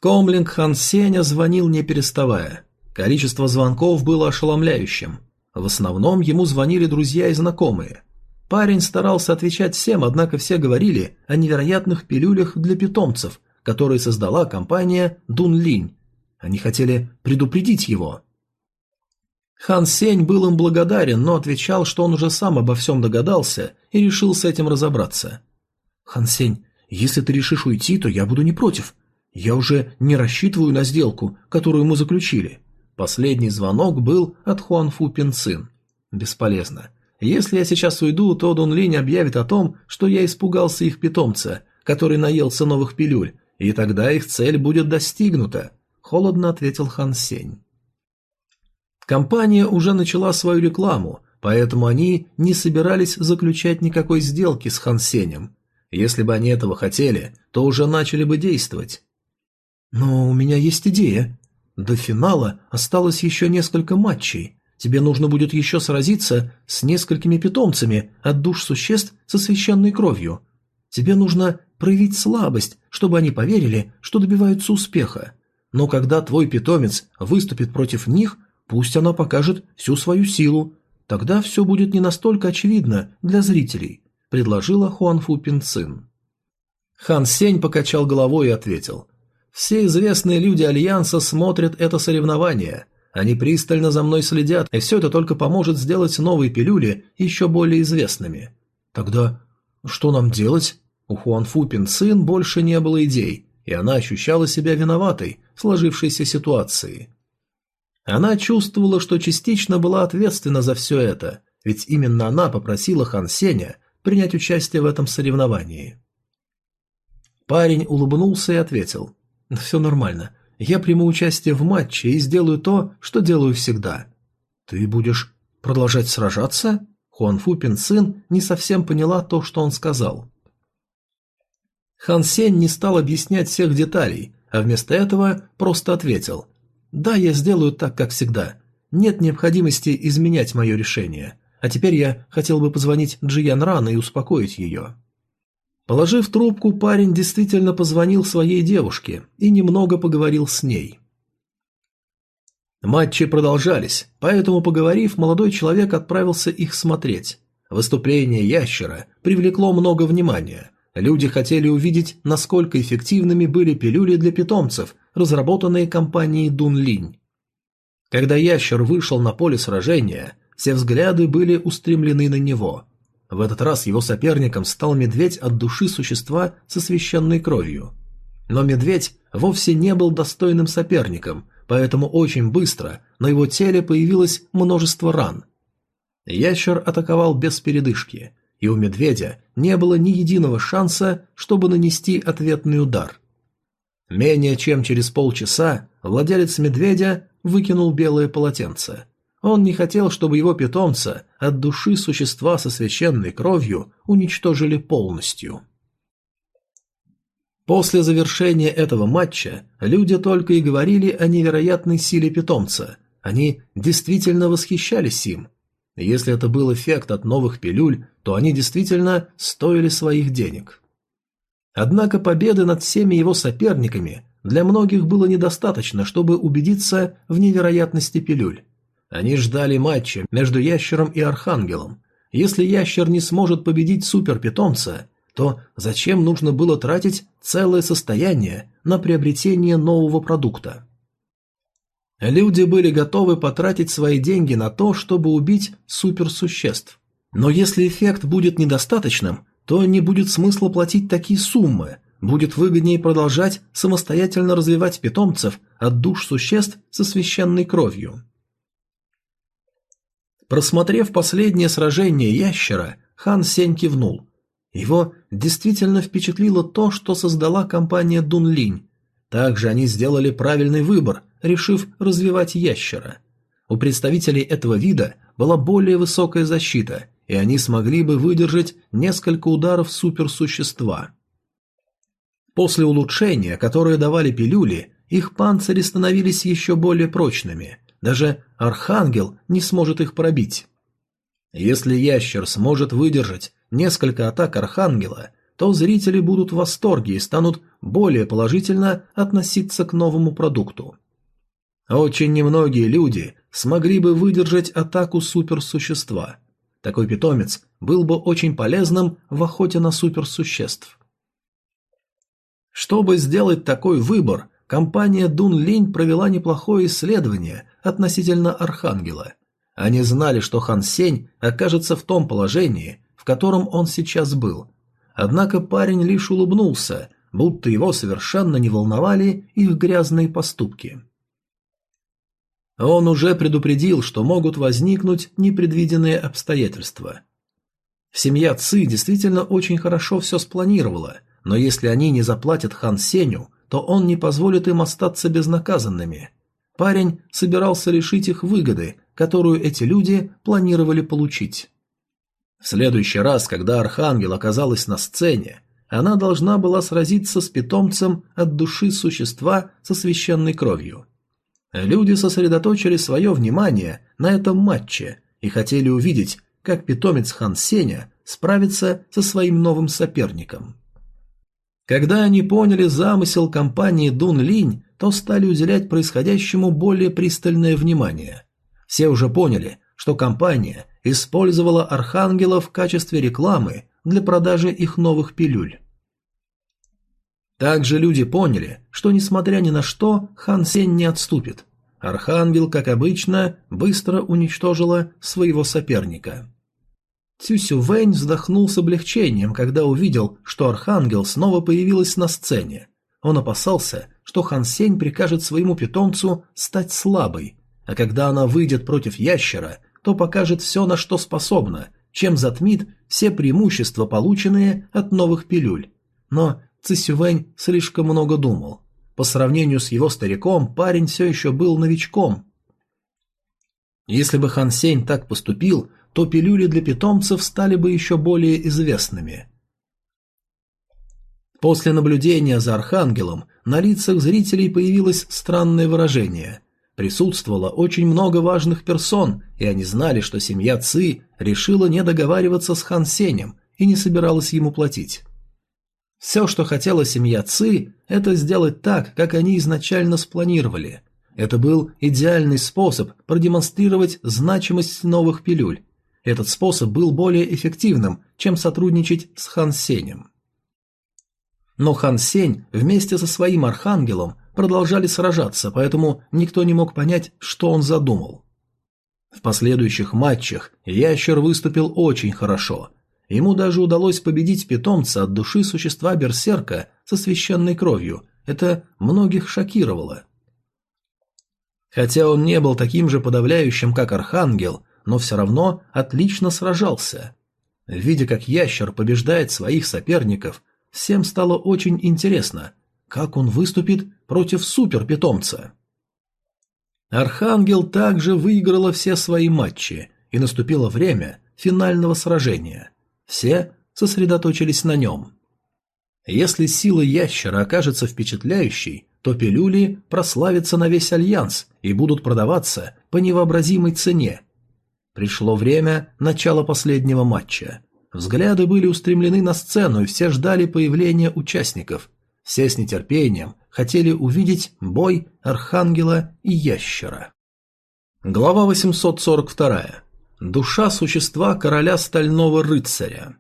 Комлинг Хан Сеня звонил не переставая. Количество звонков было ошеломляющим. В основном ему звонили друзья и знакомые. Парень старался отвечать всем, однако все говорили о невероятных пилюлях для питомцев, которые создала компания Дун Линь. Они хотели предупредить его. Хан Сень был им благодарен, но отвечал, что он уже сам обо всем догадался и решил с этим разобраться. «Хан Сень, если ты решишь уйти, то я буду не против. Я уже не рассчитываю на сделку, которую мы заключили». Последний звонок был от Хуанфу Пинцин. «Бесполезно. Если я сейчас уйду, то Дун Линь объявит о том, что я испугался их питомца, который наелся новых пилюль, и тогда их цель будет достигнута», – холодно ответил Хан Сень. Компания уже начала свою рекламу, поэтому они не собирались заключать никакой сделки с Хан Сенем. Если бы они этого хотели, то уже начали бы действовать. «Но у меня есть идея. До финала осталось еще несколько матчей. Тебе нужно будет еще сразиться с несколькими питомцами от душ существ со священной кровью. Тебе нужно проявить слабость, чтобы они поверили, что добиваются успеха. Но когда твой питомец выступит против них, пусть она покажет всю свою силу. Тогда все будет не настолько очевидно для зрителей», – предложила Хуанфу Пинцин. Хан Сень покачал головой и ответил. «Все известные люди Альянса смотрят это соревнование. Они пристально за мной следят, и все это только поможет сделать новые пилюли еще более известными. Тогда что нам делать? У Хуанфу Пинцин больше не было идей, и она ощущала себя виноватой сложившейся ситуации. Она чувствовала, что частично была ответственна за все это, ведь именно она попросила Хан Сеня принять участие в этом соревновании. Парень улыбнулся и ответил. «Все нормально. Я приму участие в матче и сделаю то, что делаю всегда. Ты будешь продолжать сражаться? Хуанфу Пинцин не совсем поняла то, что он сказал. Хан Сень не стал объяснять всех деталей, а вместо этого просто ответил. «Да, я сделаю так, как всегда. Нет необходимости изменять мое решение. А теперь я хотел бы позвонить Джиян Ран и успокоить ее». Положив трубку, парень действительно позвонил своей девушке и немного поговорил с ней. Матчи продолжались, поэтому, поговорив, молодой человек отправился их смотреть. Выступление ящера привлекло много внимания. Люди хотели увидеть, насколько эффективными были пилюли для питомцев, разработанные компанией Дунлинь. Когда ящер вышел на поле сражения, все взгляды были устремлены на него – в этот раз его соперником стал медведь от души существа со священной кровью. Но медведь вовсе не был достойным соперником, поэтому очень быстро на его теле появилось множество ран. Ящер атаковал без передышки, и у медведя не было ни единого шанса, чтобы нанести ответный удар. Менее чем через полчаса владелец медведя выкинул белое полотенце. Он не хотел, чтобы его питомца от души существа со священной кровью уничтожили полностью. После завершения этого матча люди только и говорили о невероятной силе питомца. Они действительно восхищались им. Если это был эффект от новых пилюль, то они действительно стоили своих денег. Однако победы над всеми его соперниками для многих было недостаточно, чтобы убедиться в невероятности пилюль. Они ждали матча между ящером и архангелом. Если ящер не сможет победить суперпитомца, то зачем нужно было тратить целое состояние на приобретение нового продукта? Люди были готовы потратить свои деньги на то, чтобы убить суперсуществ. Но если эффект будет недостаточным, то не будет смысла платить такие суммы, будет выгоднее продолжать самостоятельно развивать питомцев от душ существ со священной кровью. Просмотрев последнее сражение ящера, хан Сень кивнул. Его действительно впечатлило то, что создала компания Дунлинь. Также они сделали правильный выбор, решив развивать ящера. У представителей этого вида была более высокая защита, и они смогли бы выдержать несколько ударов суперсущества. После улучшения, которое давали пилюли, их панцири становились еще более прочными. Даже архангел не сможет их пробить. Если ящер сможет выдержать несколько атак Архангела, то зрители будут в восторге и станут более положительно относиться к новому продукту. Очень немногие люди смогли бы выдержать атаку суперсущества. Такой питомец был бы очень полезным в охоте на суперсуществ. Чтобы сделать такой выбор, компания Дун Линь провела неплохое исследование относительно Архангела. Они знали, что Хан Сень окажется в том положении, в котором он сейчас был. Однако парень лишь улыбнулся, будто его совершенно не волновали их грязные поступки. Он уже предупредил, что могут возникнуть непредвиденные обстоятельства. Семья Ци действительно очень хорошо все спланировала, но если они не заплатят Хан Сеню, то он не позволит им остаться безнаказанными. Парень собирался лишить их выгоды, которую эти люди планировали получить. В следующий раз, когда Архангел оказалась на сцене, она должна была сразиться с питомцем от души существа со священной кровью. Люди сосредоточили свое внимание на этом матче и хотели увидеть, как питомец Хан Сеня справится со своим новым соперником. Когда они поняли замысел компании Дун Линь, то стали уделять происходящему более пристальное внимание. Все уже поняли, что компания использовала архангела в качестве рекламы для продажи их новых пилюль. Также люди поняли, что несмотря ни на что, Хан Сень не отступит. Архангел, как обычно, быстро уничтожила своего соперника. Цюсю Вэнь вздохнул с облегчением, когда увидел, что Архангел снова появилась на сцене. Он опасался, что Хан Сень прикажет своему питомцу стать слабой, а когда она выйдет против ящера, то покажет все, на что способна, чем затмит все преимущества, полученные от новых пилюль. Но Цисювэнь слишком много думал. По сравнению с его стариком, парень все еще был новичком. Если бы Хан Сень так поступил, то пилюли для питомцев стали бы еще более известными. После наблюдения за Архангелом на лицах зрителей появилось странное выражение. Присутствовало очень много важных персон, и они знали, что семья Ци решила не договариваться с Хан Сенем и не собиралась ему платить. Все, что хотела семья Ци, это сделать так, как они изначально спланировали. Это был идеальный способ продемонстрировать значимость новых пилюль. Этот способ был более эффективным, чем сотрудничать с Хан Сенем. Но Хан Сень вместе со своим архангелом продолжали сражаться, поэтому никто не мог понять, что он задумал. В последующих матчах ящер выступил очень хорошо. Ему даже удалось победить питомца от души существа берсерка со священной кровью, Это многих шокировало. Хотя он не был таким же подавляющим, как Архангел, но все равно отлично сражался. Видя, как ящер побеждает своих соперников, всем стало очень интересно, как он выступит против суперпитомца. Архангел также выиграла все свои матчи, и наступило время финального сражения. Все сосредоточились на нем. Если сила ящера окажется впечатляющей, то пилюли прославятся на весь Альянс и будут продаваться по невообразимой цене. Пришло время начала последнего матча. Взгляды были устремлены на сцену, и все ждали появления участников. Все с нетерпением хотели увидеть бой Архангела и Ящера. Глава 842. Душа существа короля Стального Рыцаря.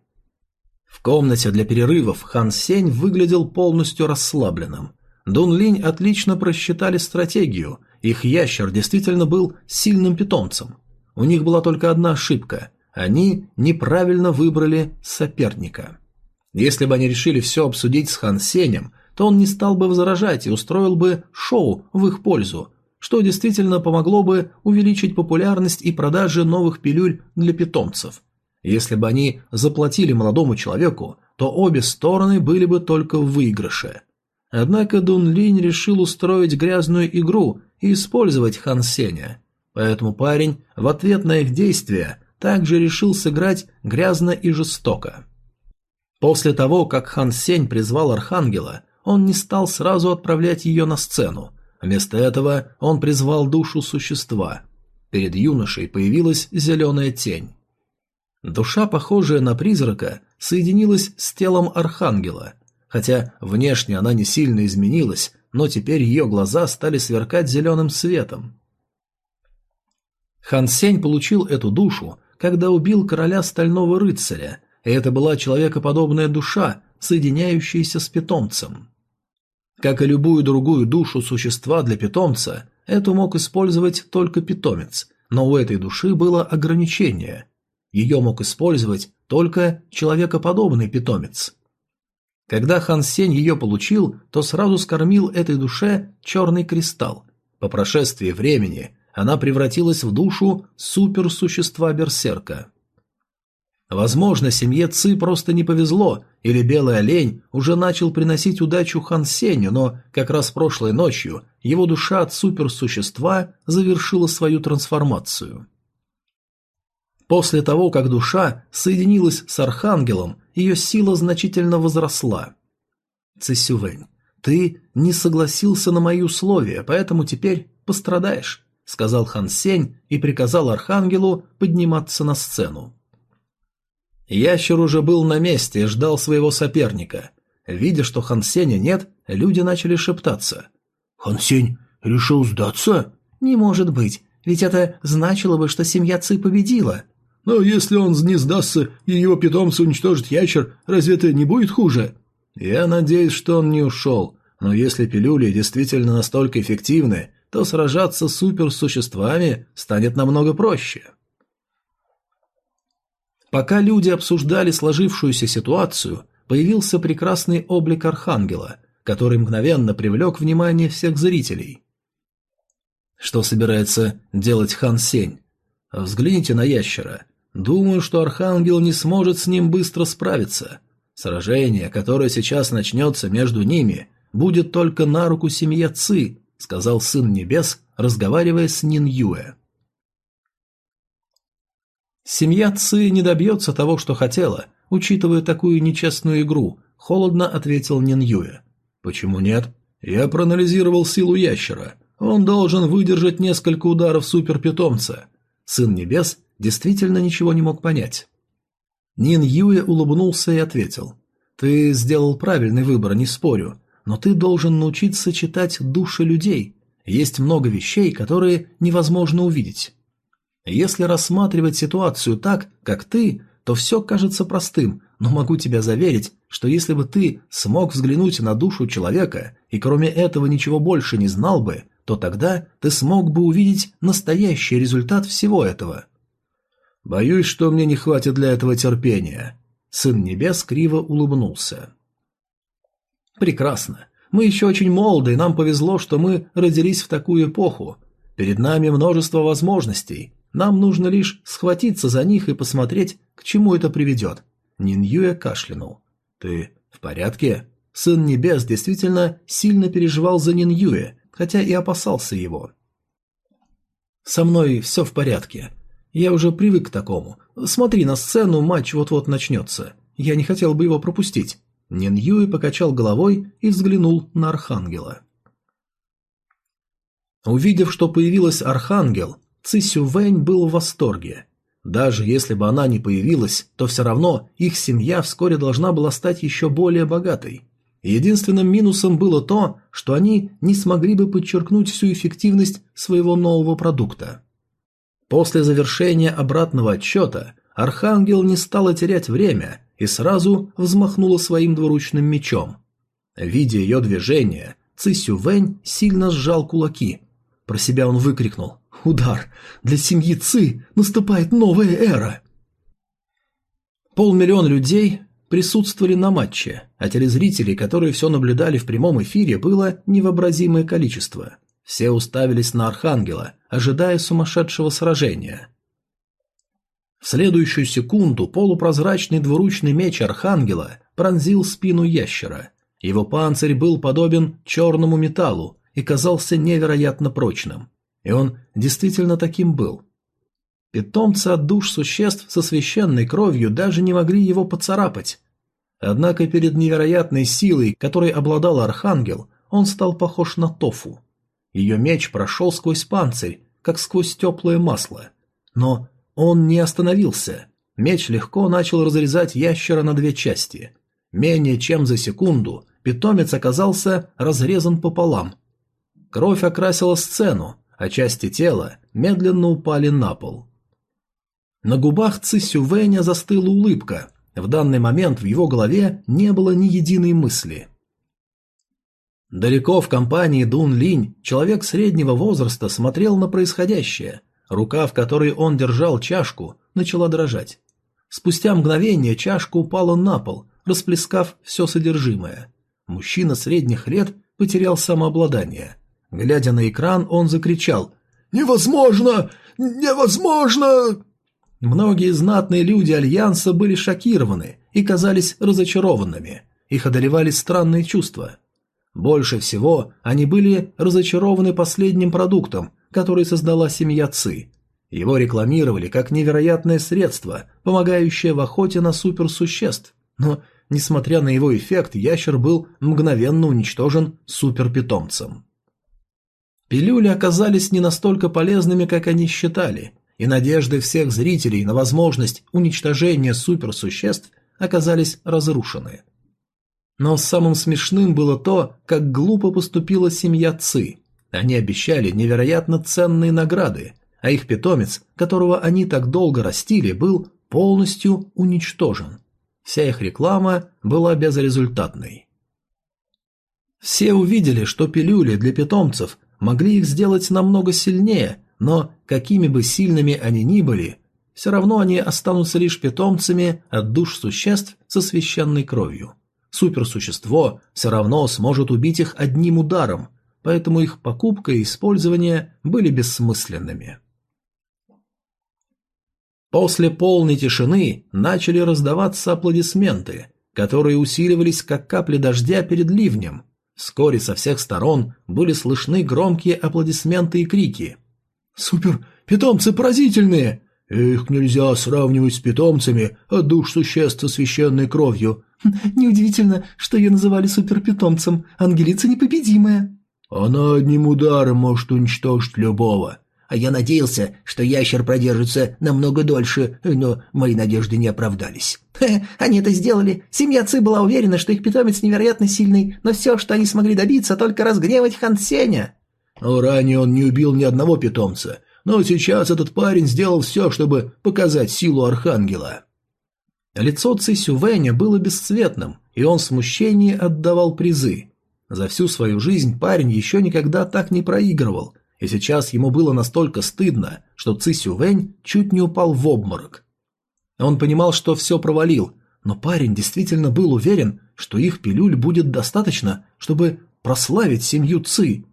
В комнате для перерывов Хан Сень выглядел полностью расслабленным. Дун Линь отлично просчитали стратегию, их ящер действительно был сильным питомцем. У них была только одна ошибка – они неправильно выбрали соперника. Если бы они решили все обсудить с Хан Сенем, то он не стал бы возражать и устроил бы шоу в их пользу, что действительно помогло бы увеличить популярность и продажи новых пилюль для питомцев. Если бы они заплатили молодому человеку, то обе стороны были бы только в выигрыше. Однако Дун Линь решил устроить грязную игру и использовать Хан Сеня. Поэтому парень в ответ на их действия также решил сыграть грязно и жестоко. После того, как Хан Сень призвал Архангела, он не стал сразу отправлять ее на сцену. Вместо этого он призвал душу существа. Перед юношей появилась зеленая тень. Душа, похожая на призрака, соединилась с телом Архангела. Хотя внешне она не сильно изменилась, но теперь ее глаза стали сверкать зеленым светом. Хан Сень получил эту душу, когда убил короля Стального Рыцаря, и это была человекоподобная душа, соединяющаяся с питомцем. Как и любую другую душу существа для питомца, эту мог использовать только питомец, но у этой души было ограничение. Ее мог использовать только человекоподобный питомец. Когда Хан Сень ее получил, то сразу скормил этой душе черный кристалл. По прошествии времени она превратилась в душу суперсущества Берсерка. Возможно, семье Ци просто не повезло, или белый олень уже начал приносить удачу Хан Сеню, но как раз прошлой ночью его душа от суперсущества завершила свою трансформацию. После того, как душа соединилась с Архангелом, ее сила значительно возросла. Цисювень, ты не согласился на мои условия, поэтому теперь пострадаешь, сказал Хан Сень и приказал Архангелу подниматься на сцену. Ящер уже был на месте и ждал своего соперника. Видя, что Хан Сеня нет, люди начали шептаться. «Хан Сень решил сдаться?» «Не может быть, ведь это значило бы, что семья Ци победила». «Но если он не сдастся и его питомца уничтожит ящер, разве это не будет хуже?» «Я надеюсь, что он не ушел, но если пилюли действительно настолько эффективны, то сражаться с суперсуществами станет намного проще». Пока люди обсуждали сложившуюся ситуацию, появился прекрасный облик Архангела, который мгновенно привлек внимание всех зрителей. Что собирается делать Хан Сень? Взгляните на ящера. Думаю, что Архангел не сможет с ним быстро справиться. Сражение, которое сейчас начнется между ними, будет только на руку семье Ци, сказал Сын Небес, разговаривая с Нин Юэ. Семья Ци не добьется того, что хотела, учитывая такую нечестную игру, холодно ответил Нин Юэ. Почему нет? Я проанализировал силу ящера. Он должен выдержать несколько ударов суперпитомца. Сын Небес действительно ничего не мог понять. Нин Юэ улыбнулся и ответил. Ты сделал правильный выбор, не спорю, но ты должен научиться читать души людей. Есть много вещей, которые невозможно увидеть. Если рассматривать ситуацию так, как ты, то все кажется простым, но могу тебя заверить, что если бы ты смог взглянуть на душу человека и кроме этого ничего больше не знал бы, то тогда ты смог бы увидеть настоящий результат всего этого. Боюсь, что мне не хватит для этого терпения. Сын Небес криво улыбнулся. Прекрасно. Мы еще очень молоды, и нам повезло, что мы родились в такую эпоху. Перед нами множество возможностей. Нам нужно лишь схватиться за них и посмотреть, к чему это приведет. Нин Юэ кашлянул. Ты в порядке? Сын Небес действительно сильно переживал за Нин Юэ, хотя и опасался его. Со мной все в порядке. Я уже привык к такому. Смотри на сцену, матч вот-вот начнется. Я не хотел бы его пропустить. Нин Юэ покачал головой и взглянул на Архангела. Увидев, что появилась Архангел, Цисю Вэнь был в восторге. Даже если бы она не появилась, то все равно их семья вскоре должна была стать еще более богатой. Единственным минусом было то, что они не смогли бы подчеркнуть всю эффективность своего нового продукта. После завершения обратного отчета Архангел не стала терять время и сразу взмахнула своим двуручным мечом. Видя ее движение, Цисю Вэнь сильно сжал кулаки. Про себя он выкрикнул «Удар! Для семьи Ци наступает новая эра!» Полмиллиона людей присутствовали на матче, а телезрителей, которые все наблюдали в прямом эфире, было невообразимое количество. Все уставились на Архангела, ожидая сумасшедшего сражения. В следующую секунду полупрозрачный двуручный меч Архангела пронзил спину ящера. Его панцирь был подобен черному металлу и казался невероятно прочным. И он действительно таким был. Питомцы от душ существ со священной кровью даже не могли его поцарапать. Однако перед невероятной силой, которой обладал Архангел, он стал похож на тофу. Ее меч прошел сквозь панцирь, как сквозь теплое масло. Но он не остановился. Меч легко начал разрезать ящера на две части. Менее чем за секунду питомец оказался разрезан пополам. Кровь окрасила сцену, а части тела медленно упали на пол. На губах Ци Сювэня застыла улыбка. В данный момент в его голове не было ни единой мысли. Далеко в компании Дун Линь человек среднего возраста смотрел на происходящее. Рука, в которой он держал чашку, начала дрожать. Спустя мгновение чашка упала на пол, расплескав все содержимое. Мужчина средних лет потерял самообладание. Глядя на экран, он закричал «Невозможно! Невозможно!» Многие знатные люди Альянса были шокированы и казались разочарованными. Их одолевали странные чувства. Больше всего они были разочарованы последним продуктом, который создала семья Ци. Его рекламировали как невероятное средство, помогающее в охоте на суперсуществ. Но, несмотря на его эффект, ящер был мгновенно уничтожен суперпитомцем. Пилюли оказались не настолько полезными, как они считали, и надежды всех зрителей на возможность уничтожения суперсуществ оказались разрушены. Но самым смешным было то, как глупо поступила семья Ци. Они обещали невероятно ценные награды, а их питомец, которого они так долго растили, был полностью уничтожен. Вся их реклама была безрезультатной. Все увидели, что пилюли для питомцев могли их сделать намного сильнее, но какими бы сильными они ни были, все равно они останутся лишь питомцами от душ существ со священной кровью. Суперсущество все равно сможет убить их одним ударом, поэтому их покупка и использование были бессмысленными. После полной тишины начали раздаваться аплодисменты, которые усиливались как капли дождя перед ливнем, Вскоре со всех сторон были слышны громкие аплодисменты и крики. «Супер! Питомцы поразительные! Их нельзя сравнивать с питомцами от душ существ со священной кровью. Неудивительно, что ее называли суперпитомцем. Ангелица непобедимая. Она одним ударом может уничтожить любого а я надеялся, что ящер продержится намного дольше, но мои надежды не оправдались. Хе, они это сделали. Семья Ци была уверена, что их питомец невероятно сильный, но все, что они смогли добиться, только разгневать Хан Сеня. Но ранее он не убил ни одного питомца, но сейчас этот парень сделал все, чтобы показать силу Архангела. Лицо Ци Сювэня было бесцветным, и он в смущении отдавал призы. За всю свою жизнь парень еще никогда так не проигрывал, и сейчас ему было настолько стыдно, что Ци Сювэнь чуть не упал в обморок. Он понимал, что все провалил, но парень действительно был уверен, что их пилюль будет достаточно, чтобы прославить семью Ци.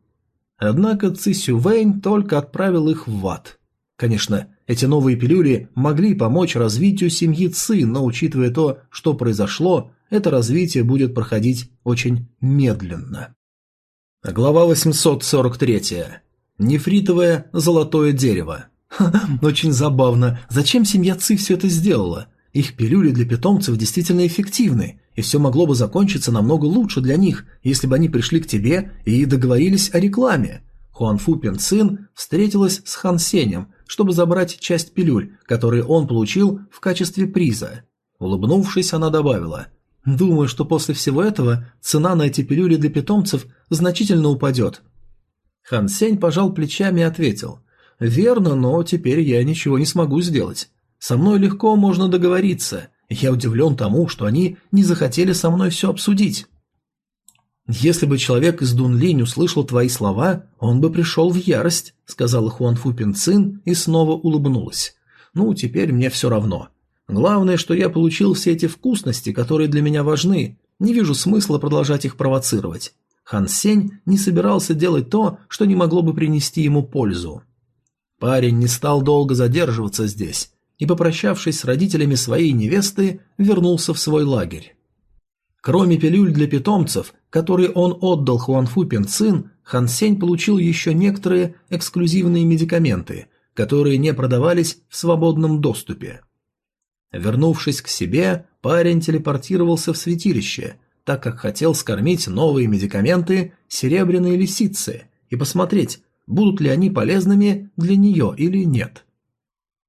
Однако Ци Сювэнь только отправил их в ад. Конечно, эти новые пилюли могли помочь развитию семьи Ци, но учитывая то, что произошло, это развитие будет проходить очень медленно. Глава 843. Нефритовое золотое дерево. Ха, очень забавно. Зачем семья Ци все это сделала? Их пилюли для питомцев действительно эффективны, и все могло бы закончиться намного лучше для них, если бы они пришли к тебе и договорились о рекламе. Хуанфу Пин встретилась с Хан Сенем, чтобы забрать часть пилюль, которые он получил в качестве приза. Улыбнувшись, она добавила, «Думаю, что после всего этого цена на эти пилюли для питомцев значительно упадет». Хан Сень пожал плечами и ответил, «Верно, но теперь я ничего не смогу сделать. Со мной легко можно договориться. Я удивлен тому, что они не захотели со мной все обсудить». «Если бы человек из Дунлинь услышал твои слова, он бы пришел в ярость», — сказала Хуанфу Пинцин и снова улыбнулась. «Ну, теперь мне все равно. Главное, что я получил все эти вкусности, которые для меня важны. Не вижу смысла продолжать их провоцировать». Хан Сень не собирался делать то, что не могло бы принести ему пользу. Парень не стал долго задерживаться здесь и, попрощавшись с родителями своей невесты, вернулся в свой лагерь. Кроме пилюль для питомцев, которые он отдал Хуанфу Пинцин, Хан Сень получил еще некоторые эксклюзивные медикаменты, которые не продавались в свободном доступе. Вернувшись к себе, парень телепортировался в святилище, так как хотел скормить новые медикаменты серебряной лисице и посмотреть, будут ли они полезными для нее или нет.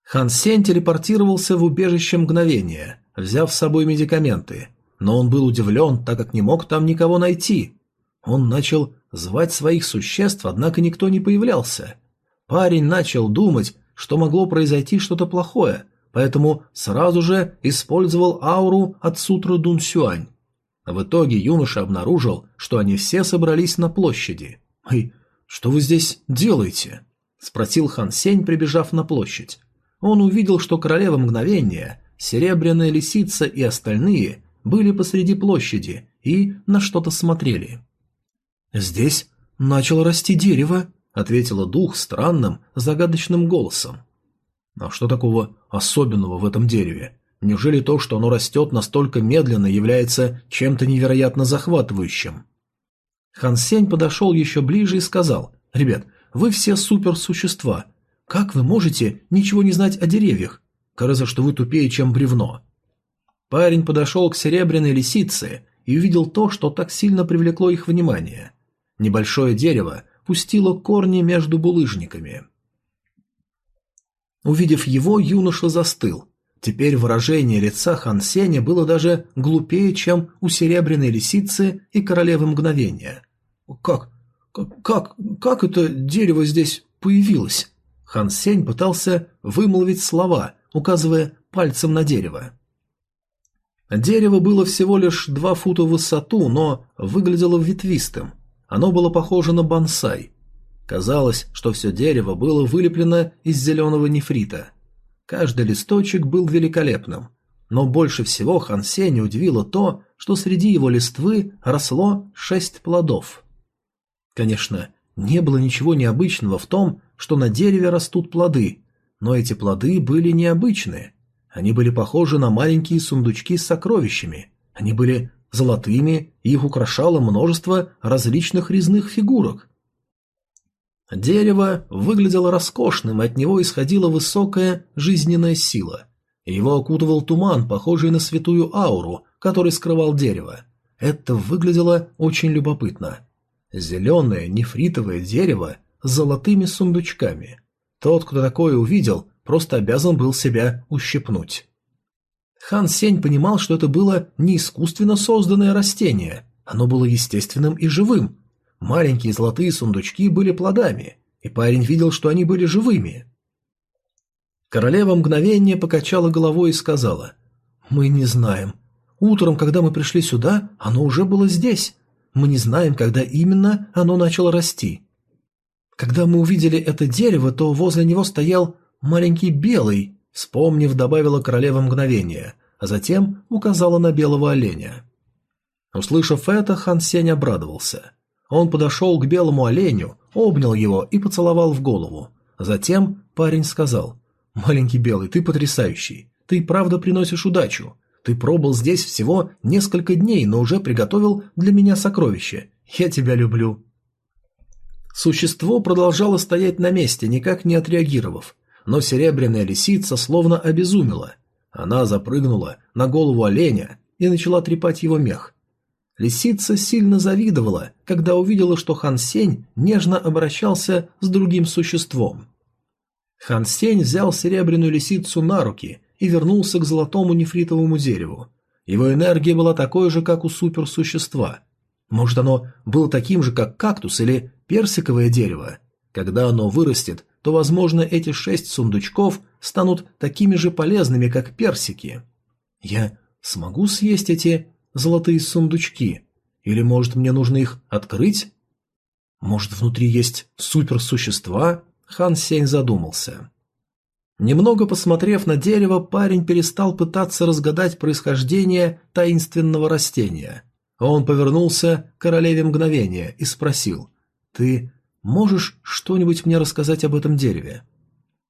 Хан Сень телепортировался в убежище мгновения, взяв с собой медикаменты – но он был удивлен, так как не мог там никого найти. Он начал звать своих существ, однако никто не появлялся. Парень начал думать, что могло произойти что-то плохое, поэтому сразу же использовал ауру от сутры Дун Сюань. В итоге юноша обнаружил, что они все собрались на площади. «Эй, что вы здесь делаете?» – спросил Хан Сень, прибежав на площадь. Он увидел, что королева мгновения, серебряная лисица и остальные были посреди площади и на что-то смотрели. «Здесь начало расти дерево», — ответила дух странным, загадочным голосом. «А что такого особенного в этом дереве? Неужели то, что оно растет настолько медленно, является чем-то невероятно захватывающим?» Хан Сень подошел еще ближе и сказал, «Ребят, вы все суперсущества. Как вы можете ничего не знать о деревьях? Кажется, что вы тупее, чем бревно. Парень подошел к серебряной лисице и увидел то, что так сильно привлекло их внимание. Небольшое дерево пустило корни между булыжниками. Увидев его, юноша застыл. Теперь выражение лица Хан Сеня было даже глупее, чем у серебряной лисицы и королевы мгновения. «Как? Как? Как это дерево здесь появилось?» Хан Сень пытался вымолвить слова, указывая пальцем на дерево. Дерево было всего лишь два фута в высоту, но выглядело ветвистым. Оно было похоже на бонсай. Казалось, что все дерево было вылеплено из зеленого нефрита. Каждый листочек был великолепным. Но больше всего Хан Сеня удивило то, что среди его листвы росло шесть плодов. Конечно, не было ничего необычного в том, что на дереве растут плоды, но эти плоды были необычные – они были похожи на маленькие сундучки с сокровищами. Они были золотыми, и их украшало множество различных резных фигурок. Дерево выглядело роскошным, от него исходила высокая жизненная сила. Его окутывал туман, похожий на святую ауру, который скрывал дерево. Это выглядело очень любопытно. Зеленое нефритовое дерево с золотыми сундучками. Тот, кто такое увидел, просто обязан был себя ущипнуть. Хан Сень понимал, что это было не искусственно созданное растение, оно было естественным и живым. Маленькие золотые сундучки были плодами, и парень видел, что они были живыми. Королева мгновение покачала головой и сказала, «Мы не знаем. Утром, когда мы пришли сюда, оно уже было здесь. Мы не знаем, когда именно оно начало расти. Когда мы увидели это дерево, то возле него стоял «Маленький белый», вспомнив, добавила королева мгновение, а затем указала на белого оленя. Услышав это, Хан Сень обрадовался. Он подошел к белому оленю, обнял его и поцеловал в голову. Затем парень сказал, «Маленький белый, ты потрясающий. Ты правда приносишь удачу. Ты пробыл здесь всего несколько дней, но уже приготовил для меня сокровище. Я тебя люблю». Существо продолжало стоять на месте, никак не отреагировав, но серебряная лисица словно обезумела. Она запрыгнула на голову оленя и начала трепать его мех. Лисица сильно завидовала, когда увидела, что Хан Сень нежно обращался с другим существом. Хан Сень взял серебряную лисицу на руки и вернулся к золотому нефритовому дереву. Его энергия была такой же, как у суперсущества. Может, оно было таким же, как кактус или персиковое дерево. Когда оно вырастет, то, возможно, эти шесть сундучков станут такими же полезными, как персики. Я смогу съесть эти золотые сундучки? Или, может, мне нужно их открыть? Может, внутри есть суперсущества? Хан Сень задумался. Немного посмотрев на дерево, парень перестал пытаться разгадать происхождение таинственного растения. Он повернулся к королеве мгновения и спросил, «Ты можешь что-нибудь мне рассказать об этом дереве?»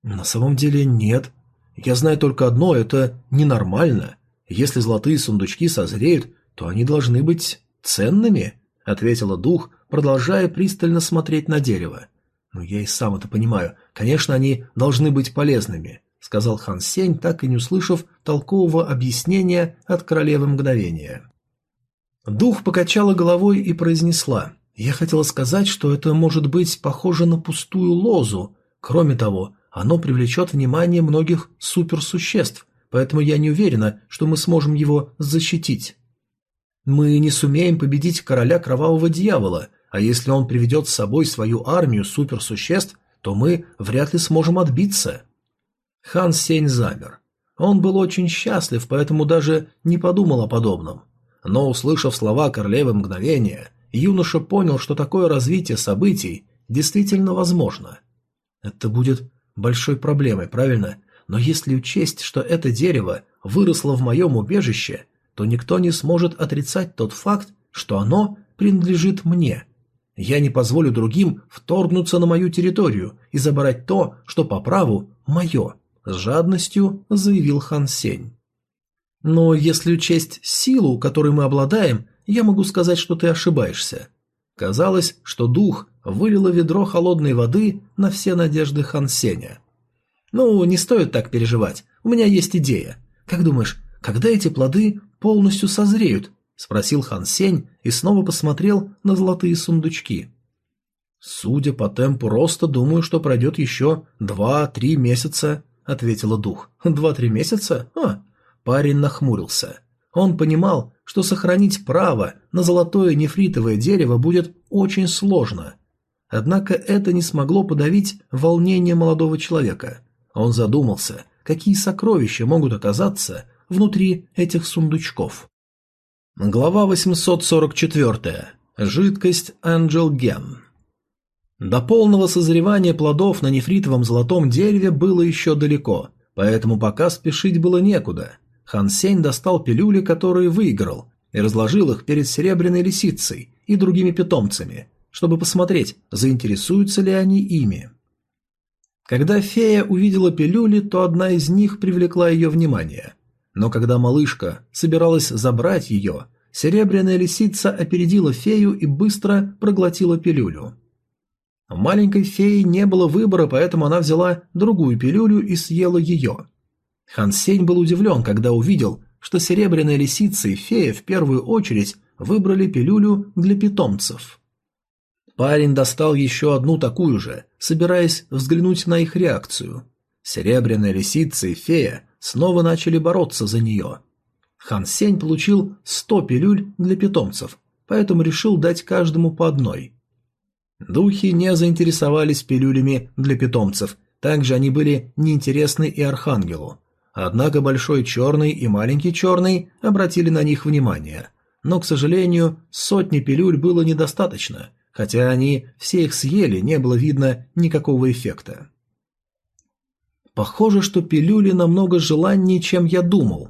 «На самом деле нет. Я знаю только одно – это ненормально. Если золотые сундучки созреют, то они должны быть ценными», – ответила дух, продолжая пристально смотреть на дерево. «Ну, я и сам это понимаю. Конечно, они должны быть полезными», — сказал Хан Сень, так и не услышав толкового объяснения от королевы мгновения. Дух покачала головой и произнесла. «Я хотела сказать, что это может быть похоже на пустую лозу. Кроме того, оно привлечет внимание многих суперсуществ, поэтому я не уверена, что мы сможем его защитить. Мы не сумеем победить короля кровавого дьявола, а если он приведет с собой свою армию суперсуществ, то мы вряд ли сможем отбиться. Хан Сень замер. Он был очень счастлив, поэтому даже не подумал о подобном. Но, услышав слова королевы мгновения, юноша понял, что такое развитие событий действительно возможно. Это будет большой проблемой, правильно? Но если учесть, что это дерево выросло в моем убежище, то никто не сможет отрицать тот факт, что оно принадлежит мне. Я не позволю другим вторгнуться на мою территорию и забрать то, что по праву мое», – с жадностью заявил Хан Сень. «Но если учесть силу, которой мы обладаем, я могу сказать, что ты ошибаешься». Казалось, что дух вылило ведро холодной воды на все надежды Хан Сеня. «Ну, не стоит так переживать. У меня есть идея. Как думаешь, когда эти плоды полностью созреют, спросил Хан Сень и снова посмотрел на золотые сундучки. Судя по темпу роста, думаю, что пройдет еще два-три месяца, ответила дух. Два-три месяца? А, парень нахмурился. Он понимал, что сохранить право на золотое нефритовое дерево будет очень сложно. Однако это не смогло подавить волнение молодого человека. Он задумался, какие сокровища могут оказаться внутри этих сундучков. Глава 844. Жидкость Angel Gen. До полного созревания плодов на нефритовом золотом дереве было еще далеко, поэтому пока спешить было некуда. Хан Сень достал пилюли, которые выиграл, и разложил их перед серебряной лисицей и другими питомцами, чтобы посмотреть, заинтересуются ли они ими. Когда фея увидела пилюли, то одна из них привлекла ее внимание – но когда малышка собиралась забрать ее, серебряная лисица опередила фею и быстро проглотила пилюлю. Маленькой феи не было выбора, поэтому она взяла другую пилюлю и съела ее. Хан Сень был удивлен, когда увидел, что серебряная лисица и фея в первую очередь выбрали пилюлю для питомцев. Парень достал еще одну такую же, собираясь взглянуть на их реакцию. Серебряная лисица и фея снова начали бороться за нее. Хан Сень получил 100 пилюль для питомцев, поэтому решил дать каждому по одной. Духи не заинтересовались пилюлями для питомцев, также они были неинтересны и Архангелу. Однако Большой Черный и Маленький Черный обратили на них внимание. Но, к сожалению, сотни пилюль было недостаточно, хотя они все их съели, не было видно никакого эффекта. Похоже, что пилюли намного желаннее, чем я думал.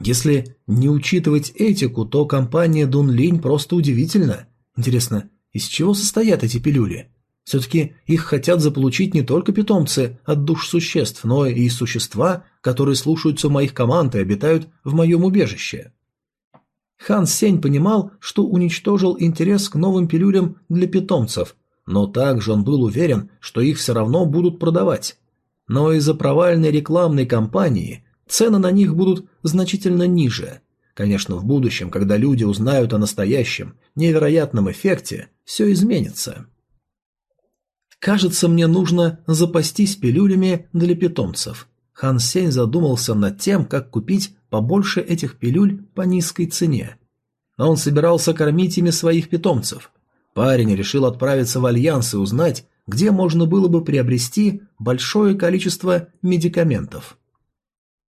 Если не учитывать этику, то компания Дунлинь просто удивительна. Интересно, Из чего состоят эти пилюли? Все-таки их хотят заполучить не только питомцы от душ существ, но и существа, которые слушаются моих команд и обитают в моем убежище. Хан Сень понимал, что уничтожил интерес к новым пилюлям для питомцев, но также он был уверен, что их все равно будут продавать. Но из-за провальной рекламной кампании цены на них будут значительно ниже. Конечно, в будущем, когда люди узнают о настоящем, невероятном эффекте, все изменится. Кажется, мне нужно запастись пилюлями для питомцев. Хан Сень задумался над тем, как купить побольше этих пилюль по низкой цене. Но он собирался кормить ими своих питомцев. Парень решил отправиться в Альянс и узнать, где можно было бы приобрести большое количество медикаментов.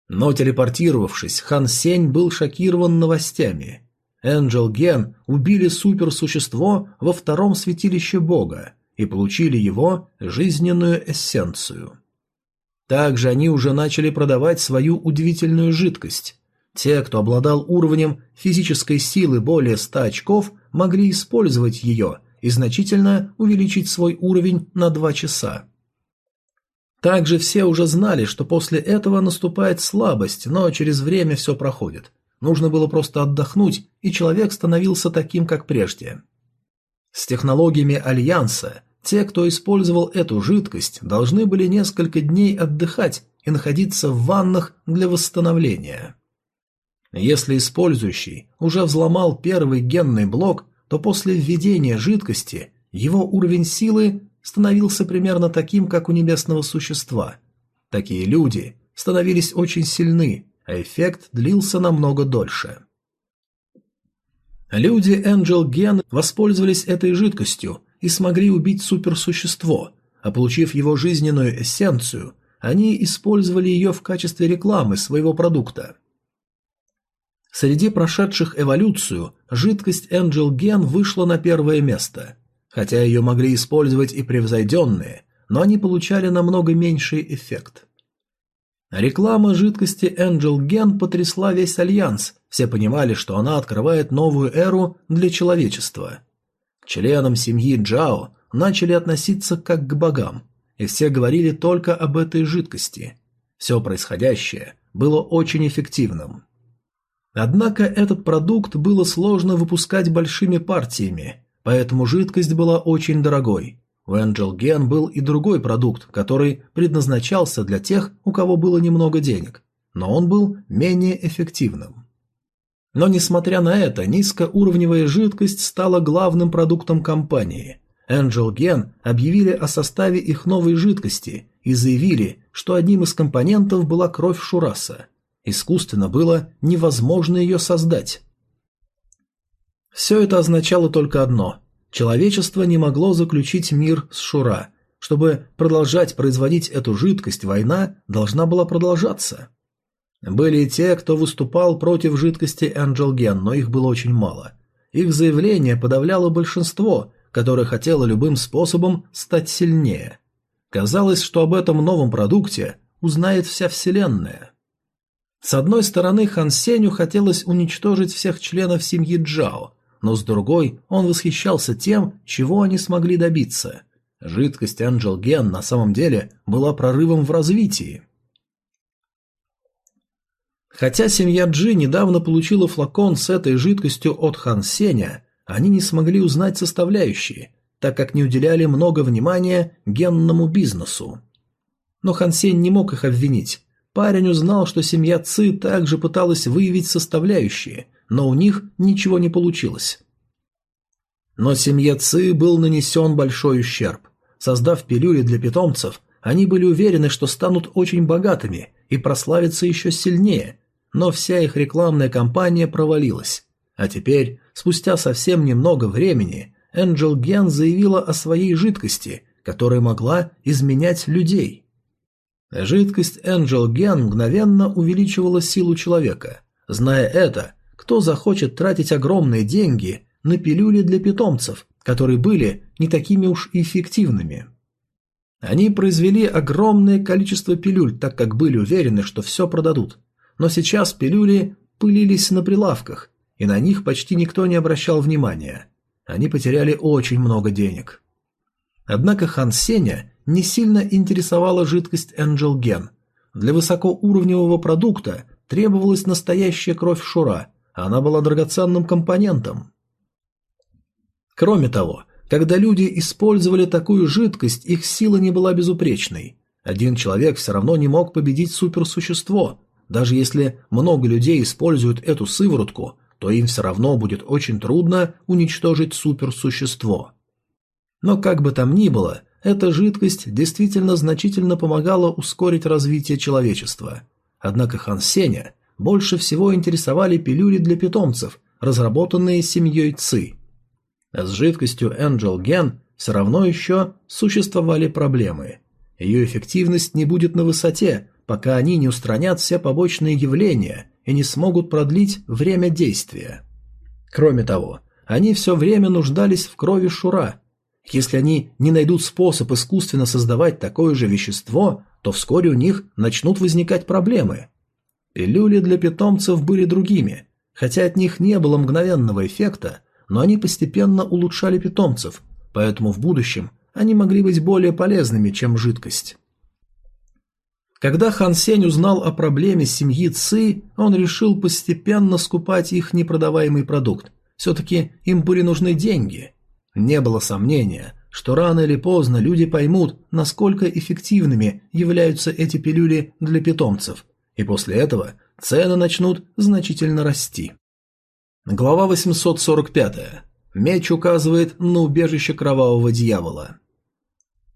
Но телепортировавшись, Хан Сень был шокирован новостями. Энджел Ген убили суперсущество во втором святилище бога и получили его жизненную эссенцию. Также они уже начали продавать свою удивительную жидкость. Те, кто обладал уровнем физической силы более 100 очков, могли использовать ее и значительно увеличить свой уровень на 2 часа. Также все уже знали, что после этого наступает слабость, но через время все проходит. Нужно было просто отдохнуть, и человек становился таким, как прежде. С технологиями Альянса те, кто использовал эту жидкость, должны были несколько дней отдыхать и находиться в ваннах для восстановления. Если использующий уже взломал первый генный блок, то после введения жидкости его уровень силы становился примерно таким, как у небесного существа. Такие люди становились очень сильны, а эффект длился намного дольше. Люди Angel Gen воспользовались этой жидкостью и смогли убить суперсущество, а получив его жизненную эссенцию, они использовали ее в качестве рекламы своего продукта. Среди прошедших эволюцию жидкость Angel Gen вышла на первое место. Хотя ее могли использовать и превзойденные, но они получали намного меньший эффект. Реклама жидкости Angel Gen потрясла весь Альянс, все понимали, что она открывает новую эру для человечества – членам семьи Джао начали относиться как к богам, и все говорили только об этой жидкости. Все происходящее было очень эффективным. Однако этот продукт было сложно выпускать большими партиями, поэтому жидкость была очень дорогой. У Angel Gen был и другой продукт, который предназначался для тех, у кого было немного денег, но он был менее эффективным. Но несмотря на это, низкоуровневая жидкость стала главным продуктом компании. Angel Gen объявили о составе их новой жидкости и заявили, что одним из компонентов была кровь Шураса. Искусственно было невозможно ее создать. Все это означало только одно – человечество не могло заключить мир с Шура. Чтобы продолжать производить эту жидкость, война должна была продолжаться. Были и те, кто выступал против жидкости Энджелген, но их было очень мало. Их заявление подавляло большинство, которое хотело любым способом стать сильнее. Казалось, что об этом новом продукте узнает вся Вселенная. С одной стороны, Хан Сеню хотелось уничтожить всех членов семьи Джао, но с другой он восхищался тем, чего они смогли добиться. Жидкость Gen на самом деле была прорывом в развитии. Хотя семья Джи недавно получила флакон с этой жидкостью от Хан Сеня, они не смогли узнать составляющие, так как не уделяли много внимания генному бизнесу. Но Хан Сень не мог их обвинить. Парень узнал, что семья Ци также пыталась выявить составляющие, но у них ничего не получилось. Но семье Ци был нанесен большой ущерб. Создав пилюли для питомцев, они были уверены, что станут очень богатыми и прославятся еще сильнее, но вся их рекламная кампания провалилась. А теперь, спустя совсем немного времени, Энджел Ген заявила о своей жидкости, которая могла изменять людей. Жидкость Энджел Ген мгновенно увеличивала силу человека. Зная это, кто захочет тратить огромные деньги на пилюли для питомцев, которые были не такими уж эффективными? Они произвели огромное количество пилюль, так как были уверены, что все продадут но сейчас пилюли пылились на прилавках, и на них почти никто не обращал внимания. Они потеряли очень много денег. Однако Хан Сеня не сильно интересовала жидкость Angel Gen. Для высокоуровневого продукта требовалась настоящая кровь Шура, а она была драгоценным компонентом. Кроме того, когда люди использовали такую жидкость, их сила не была безупречной. Один человек все равно не мог победить суперсущество. Даже если много людей используют эту сыворотку, то им все равно будет очень трудно уничтожить суперсущество. Но как бы там ни было, эта жидкость действительно значительно помогала ускорить развитие человечества. Однако Хан Сеня больше всего интересовали пилюли для питомцев, разработанные семьей Ци. С жидкостью Angel Gen все равно еще существовали проблемы. Ее эффективность не будет на высоте, пока они не устранят все побочные явления и не смогут продлить время действия. Кроме того, они все время нуждались в крови Шура. Если они не найдут способ искусственно создавать такое же вещество, то вскоре у них начнут возникать проблемы. Пилюли для питомцев были другими, хотя от них не было мгновенного эффекта, но они постепенно улучшали питомцев, поэтому в будущем они могли быть более полезными, чем жидкость. Когда Хан Сень узнал о проблеме семьи Ци, он решил постепенно скупать их непродаваемый продукт. Все-таки им были нужны деньги. Не было сомнения, что рано или поздно люди поймут, насколько эффективными являются эти пилюли для питомцев, и после этого цены начнут значительно расти. Глава 845. Меч указывает на убежище кровавого дьявола.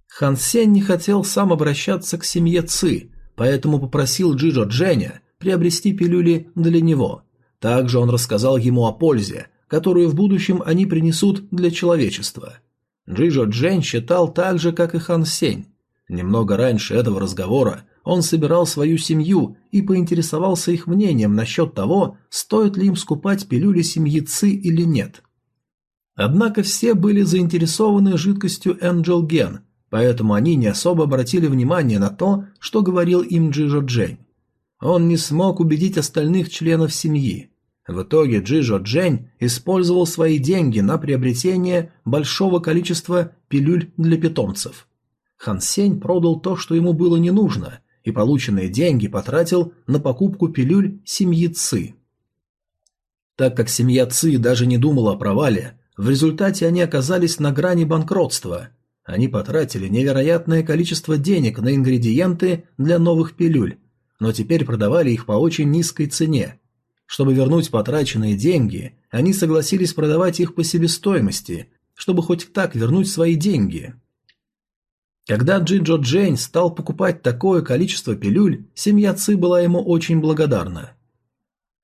Хан Сень не хотел сам обращаться к семье Ци, поэтому попросил Джиджо Дженя приобрести пилюли для него. Также он рассказал ему о пользе, которую в будущем они принесут для человечества. Джиджо Джень считал так же, как и Хан Сень. Немного раньше этого разговора он собирал свою семью и поинтересовался их мнением насчет того, стоит ли им скупать пилюли семьи Ци или нет. Однако все были заинтересованы жидкостью Angel Gen, поэтому они не особо обратили внимание на то, что говорил им Джижо Джень. Он не смог убедить остальных членов семьи. В итоге Джижо Джень использовал свои деньги на приобретение большого количества пилюль для питомцев. Хан Сень продал то, что ему было не нужно, и полученные деньги потратил на покупку пилюль семьи Ци. Так как семья Ци даже не думала о провале, в результате они оказались на грани банкротства. Они потратили невероятное количество денег на ингредиенты для новых пилюль, но теперь продавали их по очень низкой цене. Чтобы вернуть потраченные деньги, они согласились продавать их по себестоимости, чтобы хоть так вернуть свои деньги. Когда Джиджо Джейн стал покупать такое количество пилюль, семья Ци была ему очень благодарна.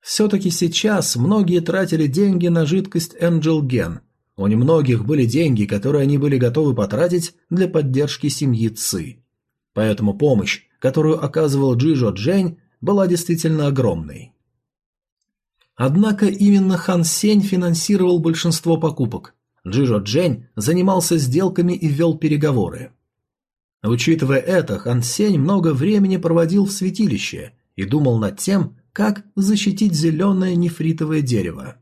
Все-таки сейчас многие тратили деньги на жидкость Angel Gen. У немногих были деньги, которые они были готовы потратить для поддержки семьи Ци. Поэтому помощь, которую оказывал Джиджо Джень, была действительно огромной. Однако именно Хан Сень финансировал большинство покупок. Джиджо Джень занимался сделками и вел переговоры. Учитывая это, Хан Сень много времени проводил в святилище и думал над тем, как защитить зеленое нефритовое дерево.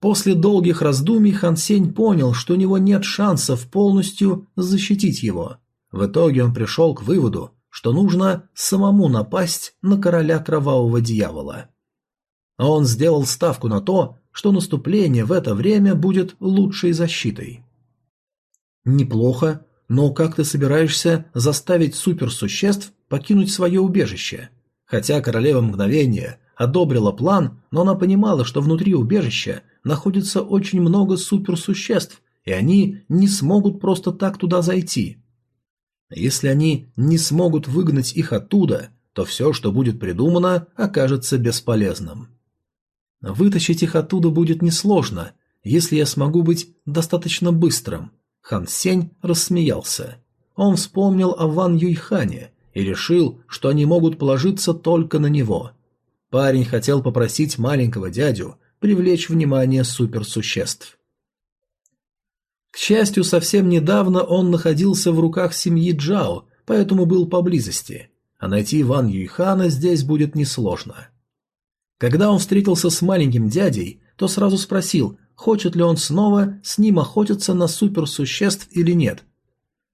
После долгих раздумий Хан Сень понял, что у него нет шансов полностью защитить его. В итоге он пришел к выводу, что нужно самому напасть на короля кровавого дьявола. Он сделал ставку на то, что наступление в это время будет лучшей защитой. Неплохо, но как ты собираешься заставить суперсуществ покинуть свое убежище? Хотя королева мгновения одобрила план, но она понимала, что внутри убежища находится очень много суперсуществ, и они не смогут просто так туда зайти. Если они не смогут выгнать их оттуда, то все, что будет придумано, окажется бесполезным. Вытащить их оттуда будет несложно, если я смогу быть достаточно быстрым, Хан Сень рассмеялся. Он вспомнил о Ван Юйхане и решил, что они могут положиться только на него. Парень хотел попросить маленького дядю привлечь внимание суперсуществ. К счастью, совсем недавно он находился в руках семьи Джао, поэтому был поблизости, а найти Ван Юйхана здесь будет несложно. Когда он встретился с маленьким дядей, то сразу спросил, хочет ли он снова с ним охотиться на суперсуществ или нет.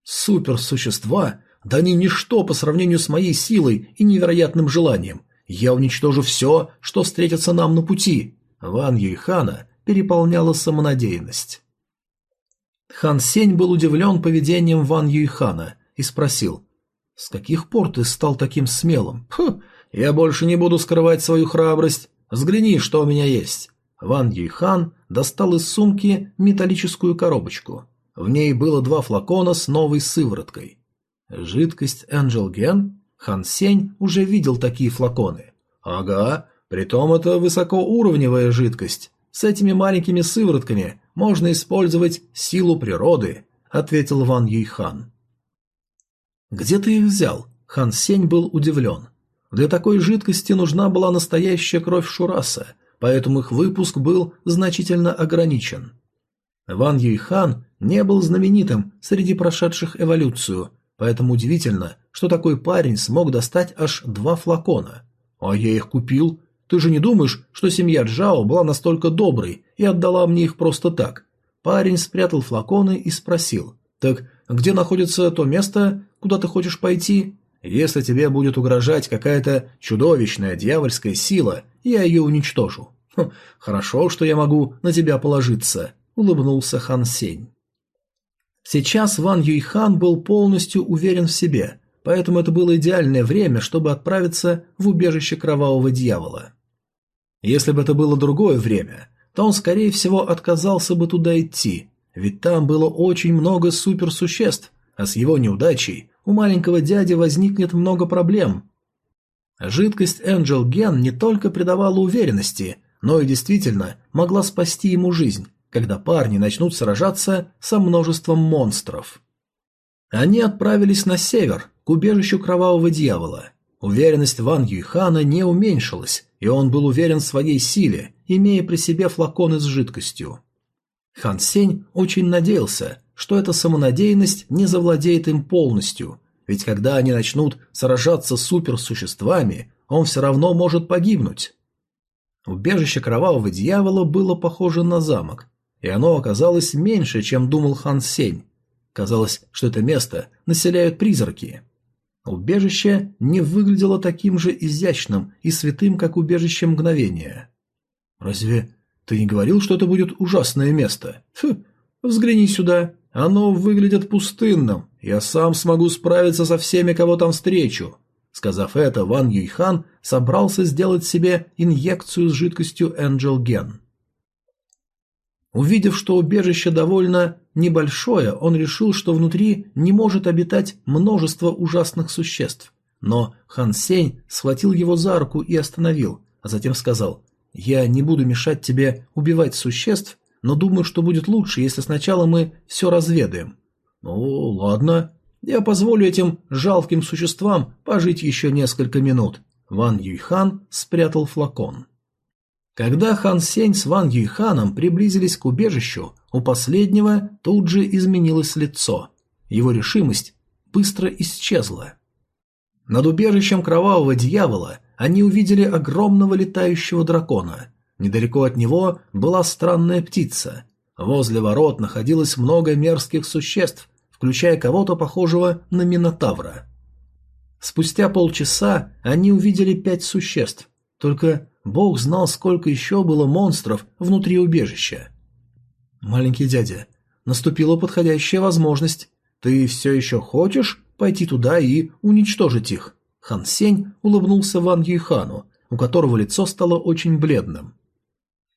Суперсущества? Да они ничто по сравнению с моей силой и невероятным желанием. Я уничтожу все, что встретится нам на пути. Ван Юйхана переполняла самонадеянность. Хан Сень был удивлен поведением Ван Юйхана и спросил, «С каких пор ты стал таким смелым?» «Хм, я больше не буду скрывать свою храбрость. Взгляни, что у меня есть». Ван Юйхан достал из сумки металлическую коробочку. В ней было два флакона с новой сывороткой. Жидкость Angel Gen? Хан Сень уже видел такие флаконы. Ага, притом это высокоуровневая жидкость. С этими маленькими сыворотками можно использовать силу природы, ответил Ван Юйхан. Где ты их взял? Хан Сень был удивлен. Для такой жидкости нужна была настоящая кровь Шураса, поэтому их выпуск был значительно ограничен. Ван Юйхан не был знаменитым среди прошедших эволюцию, поэтому удивительно, что такой парень смог достать аж два флакона. А я их купил. Ты же не думаешь, что семья Джао была настолько доброй и отдала мне их просто так? Парень спрятал флаконы и спросил. Так где находится то место, куда ты хочешь пойти? Если тебе будет угрожать какая-то чудовищная дьявольская сила, я ее уничтожу. Хм, хорошо, что я могу на тебя положиться, улыбнулся Хан Сень. Сейчас Ван Юйхан был полностью уверен в себе, поэтому это было идеальное время, чтобы отправиться в убежище кровавого дьявола. Если бы это было другое время, то он, скорее всего, отказался бы туда идти, ведь там было очень много суперсуществ, а с его неудачей у маленького дяди возникнет много проблем. Жидкость Angel Gen не только придавала уверенности, но и действительно могла спасти ему жизнь, когда парни начнут сражаться со множеством монстров. Они отправились на север, к убежищу кровавого дьявола. Уверенность Ван Юйхана не уменьшилась, и он был уверен в своей силе, имея при себе флаконы с жидкостью. Хан Сень очень надеялся, что эта самонадеянность не завладеет им полностью, ведь когда они начнут сражаться с суперсуществами, он все равно может погибнуть. Убежище кровавого дьявола было похоже на замок, и оно оказалось меньше, чем думал Хан Сень. Казалось, что это место населяют призраки. Убежище не выглядело таким же изящным и святым, как убежище мгновения. «Разве ты не говорил, что это будет ужасное место? Фу, взгляни сюда, оно выглядит пустынным, я сам смогу справиться со всеми, кого там встречу». Сказав это, Ван Юйхан собрался сделать себе инъекцию с жидкостью Angel Gen. Увидев, что убежище довольно небольшое, он решил, что внутри не может обитать множество ужасных существ. Но Хан Сень схватил его за руку и остановил, а затем сказал «Я не буду мешать тебе убивать существ, но думаю, что будет лучше, если сначала мы все разведаем». «Ну, ладно. Я позволю этим жалким существам пожить еще несколько минут». Ван Юйхан спрятал флакон. Когда Хан Сень с Ван Юйханом приблизились к убежищу, у последнего тут же изменилось лицо. Его решимость быстро исчезла. Над убежищем кровавого дьявола они увидели огромного летающего дракона. Недалеко от него была странная птица. Возле ворот находилось много мерзких существ, включая кого-то похожего на Минотавра. Спустя полчаса они увидели пять существ, только Бог знал, сколько еще было монстров внутри убежища. «Маленький дядя, наступила подходящая возможность. Ты все еще хочешь пойти туда и уничтожить их?» Хан Сень улыбнулся Ван Юйхану, у которого лицо стало очень бледным.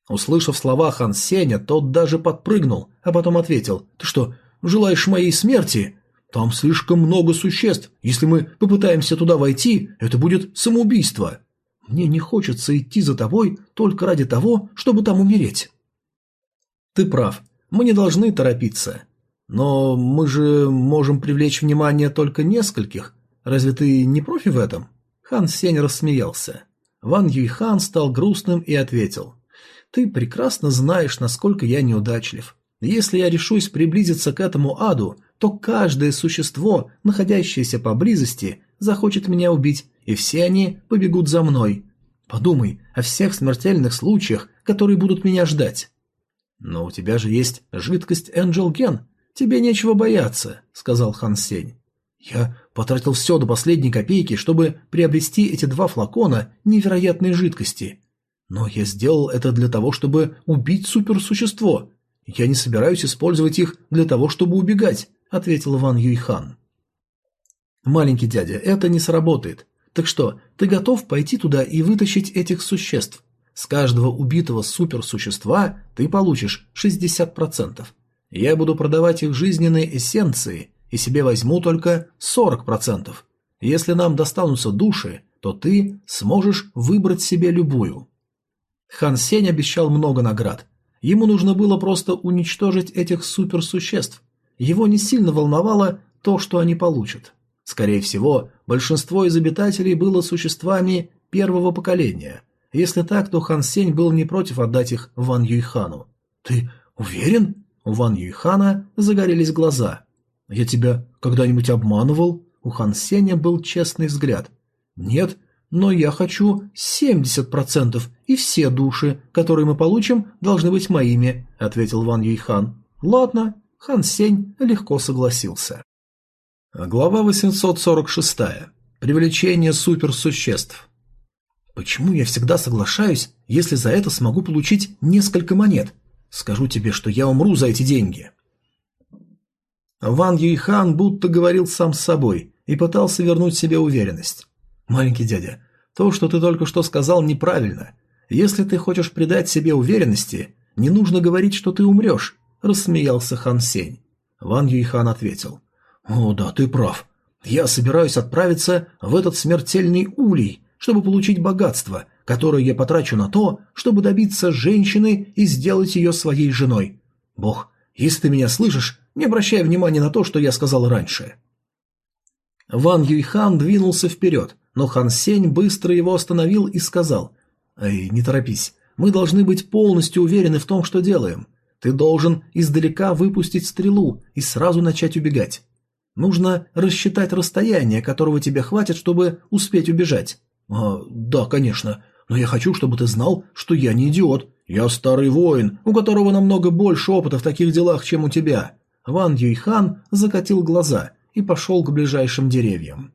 Услышав слова Хан Сеня, тот даже подпрыгнул, а потом ответил, «Ты что, желаешь моей смерти? Там слишком много существ. Если мы попытаемся туда войти, это будет самоубийство. Мне не хочется идти за тобой только ради того, чтобы там умереть. Ты прав, мы не должны торопиться. Но мы же можем привлечь внимание только нескольких. Разве ты не профи в этом? Хан Сень рассмеялся. Ван Юйхан стал грустным и ответил. Ты прекрасно знаешь, насколько я неудачлив. Если я решусь приблизиться к этому аду, то каждое существо, находящееся поблизости, захочет меня убить, и все они побегут за мной. Подумай о всех смертельных случаях, которые будут меня ждать. Но у тебя же есть жидкость Angel Gen. Тебе нечего бояться, сказал Хан Сень. Я потратил все до последней копейки, чтобы приобрести эти два флакона невероятной жидкости. Но я сделал это для того, чтобы убить суперсущество. Я не собираюсь использовать их для того, чтобы убегать, ответил Ван Юйхан. Маленький дядя, это не сработает. Так что, ты готов пойти туда и вытащить этих существ? С каждого убитого суперсущества ты получишь 60%. Я буду продавать их жизненные эссенции и себе возьму только 40%. Если нам достанутся души, то ты сможешь выбрать себе любую. Хан Сень обещал много наград. Ему нужно было просто уничтожить этих суперсуществ. Его не сильно волновало то, что они получат. Скорее всего, большинство из обитателей было существами первого поколения. Если так, то Хан Сень был не против отдать их Ван Юйхану. «Ты уверен?» У Ван Юйхана загорелись глаза. «Я тебя когда-нибудь обманывал?» У Хан Сеня был честный взгляд. «Нет, но я хочу 70%, и все души, которые мы получим, должны быть моими», — ответил Ван Юйхан. «Ладно». Хан Сень легко согласился. Глава 846. Привлечение суперсуществ. Почему я всегда соглашаюсь, если за это смогу получить несколько монет? Скажу тебе, что я умру за эти деньги. Ван Юйхан будто говорил сам с собой и пытался вернуть себе уверенность. Маленький дядя, то, что ты только что сказал, неправильно. Если ты хочешь придать себе уверенности, не нужно говорить, что ты умрешь, рассмеялся Хан Сень. Ван Юйхан ответил. «О, да, ты прав. Я собираюсь отправиться в этот смертельный улей, чтобы получить богатство, которое я потрачу на то, чтобы добиться женщины и сделать ее своей женой. Бог, если ты меня слышишь, не обращай внимания на то, что я сказал раньше». Ван Юйхан двинулся вперед, но Хан Сень быстро его остановил и сказал, «Эй, не торопись, мы должны быть полностью уверены в том, что делаем. Ты должен издалека выпустить стрелу и сразу начать убегать. Нужно рассчитать расстояние, которого тебе хватит, чтобы успеть убежать. А, да, конечно. Но я хочу, чтобы ты знал, что я не идиот. Я старый воин, у которого намного больше опыта в таких делах, чем у тебя. Ван Юйхан закатил глаза и пошел к ближайшим деревьям.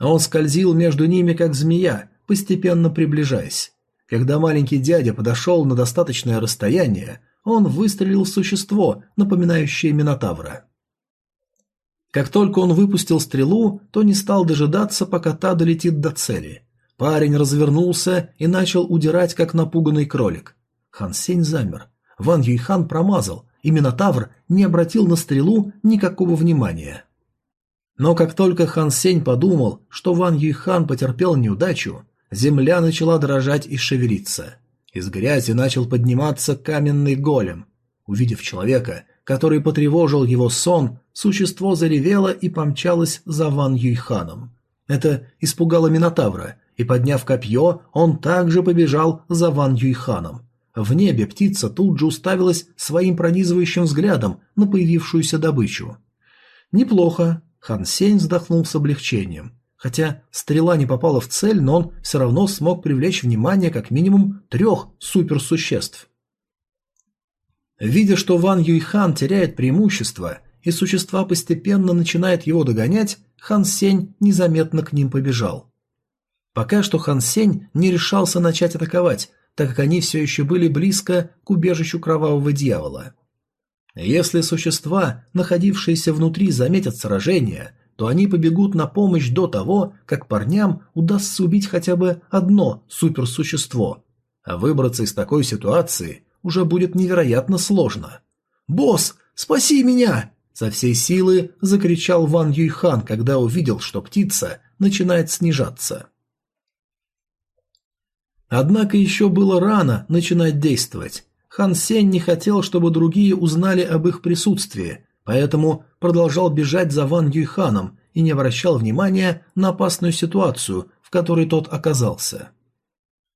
Он скользил между ними, как змея, постепенно приближаясь. Когда маленький дядя подошел на достаточное расстояние, он выстрелил в существо, напоминающее Минотавра. Как только он выпустил стрелу, то не стал дожидаться, пока та долетит до цели. Парень развернулся и начал удирать, как напуганный кролик. Хан Сень замер. Ван Юйхан промазал, и Минотавр не обратил на стрелу никакого внимания. Но как только Хан Сень подумал, что Ван Юйхан потерпел неудачу, земля начала дрожать и шевелиться. Из грязи начал подниматься каменный голем. Увидев человека, который потревожил его сон, существо заревело и помчалось за Ван Юйханом. Это испугало Минотавра, и, подняв копье, он также побежал за Ван Юйханом. В небе птица тут же уставилась своим пронизывающим взглядом на появившуюся добычу. «Неплохо», — Хан Сень вздохнул с облегчением. Хотя стрела не попала в цель, но он все равно смог привлечь внимание как минимум трех суперсуществ. Видя, что Ван Юйхан теряет преимущество, и существа постепенно начинают его догонять, Хан Сень незаметно к ним побежал. Пока что Хан Сень не решался начать атаковать, так как они все еще были близко к убежищу кровавого дьявола. Если существа, находившиеся внутри, заметят сражение, то они побегут на помощь до того, как парням удастся убить хотя бы одно суперсущество. А выбраться из такой ситуации уже будет невероятно сложно. «Босс, спаси меня!» Со всей силы закричал Ван Юйхан, когда увидел, что птица начинает снижаться. Однако еще было рано начинать действовать. Хан Сень не хотел, чтобы другие узнали об их присутствии, поэтому продолжал бежать за Ван Юйханом и не обращал внимания на опасную ситуацию, в которой тот оказался.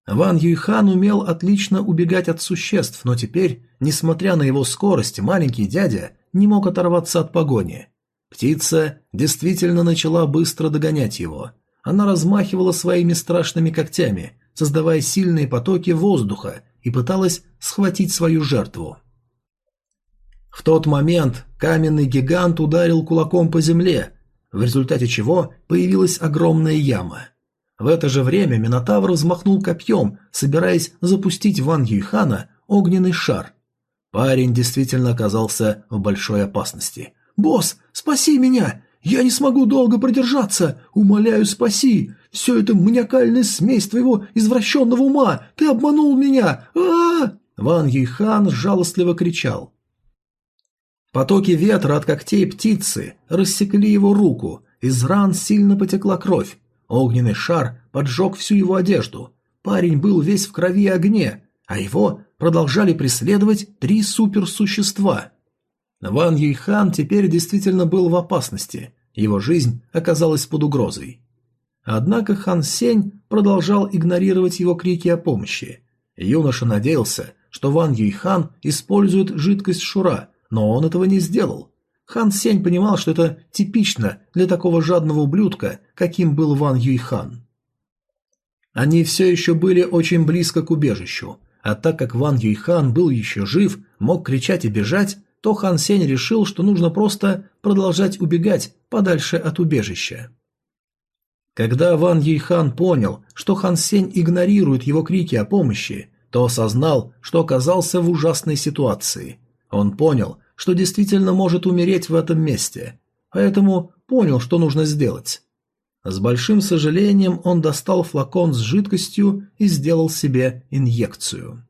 Ван Юйхан умел отлично убегать от существ, но теперь, несмотря на его скорость, маленький дядя не мог оторваться от погони. Птица действительно начала быстро догонять его. Она размахивала своими страшными когтями, создавая сильные потоки воздуха и пыталась схватить свою жертву. В тот момент каменный гигант ударил кулаком по земле, в результате чего появилась огромная яма. В это же время Минотавр взмахнул копьем, собираясь запустить Ван Юйхана огненный шар. Парень действительно оказался в большой опасности. «Босс, спаси меня! Я не смогу долго продержаться! Умоляю, спаси! Все это маниакальная смесь твоего извращенного ума! Ты обманул меня! а, -а, -а Ван Юйхан жалостливо кричал. Потоки ветра от когтей птицы рассекли его руку, из ран сильно потекла кровь. Огненный шар поджег всю его одежду. Парень был весь в крови и огне, а его продолжали преследовать три суперсущества. Ван Юйхан теперь действительно был в опасности, его жизнь оказалась под угрозой. Однако Хан Сень продолжал игнорировать его крики о помощи. Юноша надеялся, что Ван Юйхан использует жидкость Шура, но он этого не сделал. Хан Сень понимал, что это типично для такого жадного ублюдка, каким был Ван Юйхан. Они все еще были очень близко к убежищу, а так как Ван Юйхан был еще жив, мог кричать и бежать, то Хан Сень решил, что нужно просто продолжать убегать подальше от убежища. Когда Ван Юйхан понял, что Хан Сень игнорирует его крики о помощи, то осознал, что оказался в ужасной ситуации. Он понял, что действительно может умереть в этом месте, поэтому понял, что нужно сделать. С большим сожалением он достал флакон с жидкостью и сделал себе инъекцию.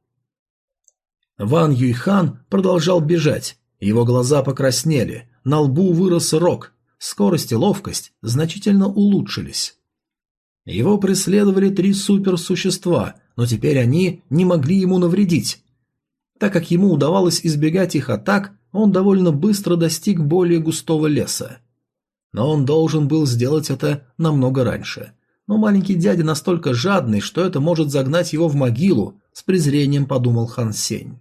Ван Юйхан продолжал бежать, его глаза покраснели, на лбу вырос рог, скорость и ловкость значительно улучшились. Его преследовали три суперсущества, но теперь они не могли ему навредить. Так как ему удавалось избегать их атак, он довольно быстро достиг более густого леса. Но он должен был сделать это намного раньше. Но маленький дядя настолько жадный, что это может загнать его в могилу, с презрением подумал Хан Сень.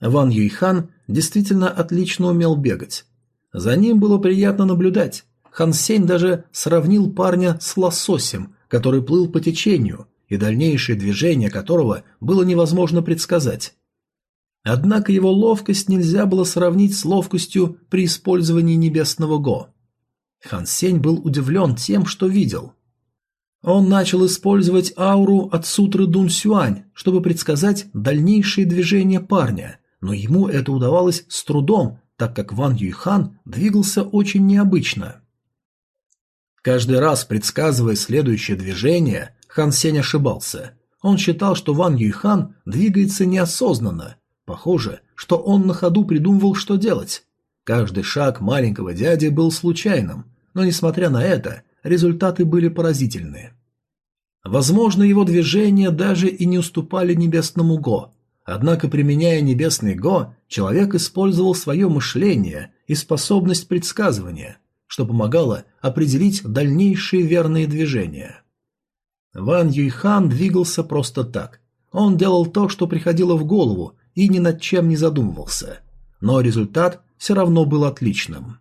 Ван Юйхан действительно отлично умел бегать. За ним было приятно наблюдать. Хан Сень даже сравнил парня с лососем, который плыл по течению, и дальнейшее движение которого было невозможно предсказать. Однако его ловкость нельзя было сравнить с ловкостью при использовании небесного Го. Хан Сень был удивлен тем, что видел. Он начал использовать ауру от сутры Дун Сюань, чтобы предсказать дальнейшие движения парня, но ему это удавалось с трудом, так как Ван Юйхан двигался очень необычно. Каждый раз, предсказывая следующее движение, Хан Сень ошибался. Он считал, что Ван Юйхан двигается неосознанно, Похоже, что он на ходу придумывал, что делать. Каждый шаг маленького дяди был случайным, но, несмотря на это, результаты были поразительные. Возможно, его движения даже и не уступали небесному Го, однако, применяя небесный Го, человек использовал свое мышление и способность предсказывания, что помогало определить дальнейшие верные движения. Ван Юйхан двигался просто так. Он делал то, что приходило в голову, и ни над чем не задумывался. Но результат все равно был отличным.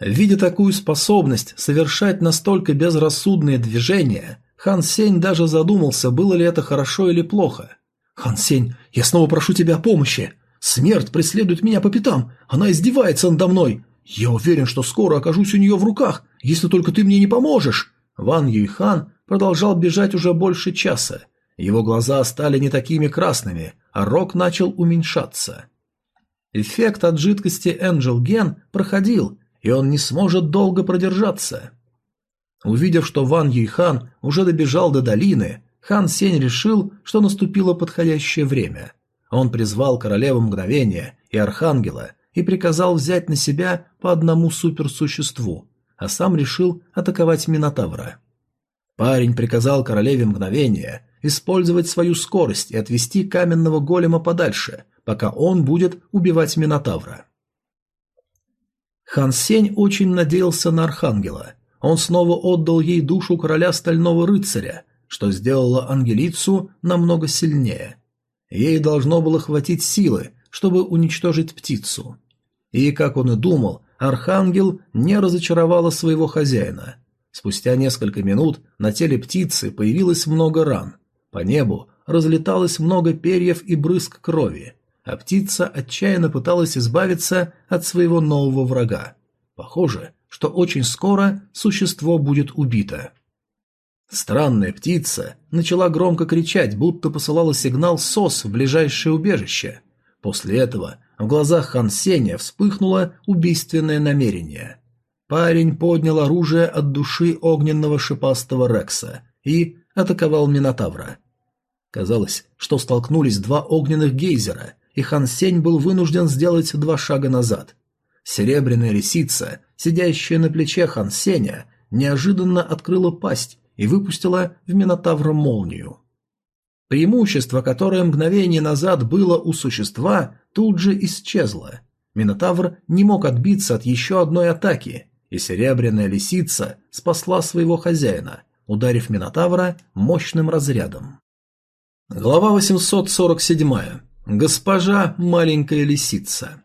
Видя такую способность совершать настолько безрассудные движения, Хан Сень даже задумался, было ли это хорошо или плохо. «Хан Сень, я снова прошу тебя о помощи. Смерть преследует меня по пятам, она издевается надо мной. Я уверен, что скоро окажусь у нее в руках, если только ты мне не поможешь». Ван Юйхан продолжал бежать уже больше часа. Его глаза стали не такими красными, а рог начал уменьшаться. Эффект от жидкости Angel Gen проходил, и он не сможет долго продержаться. Увидев, что Ван Юйхан уже добежал до долины, Хан Сень решил, что наступило подходящее время. Он призвал королеву мгновения и архангела и приказал взять на себя по одному суперсуществу, а сам решил атаковать Минотавра. Парень приказал королеве мгновения использовать свою скорость и отвести каменного голема подальше, пока он будет убивать Минотавра. Хан Сень очень надеялся на Архангела. Он снова отдал ей душу короля Стального Рыцаря, что сделало Ангелицу намного сильнее. Ей должно было хватить силы, чтобы уничтожить птицу. И, как он и думал, Архангел не разочаровала своего хозяина. Спустя несколько минут на теле птицы появилось много ран, по небу разлеталось много перьев и брызг крови. а птица отчаянно пыталась избавиться от своего нового врага. Похоже, что очень скоро существо будет убито. Странная птица начала громко кричать, будто посылала сигнал СОС в ближайшее убежище. После этого в глазах Хан вспыхнуло убийственное намерение. Парень поднял оружие от души огненного шипастого Рекса и атаковал Минотавра. Казалось, что столкнулись два огненных гейзера, и Хан Сень был вынужден сделать два шага назад. Серебряная лисица, сидящая на плече Хан Сеня, неожиданно открыла пасть и выпустила в Минотавра молнию. Преимущество, которое мгновение назад было у существа, тут же исчезло. Минотавр не мог отбиться от еще одной атаки, и серебряная лисица спасла своего хозяина, ударив Минотавра мощным разрядом. Глава 847. Госпожа маленькая лисица.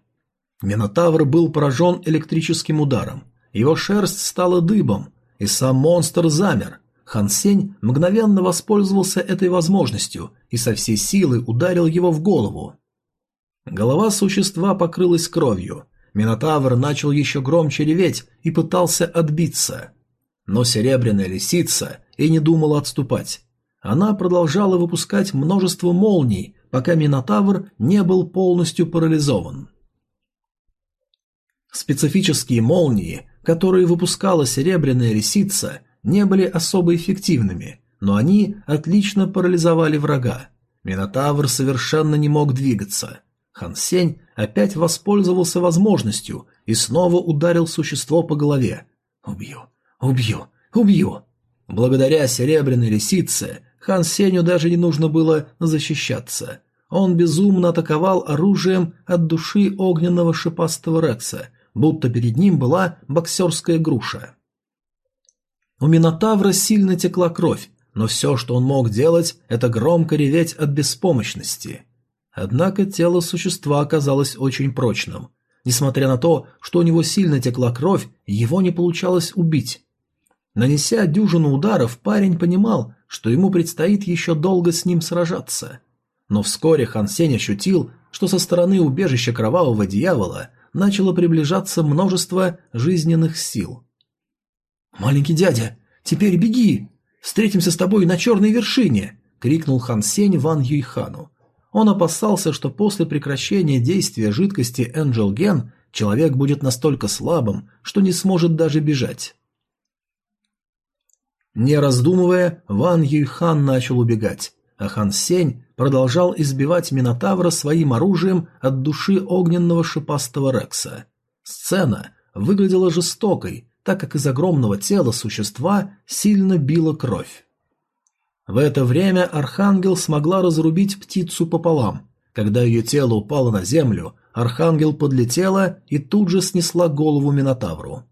Минотавр был поражен электрическим ударом. Его шерсть стала дыбом, и сам монстр замер. Хан Сень мгновенно воспользовался этой возможностью и со всей силы ударил его в голову. Голова существа покрылась кровью. Минотавр начал еще громче реветь и пытался отбиться. Но серебряная лисица и не думала отступать. Она продолжала выпускать множество молний, пока Минотавр не был полностью парализован. Специфические молнии, которые выпускала серебряная лисица, не были особо эффективными, но они отлично парализовали врага. Минотавр совершенно не мог двигаться. Хан Сень опять воспользовался возможностью и снова ударил существо по голове. «Убью! Убью! Убью!» Благодаря серебряной лисице Хан Сеню даже не нужно было защищаться. Он безумно атаковал оружием от души огненного шипастого Рекса, будто перед ним была боксерская груша. У Минотавра сильно текла кровь, но все, что он мог делать, это громко реветь от беспомощности. Однако тело существа оказалось очень прочным. Несмотря на то, что у него сильно текла кровь, его не получалось убить. Нанеся дюжину ударов, парень понимал, что ему предстоит еще долго с ним сражаться. Но вскоре Хан Сень ощутил, что со стороны убежища кровавого дьявола начало приближаться множество жизненных сил. «Маленький дядя, теперь беги! Встретимся с тобой на черной вершине!» — крикнул Хан Сень Ван Юйхану. Он опасался, что после прекращения действия жидкости Angel Gen человек будет настолько слабым, что не сможет даже бежать. Не раздумывая, Ван Юйхан начал убегать, а Хан Сень продолжал избивать Минотавра своим оружием от души огненного шипастого Рекса. Сцена выглядела жестокой, так как из огромного тела существа сильно била кровь. В это время Архангел смогла разрубить птицу пополам. Когда ее тело упало на землю, Архангел подлетела и тут же снесла голову Минотавру.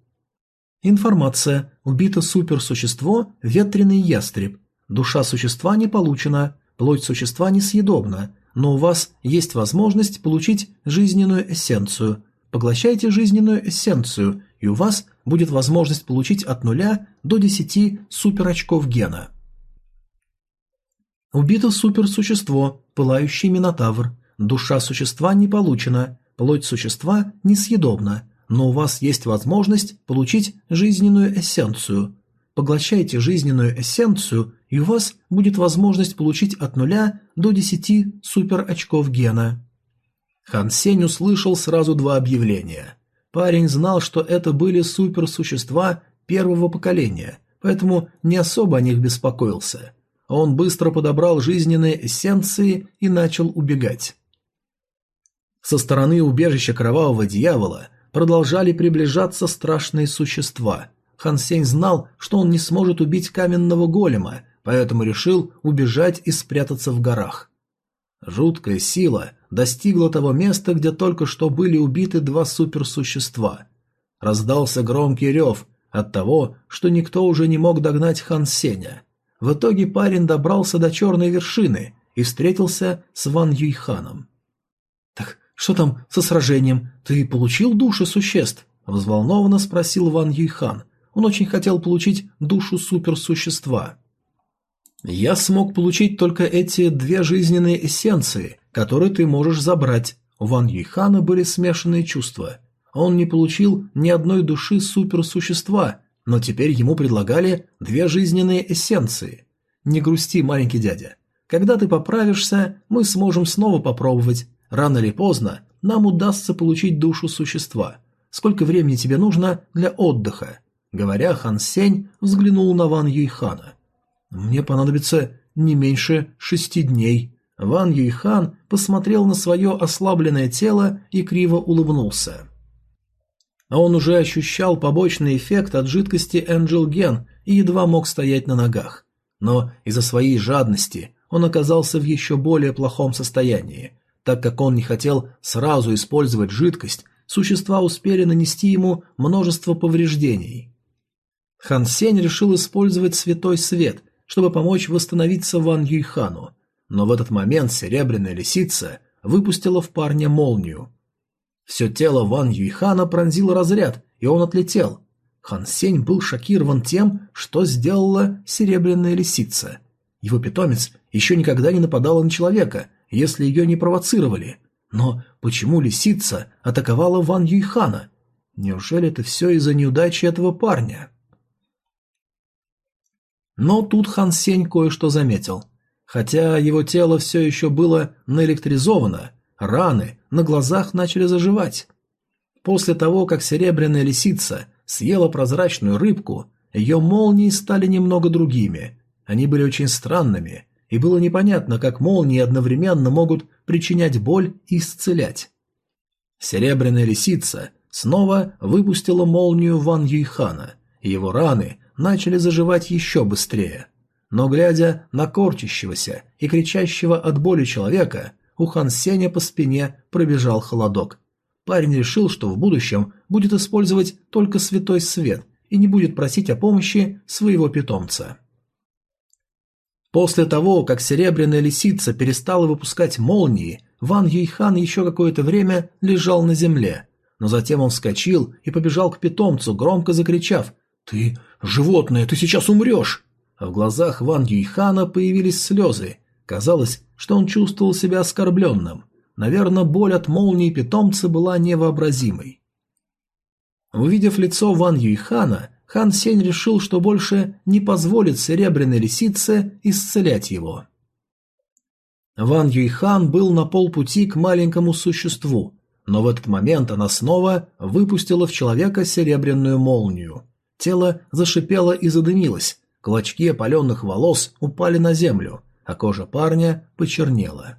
Информация. Убито суперсущество «Ветреный ястреб». Душа существа не получена, плоть существа несъедобна, но у вас есть возможность получить жизненную эссенцию. Поглощайте жизненную эссенцию, и у вас будет возможность получить от нуля до 10 суперочков гена. Убито суперсущество, пылающий минотавр. Душа существа не получена, плоть существа несъедобна, но у вас есть возможность получить жизненную эссенцию. Поглощайте жизненную эссенцию, и у вас будет возможность получить от нуля до 10 супер очков гена. Хан Сень услышал сразу два объявления. Парень знал, что это были суперсущества первого поколения, поэтому не особо о них беспокоился. Он быстро подобрал жизненные эссенции и начал убегать. Со стороны убежища кровавого дьявола продолжали приближаться страшные существа. Хан Сень знал, что он не сможет убить каменного голема, поэтому решил убежать и спрятаться в горах. Жуткая сила достигла того места, где только что были убиты два суперсущества. Раздался громкий рев от того, что никто уже не мог догнать Хан Сеня. В итоге парень добрался до черной вершины и встретился с Ван Юйханом. «Так что там со сражением? Ты получил души существ?» – взволнованно спросил Ван Юйхан. Он очень хотел получить душу суперсущества. «Я смог получить только эти две жизненные эссенции, который ты можешь забрать. У Ван Юйхана были смешанные чувства. Он не получил ни одной души суперсущества, но теперь ему предлагали две жизненные эссенции. Не грусти, маленький дядя. Когда ты поправишься, мы сможем снова попробовать. Рано или поздно нам удастся получить душу существа. Сколько времени тебе нужно для отдыха? Говоря, Хан Сень взглянул на Ван Юйхана. Мне понадобится не меньше шести дней. Ван Юйхан посмотрел на свое ослабленное тело и криво улыбнулся. А он уже ощущал побочный эффект от жидкости Angel Gen и едва мог стоять на ногах. Но из-за своей жадности он оказался в еще более плохом состоянии. Так как он не хотел сразу использовать жидкость, существа успели нанести ему множество повреждений. Хан Сень решил использовать святой свет, чтобы помочь восстановиться Ван Юйхану, но в этот момент серебряная лисица выпустила в парня молнию. Все тело Ван Юйхана пронзил разряд, и он отлетел. Хан Сень был шокирован тем, что сделала серебряная лисица. Его питомец еще никогда не нападала на человека, если ее не провоцировали. Но почему лисица атаковала Ван Юйхана? Неужели это все из-за неудачи этого парня? Но тут Хан Сень кое-что заметил. Хотя его тело все еще было наэлектризовано, раны на глазах начали заживать. После того, как серебряная лисица съела прозрачную рыбку, ее молнии стали немного другими. Они были очень странными, и было непонятно, как молнии одновременно могут причинять боль и исцелять. Серебряная лисица снова выпустила молнию Ван Юйхана, и его раны начали заживать еще быстрее. Но глядя на корчащегося и кричащего от боли человека, у Хан Сеня по спине пробежал холодок. Парень решил, что в будущем будет использовать только святой свет и не будет просить о помощи своего питомца. После того, как серебряная лисица перестала выпускать молнии, Ван Юйхан еще какое-то время лежал на земле, но затем он вскочил и побежал к питомцу, громко закричав «Ты животное, ты сейчас умрешь!» В глазах Ван Юйхана появились слезы. Казалось, что он чувствовал себя оскорбленным. Наверное, боль от молнии питомца была невообразимой. Увидев лицо Ван Юйхана, Хан Сень решил, что больше не позволит серебряной лисице исцелять его. Ван Юйхан был на полпути к маленькому существу, но в этот момент она снова выпустила в человека серебряную молнию. Тело зашипело и задымилось, клочки опаленных волос упали на землю, а кожа парня почернела.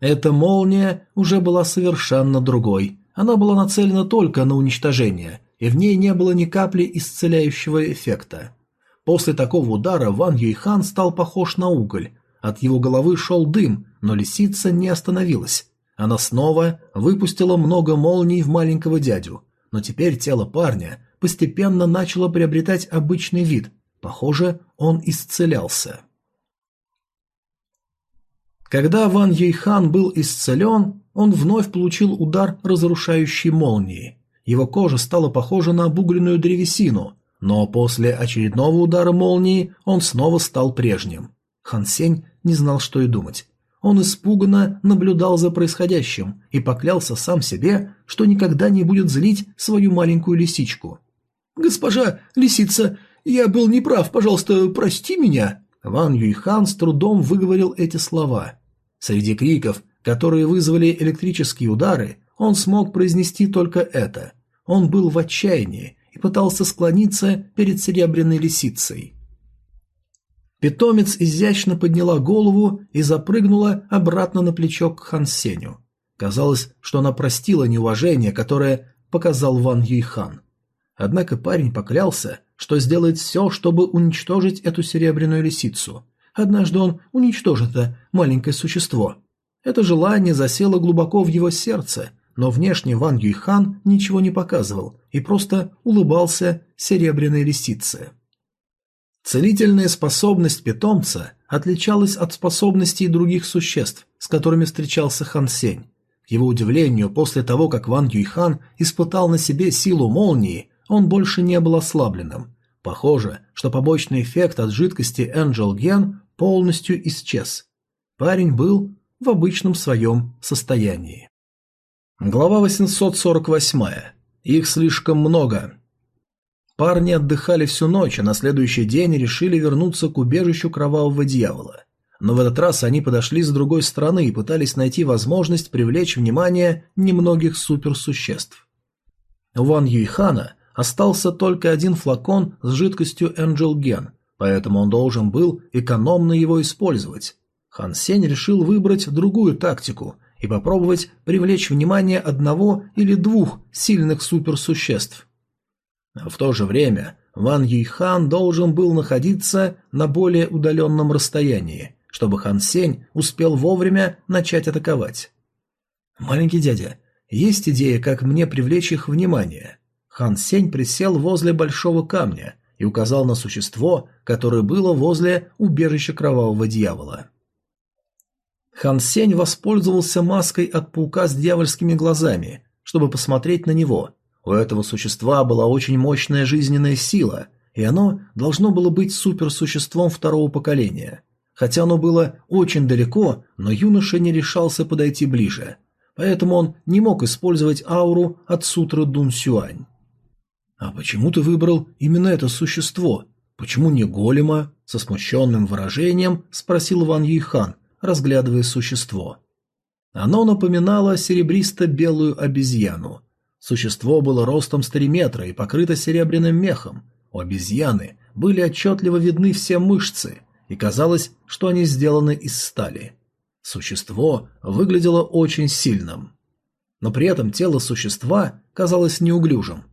Эта молния уже была совершенно другой. Она была нацелена только на уничтожение, и в ней не было ни капли исцеляющего эффекта. После такого удара Ван Юйхан стал похож на уголь. От его головы шел дым, но лисица не остановилась. Она снова выпустила много молний в маленького дядю, но теперь тело парня постепенно начало приобретать обычный вид. Похоже, он исцелялся. Когда Ван Ейхан был исцелен, он вновь получил удар разрушающей молнии. Его кожа стала похожа на обугленную древесину, но после очередного удара молнии он снова стал прежним. Хан Сень не знал, что и думать. Он испуганно наблюдал за происходящим и поклялся сам себе, что никогда не будет злить свою маленькую лисичку. «Госпожа лисица, я был неправ, пожалуйста, прости меня!» Ван Юйхан с трудом выговорил эти слова. Среди криков, которые вызвали электрические удары, он смог произнести только это. Он был в отчаянии и пытался склониться перед серебряной лисицей. Питомец изящно подняла голову и запрыгнула обратно на плечо к Хан Сеню. Казалось, что она простила неуважение, которое показал Ван Юйхан. Однако парень поклялся, что сделает все, чтобы уничтожить эту серебряную лисицу. Однажды он уничтожит это маленькое существо. Это желание засело глубоко в его сердце, но внешне Ван Юйхан ничего не показывал и просто улыбался серебряной лисице. Целительная способность питомца отличалась от способностей других существ, с которыми встречался Хан Сень. К его удивлению, после того, как Ван Юйхан испытал на себе силу молнии, он больше не был ослабленным. Похоже, что побочный эффект от жидкости Angel Gen полностью исчез. Парень был в обычном своем состоянии. Глава 848. Их слишком много. Парни отдыхали всю ночь, а на следующий день решили вернуться к убежищу кровавого дьявола. Но в этот раз они подошли с другой стороны и пытались найти возможность привлечь внимание немногих суперсуществ. У Ван Юйхана остался только один флакон с жидкостью Angel Gen, поэтому он должен был экономно его использовать. Хан Сень решил выбрать другую тактику и попробовать привлечь внимание одного или двух сильных суперсуществ. В то же время Ван Юйхан должен был находиться на более удаленном расстоянии, чтобы Хан Сень успел вовремя начать атаковать. «Маленький дядя, есть идея, как мне привлечь их внимание?» Хан Сень присел возле большого камня и указал на существо, которое было возле убежища кровавого дьявола. Хан Сень воспользовался маской от паука с дьявольскими глазами, чтобы посмотреть на него, у этого существа была очень мощная жизненная сила, и оно должно было быть суперсуществом второго поколения. Хотя оно было очень далеко, но юноша не решался подойти ближе, поэтому он не мог использовать ауру от сутры Дун Сюань. «А почему ты выбрал именно это существо? Почему не голема?» Со смущенным выражением спросил Ван Юйхан, разглядывая существо. Оно напоминало серебристо-белую обезьяну – Существо было ростом с три метра и покрыто серебряным мехом. У обезьяны были отчетливо видны все мышцы, и казалось, что они сделаны из стали. Существо выглядело очень сильным. Но при этом тело существа казалось неуглюжим.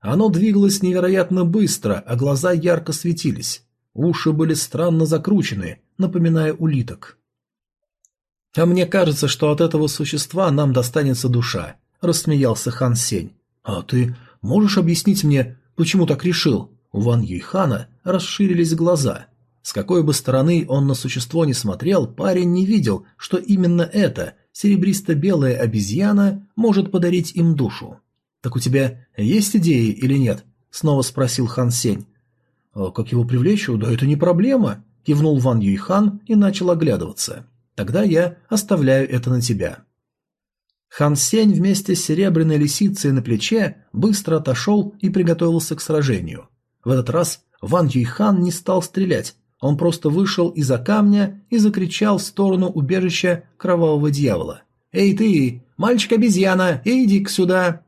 Оно двигалось невероятно быстро, а глаза ярко светились. Уши были странно закручены, напоминая улиток. А мне кажется, что от этого существа нам достанется душа, рассмеялся Хан Сень. «А ты можешь объяснить мне, почему так решил?» У Ван Юйхана расширились глаза. С какой бы стороны он на существо не смотрел, парень не видел, что именно эта серебристо-белая обезьяна может подарить им душу. «Так у тебя есть идеи или нет?» – снова спросил Хан Сень. «А «Как его привлечь? Да это не проблема», – кивнул Ван Юйхан и начал оглядываться. «Тогда я оставляю это на тебя». Хан Сень вместе с серебряной лисицей на плече быстро отошел и приготовился к сражению. В этот раз Ван Юйхан не стал стрелять, он просто вышел из-за камня и закричал в сторону убежища кровавого дьявола. «Эй ты, мальчик-обезьяна, иди-ка сюда!»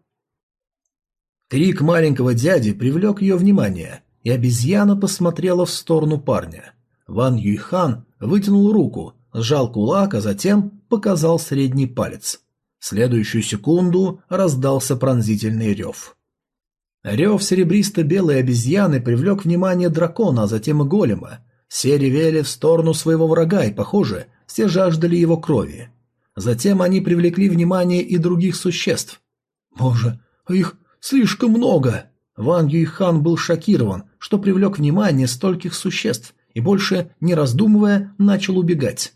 Крик маленького дяди привлек ее внимание, и обезьяна посмотрела в сторону парня. Ван Юйхан вытянул руку, сжал кулак, а затем показал средний палец – в следующую секунду раздался пронзительный рев. Рев серебристо-белой обезьяны привлек внимание дракона, а затем и голема. Все ревели в сторону своего врага, и, похоже, все жаждали его крови. Затем они привлекли внимание и других существ. «Боже, их слишком много!» Ван Юйхан был шокирован, что привлек внимание стольких существ, и больше, не раздумывая, начал убегать.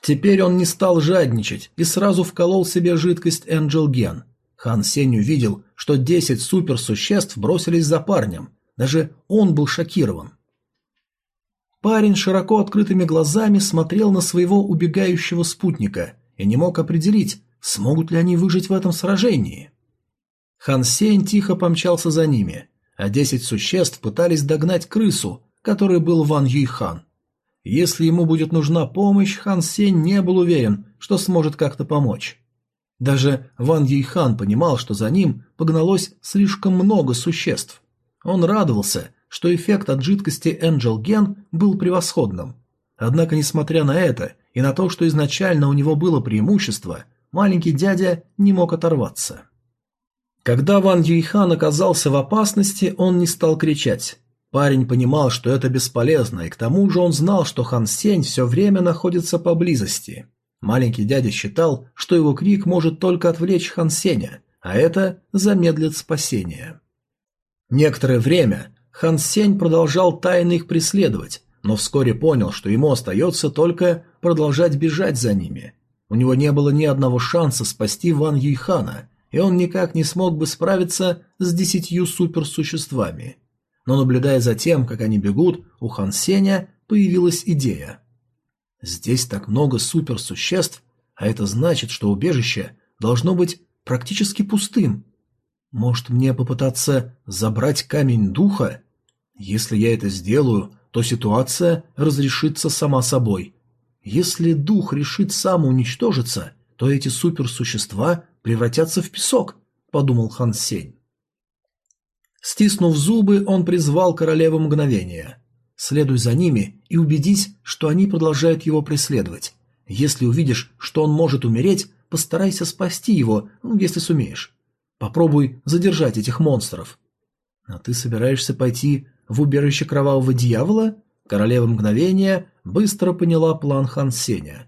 Теперь он не стал жадничать и сразу вколол себе жидкость Angel Gen. Хан Сень увидел, что десять суперсуществ бросились за парнем. Даже он был шокирован. Парень широко открытыми глазами смотрел на своего убегающего спутника и не мог определить, смогут ли они выжить в этом сражении. Хан Сень тихо помчался за ними, а десять существ пытались догнать крысу, который был Ван Юйхан. Если ему будет нужна помощь, Хан Сень не был уверен, что сможет как-то помочь. Даже Ван Юйхан понимал, что за ним погналось слишком много существ. Он радовался, что эффект от жидкости Angel Gen был превосходным. Однако, несмотря на это и на то, что изначально у него было преимущество, маленький дядя не мог оторваться. Когда Ван Юйхан оказался в опасности, он не стал кричать. Парень понимал, что это бесполезно, и к тому же он знал, что Хан Сень все время находится поблизости. Маленький дядя считал, что его крик может только отвлечь Хан Сеня, а это замедлит спасение. Некоторое время Хан Сень продолжал тайно их преследовать, но вскоре понял, что ему остается только продолжать бежать за ними. У него не было ни одного шанса спасти Ван Юйхана, и он никак не смог бы справиться с десятью суперсуществами – но наблюдая за тем, как они бегут, у Хан Сеня появилась идея. Здесь так много суперсуществ, а это значит, что убежище должно быть практически пустым. Может, мне попытаться забрать камень духа? Если я это сделаю, то ситуация разрешится сама собой. Если дух решит сам уничтожиться, то эти суперсущества превратятся в песок, подумал Хан Сень. Стиснув зубы, он призвал королеву мгновения. Следуй за ними и убедись, что они продолжают его преследовать. Если увидишь, что он может умереть, постарайся спасти его, ну, если сумеешь. Попробуй задержать этих монстров. А ты собираешься пойти в убежище кровавого дьявола? Королева мгновения быстро поняла план Хан Сеня.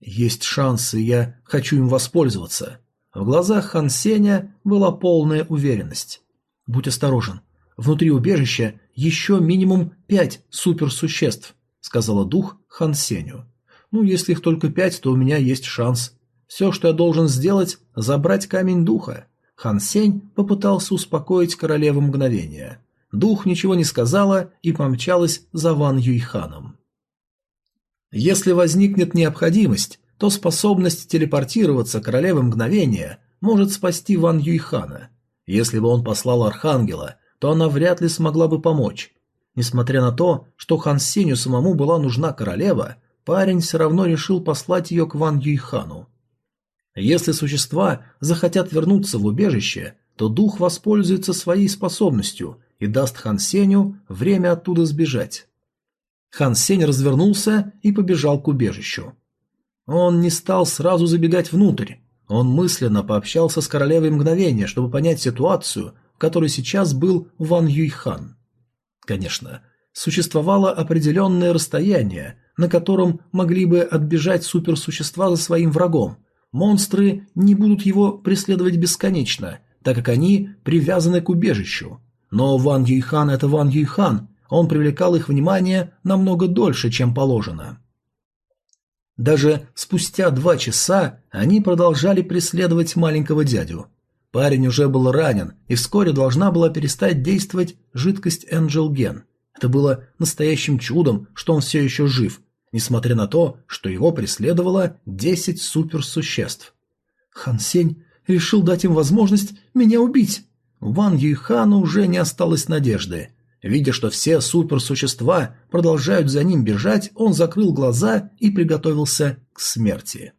Есть шансы, я хочу им воспользоваться. В глазах Хан Сеня была полная уверенность. Будь осторожен. Внутри убежища еще минимум пять суперсуществ, сказала дух Хан Сеню. Ну, если их только пять, то у меня есть шанс. Все, что я должен сделать, забрать камень духа. Хан Сень попытался успокоить королеву мгновения. Дух ничего не сказала и помчалась за Ван Юйханом. Если возникнет необходимость, то способность телепортироваться королевы мгновения может спасти Ван Юйхана. Если бы он послал Архангела, то она вряд ли смогла бы помочь. Несмотря на то, что Хан Сеню самому была нужна королева, парень все равно решил послать ее к Ван Юйхану. Если существа захотят вернуться в убежище, то дух воспользуется своей способностью и даст Хан Сеню время оттуда сбежать. Хан Сень развернулся и побежал к убежищу. Он не стал сразу забегать внутрь. Он мысленно пообщался с королевой мгновения, чтобы понять ситуацию, в которой сейчас был Ван Юйхан. Конечно, существовало определенное расстояние, на котором могли бы отбежать суперсущества за своим врагом. Монстры не будут его преследовать бесконечно, так как они привязаны к убежищу. Но Ван Юйхан – это Ван Юйхан, он привлекал их внимание намного дольше, чем положено. Даже спустя два часа они продолжали преследовать маленького дядю. Парень уже был ранен, и вскоре должна была перестать действовать жидкость Gen. Это было настоящим чудом, что он все еще жив, несмотря на то, что его преследовало 10 суперсуществ. Хан Сень решил дать им возможность меня убить. Ван Юйхану уже не осталось надежды. Видя, что все суперсущества продолжают за ним бежать, он закрыл глаза и приготовился к смерти.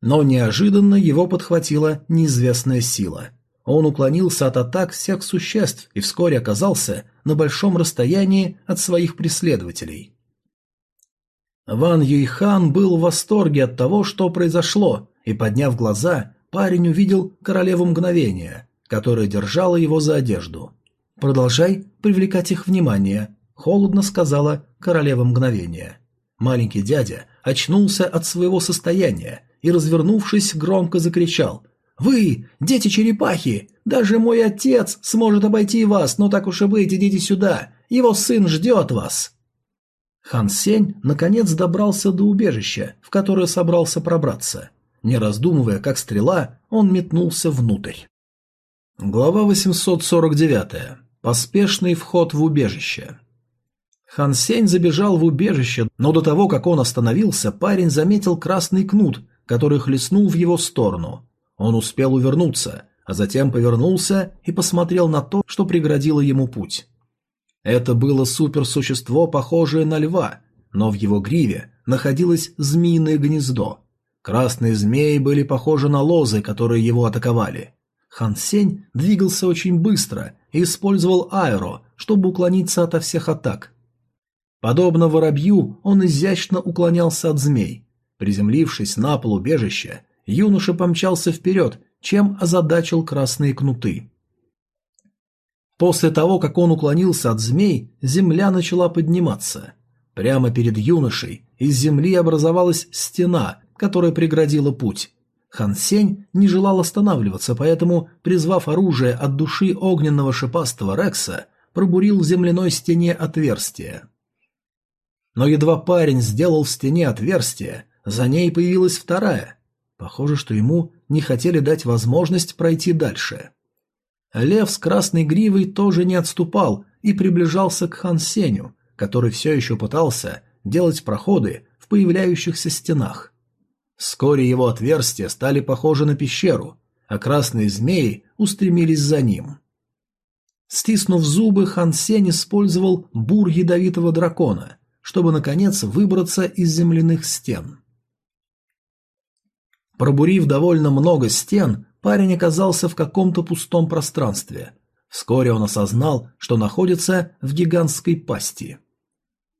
Но неожиданно его подхватила неизвестная сила. Он уклонился от атак всех существ и вскоре оказался на большом расстоянии от своих преследователей. Ван Юйхан был в восторге от того, что произошло, и, подняв глаза, парень увидел королеву мгновения, которая держала его за одежду. «Продолжай привлекать их внимание», — холодно сказала королева мгновения. Маленький дядя очнулся от своего состояния и, развернувшись, громко закричал «Вы, дети-черепахи! Даже мой отец сможет обойти вас, но так уж и быть, идите сюда! Его сын ждет вас!» Хан Сень наконец добрался до убежища, в которое собрался пробраться. Не раздумывая, как стрела, он метнулся внутрь. Глава 849. Поспешный вход в убежище. Хан Сень забежал в убежище, но до того, как он остановился, парень заметил красный кнут, который хлестнул в его сторону. Он успел увернуться, а затем повернулся и посмотрел на то, что преградило ему путь. Это было суперсущество, похожее на льва, но в его гриве находилось змеиное гнездо. Красные змеи были похожи на лозы, которые его атаковали. Хан Сень двигался очень быстро и использовал аэро, чтобы уклониться ото всех атак. Подобно воробью, он изящно уклонялся от змей. Приземлившись на пол убежища, юноша помчался вперед, чем озадачил красные кнуты. После того, как он уклонился от змей, земля начала подниматься. Прямо перед юношей из земли образовалась стена, которая преградила путь. Хан Сень не желал останавливаться, поэтому, призвав оружие от души огненного шипастого Рекса, пробурил в земляной стене отверстие. Но едва парень сделал в стене отверстие, за ней появилась вторая. Похоже, что ему не хотели дать возможность пройти дальше. Лев с красной гривой тоже не отступал и приближался к Хан Сеню, который все еще пытался делать проходы в появляющихся стенах. Вскоре его отверстия стали похожи на пещеру, а красные змеи устремились за ним. Стиснув зубы, Хан Сень использовал бур ядовитого дракона, чтобы, наконец, выбраться из земляных стен. Пробурив довольно много стен, парень оказался в каком-то пустом пространстве. Вскоре он осознал, что находится в гигантской пасти.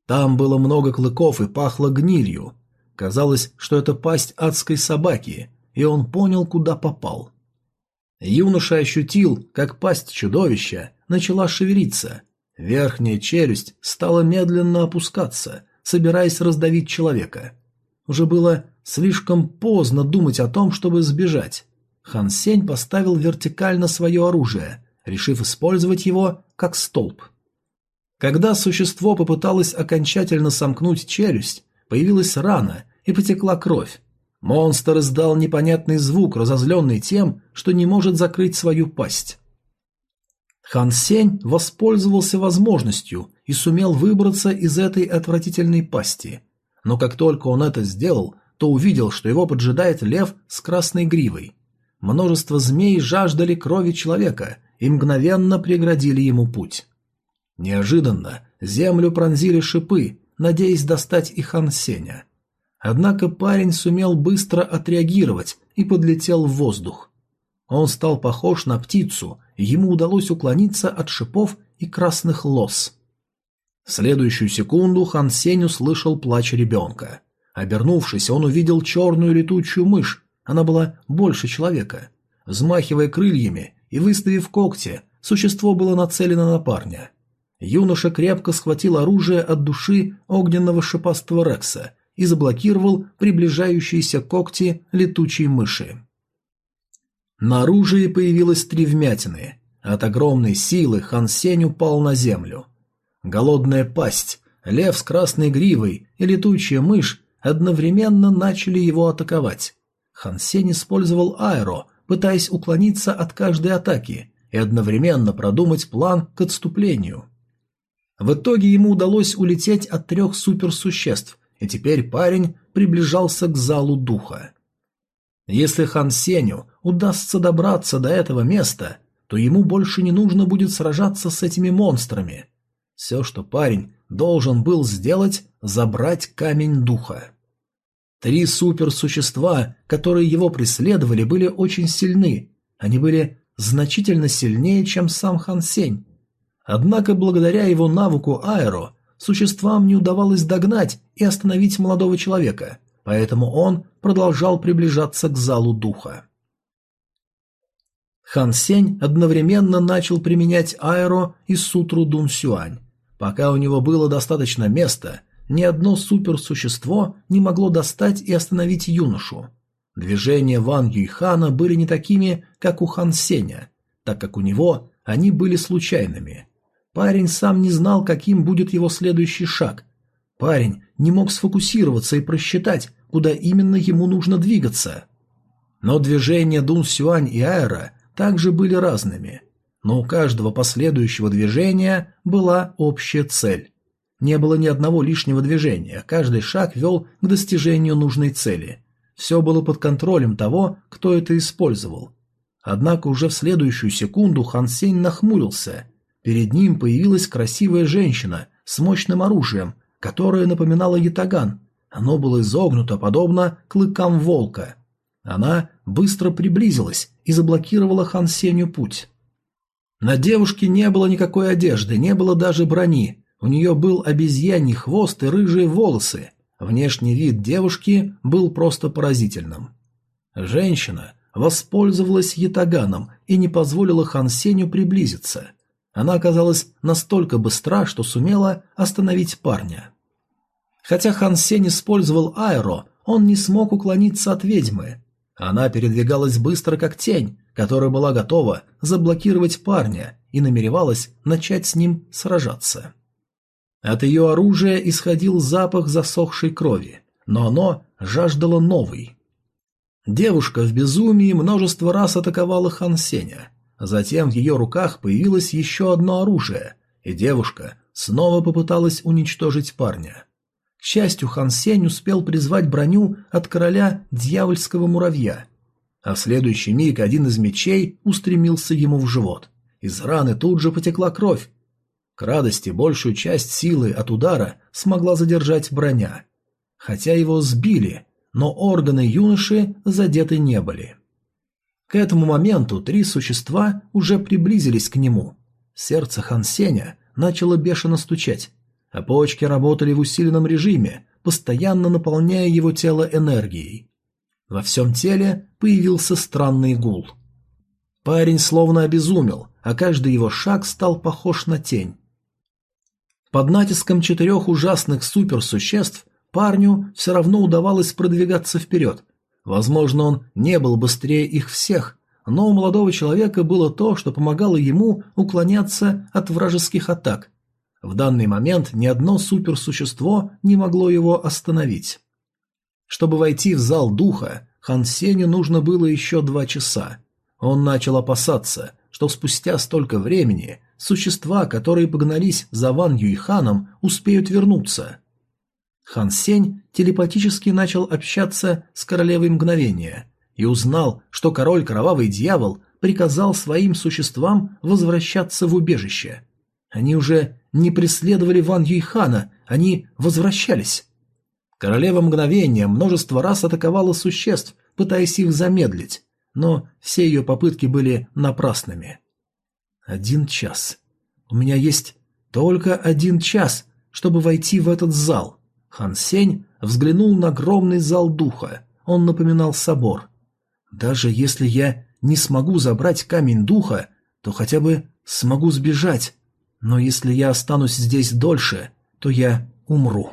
Там было много клыков и пахло гнилью. Казалось, что это пасть адской собаки, и он понял, куда попал. Юноша ощутил, как пасть чудовища начала шевелиться. Верхняя челюсть стала медленно опускаться, собираясь раздавить человека. Уже было слишком поздно думать о том, чтобы сбежать. Хан Сень поставил вертикально свое оружие, решив использовать его как столб. Когда существо попыталось окончательно сомкнуть челюсть, появилась рана и потекла кровь. Монстр издал непонятный звук, разозленный тем, что не может закрыть свою пасть. Хан Сень воспользовался возможностью и сумел выбраться из этой отвратительной пасти. Но как только он это сделал, то увидел, что его поджидает лев с красной гривой. Множество змей жаждали крови человека и мгновенно преградили ему путь. Неожиданно землю пронзили шипы, надеясь достать и Хан Сеня. Однако парень сумел быстро отреагировать и подлетел в воздух. Он стал похож на птицу, и ему удалось уклониться от шипов и красных лос. В следующую секунду Хан Сень услышал плач ребенка. Обернувшись, он увидел черную летучую мышь, она была больше человека. Взмахивая крыльями и выставив когти, существо было нацелено на парня. Юноша крепко схватил оружие от души огненного шипастого Рекса и заблокировал приближающиеся когти летучей мыши. На оружии появилось три вмятины. От огромной силы Хан Сень упал на землю. Голодная пасть, лев с красной гривой и летучая мышь одновременно начали его атаковать. Хан Сень использовал аэро, пытаясь уклониться от каждой атаки и одновременно продумать план к отступлению. В итоге ему удалось улететь от трех суперсуществ, и теперь парень приближался к залу духа. Если Хан Сеню удастся добраться до этого места, то ему больше не нужно будет сражаться с этими монстрами. Все, что парень должен был сделать, забрать камень духа. Три суперсущества, которые его преследовали, были очень сильны. Они были значительно сильнее, чем сам Хан Сень. Однако, благодаря его навыку аэро, существам не удавалось догнать и остановить молодого человека, поэтому он продолжал приближаться к залу духа. Хан Сень одновременно начал применять аэро и сутру Дун Сюань. Пока у него было достаточно места, ни одно суперсущество не могло достать и остановить юношу. Движения Ван Юйхана были не такими, как у Хан Сеня, так как у него они были случайными. Парень сам не знал, каким будет его следующий шаг. Парень не мог сфокусироваться и просчитать, куда именно ему нужно двигаться. Но движения Дун Сюань и Аэра также были разными, но у каждого последующего движения была общая цель. Не было ни одного лишнего движения, каждый шаг вел к достижению нужной цели. Все было под контролем того, кто это использовал. Однако уже в следующую секунду Хан Сень нахмурился. Перед ним появилась красивая женщина с мощным оружием, которое напоминало ятаган, оно было изогнуто, подобно клыкам волка. Она быстро приблизилась и заблокировала Хан Сенью путь. На девушке не было никакой одежды, не было даже брони. У нее был обезьяний хвост и рыжие волосы. Внешний вид девушки был просто поразительным. Женщина воспользовалась ятаганом и не позволила Хан Сенью приблизиться. Она оказалась настолько быстра, что сумела остановить парня. Хотя Хан Сень использовал аэро, он не смог уклониться от ведьмы. Она передвигалась быстро, как тень, которая была готова заблокировать парня и намеревалась начать с ним сражаться. От ее оружия исходил запах засохшей крови, но оно жаждало новой. Девушка в безумии множество раз атаковала Хан Сеня. Затем в ее руках появилось еще одно оружие, и девушка снова попыталась уничтожить парня счастью, Хан Сень успел призвать броню от короля дьявольского муравья. А в следующий миг один из мечей устремился ему в живот. Из раны тут же потекла кровь. К радости большую часть силы от удара смогла задержать броня. Хотя его сбили, но органы юноши задеты не были. К этому моменту три существа уже приблизились к нему. Сердце Хан Сеня начало бешено стучать а почки работали в усиленном режиме, постоянно наполняя его тело энергией. Во всем теле появился странный гул. Парень словно обезумел, а каждый его шаг стал похож на тень. Под натиском четырех ужасных суперсуществ парню все равно удавалось продвигаться вперед. Возможно, он не был быстрее их всех, но у молодого человека было то, что помогало ему уклоняться от вражеских атак в данный момент ни одно суперсущество не могло его остановить. Чтобы войти в зал духа, Хан Сеню нужно было еще два часа. Он начал опасаться, что спустя столько времени существа, которые погнались за Ван Юйханом, успеют вернуться. Хан Сень телепатически начал общаться с королевой мгновения и узнал, что король Кровавый Дьявол приказал своим существам возвращаться в убежище. Они уже не преследовали Ван Юйхана, они возвращались. Королева мгновения множество раз атаковала существ, пытаясь их замедлить, но все ее попытки были напрасными. Один час. У меня есть только один час, чтобы войти в этот зал. Хан Сень взглянул на огромный зал духа. Он напоминал собор. Даже если я не смогу забрать камень духа, то хотя бы смогу сбежать, но если я останусь здесь дольше, то я умру.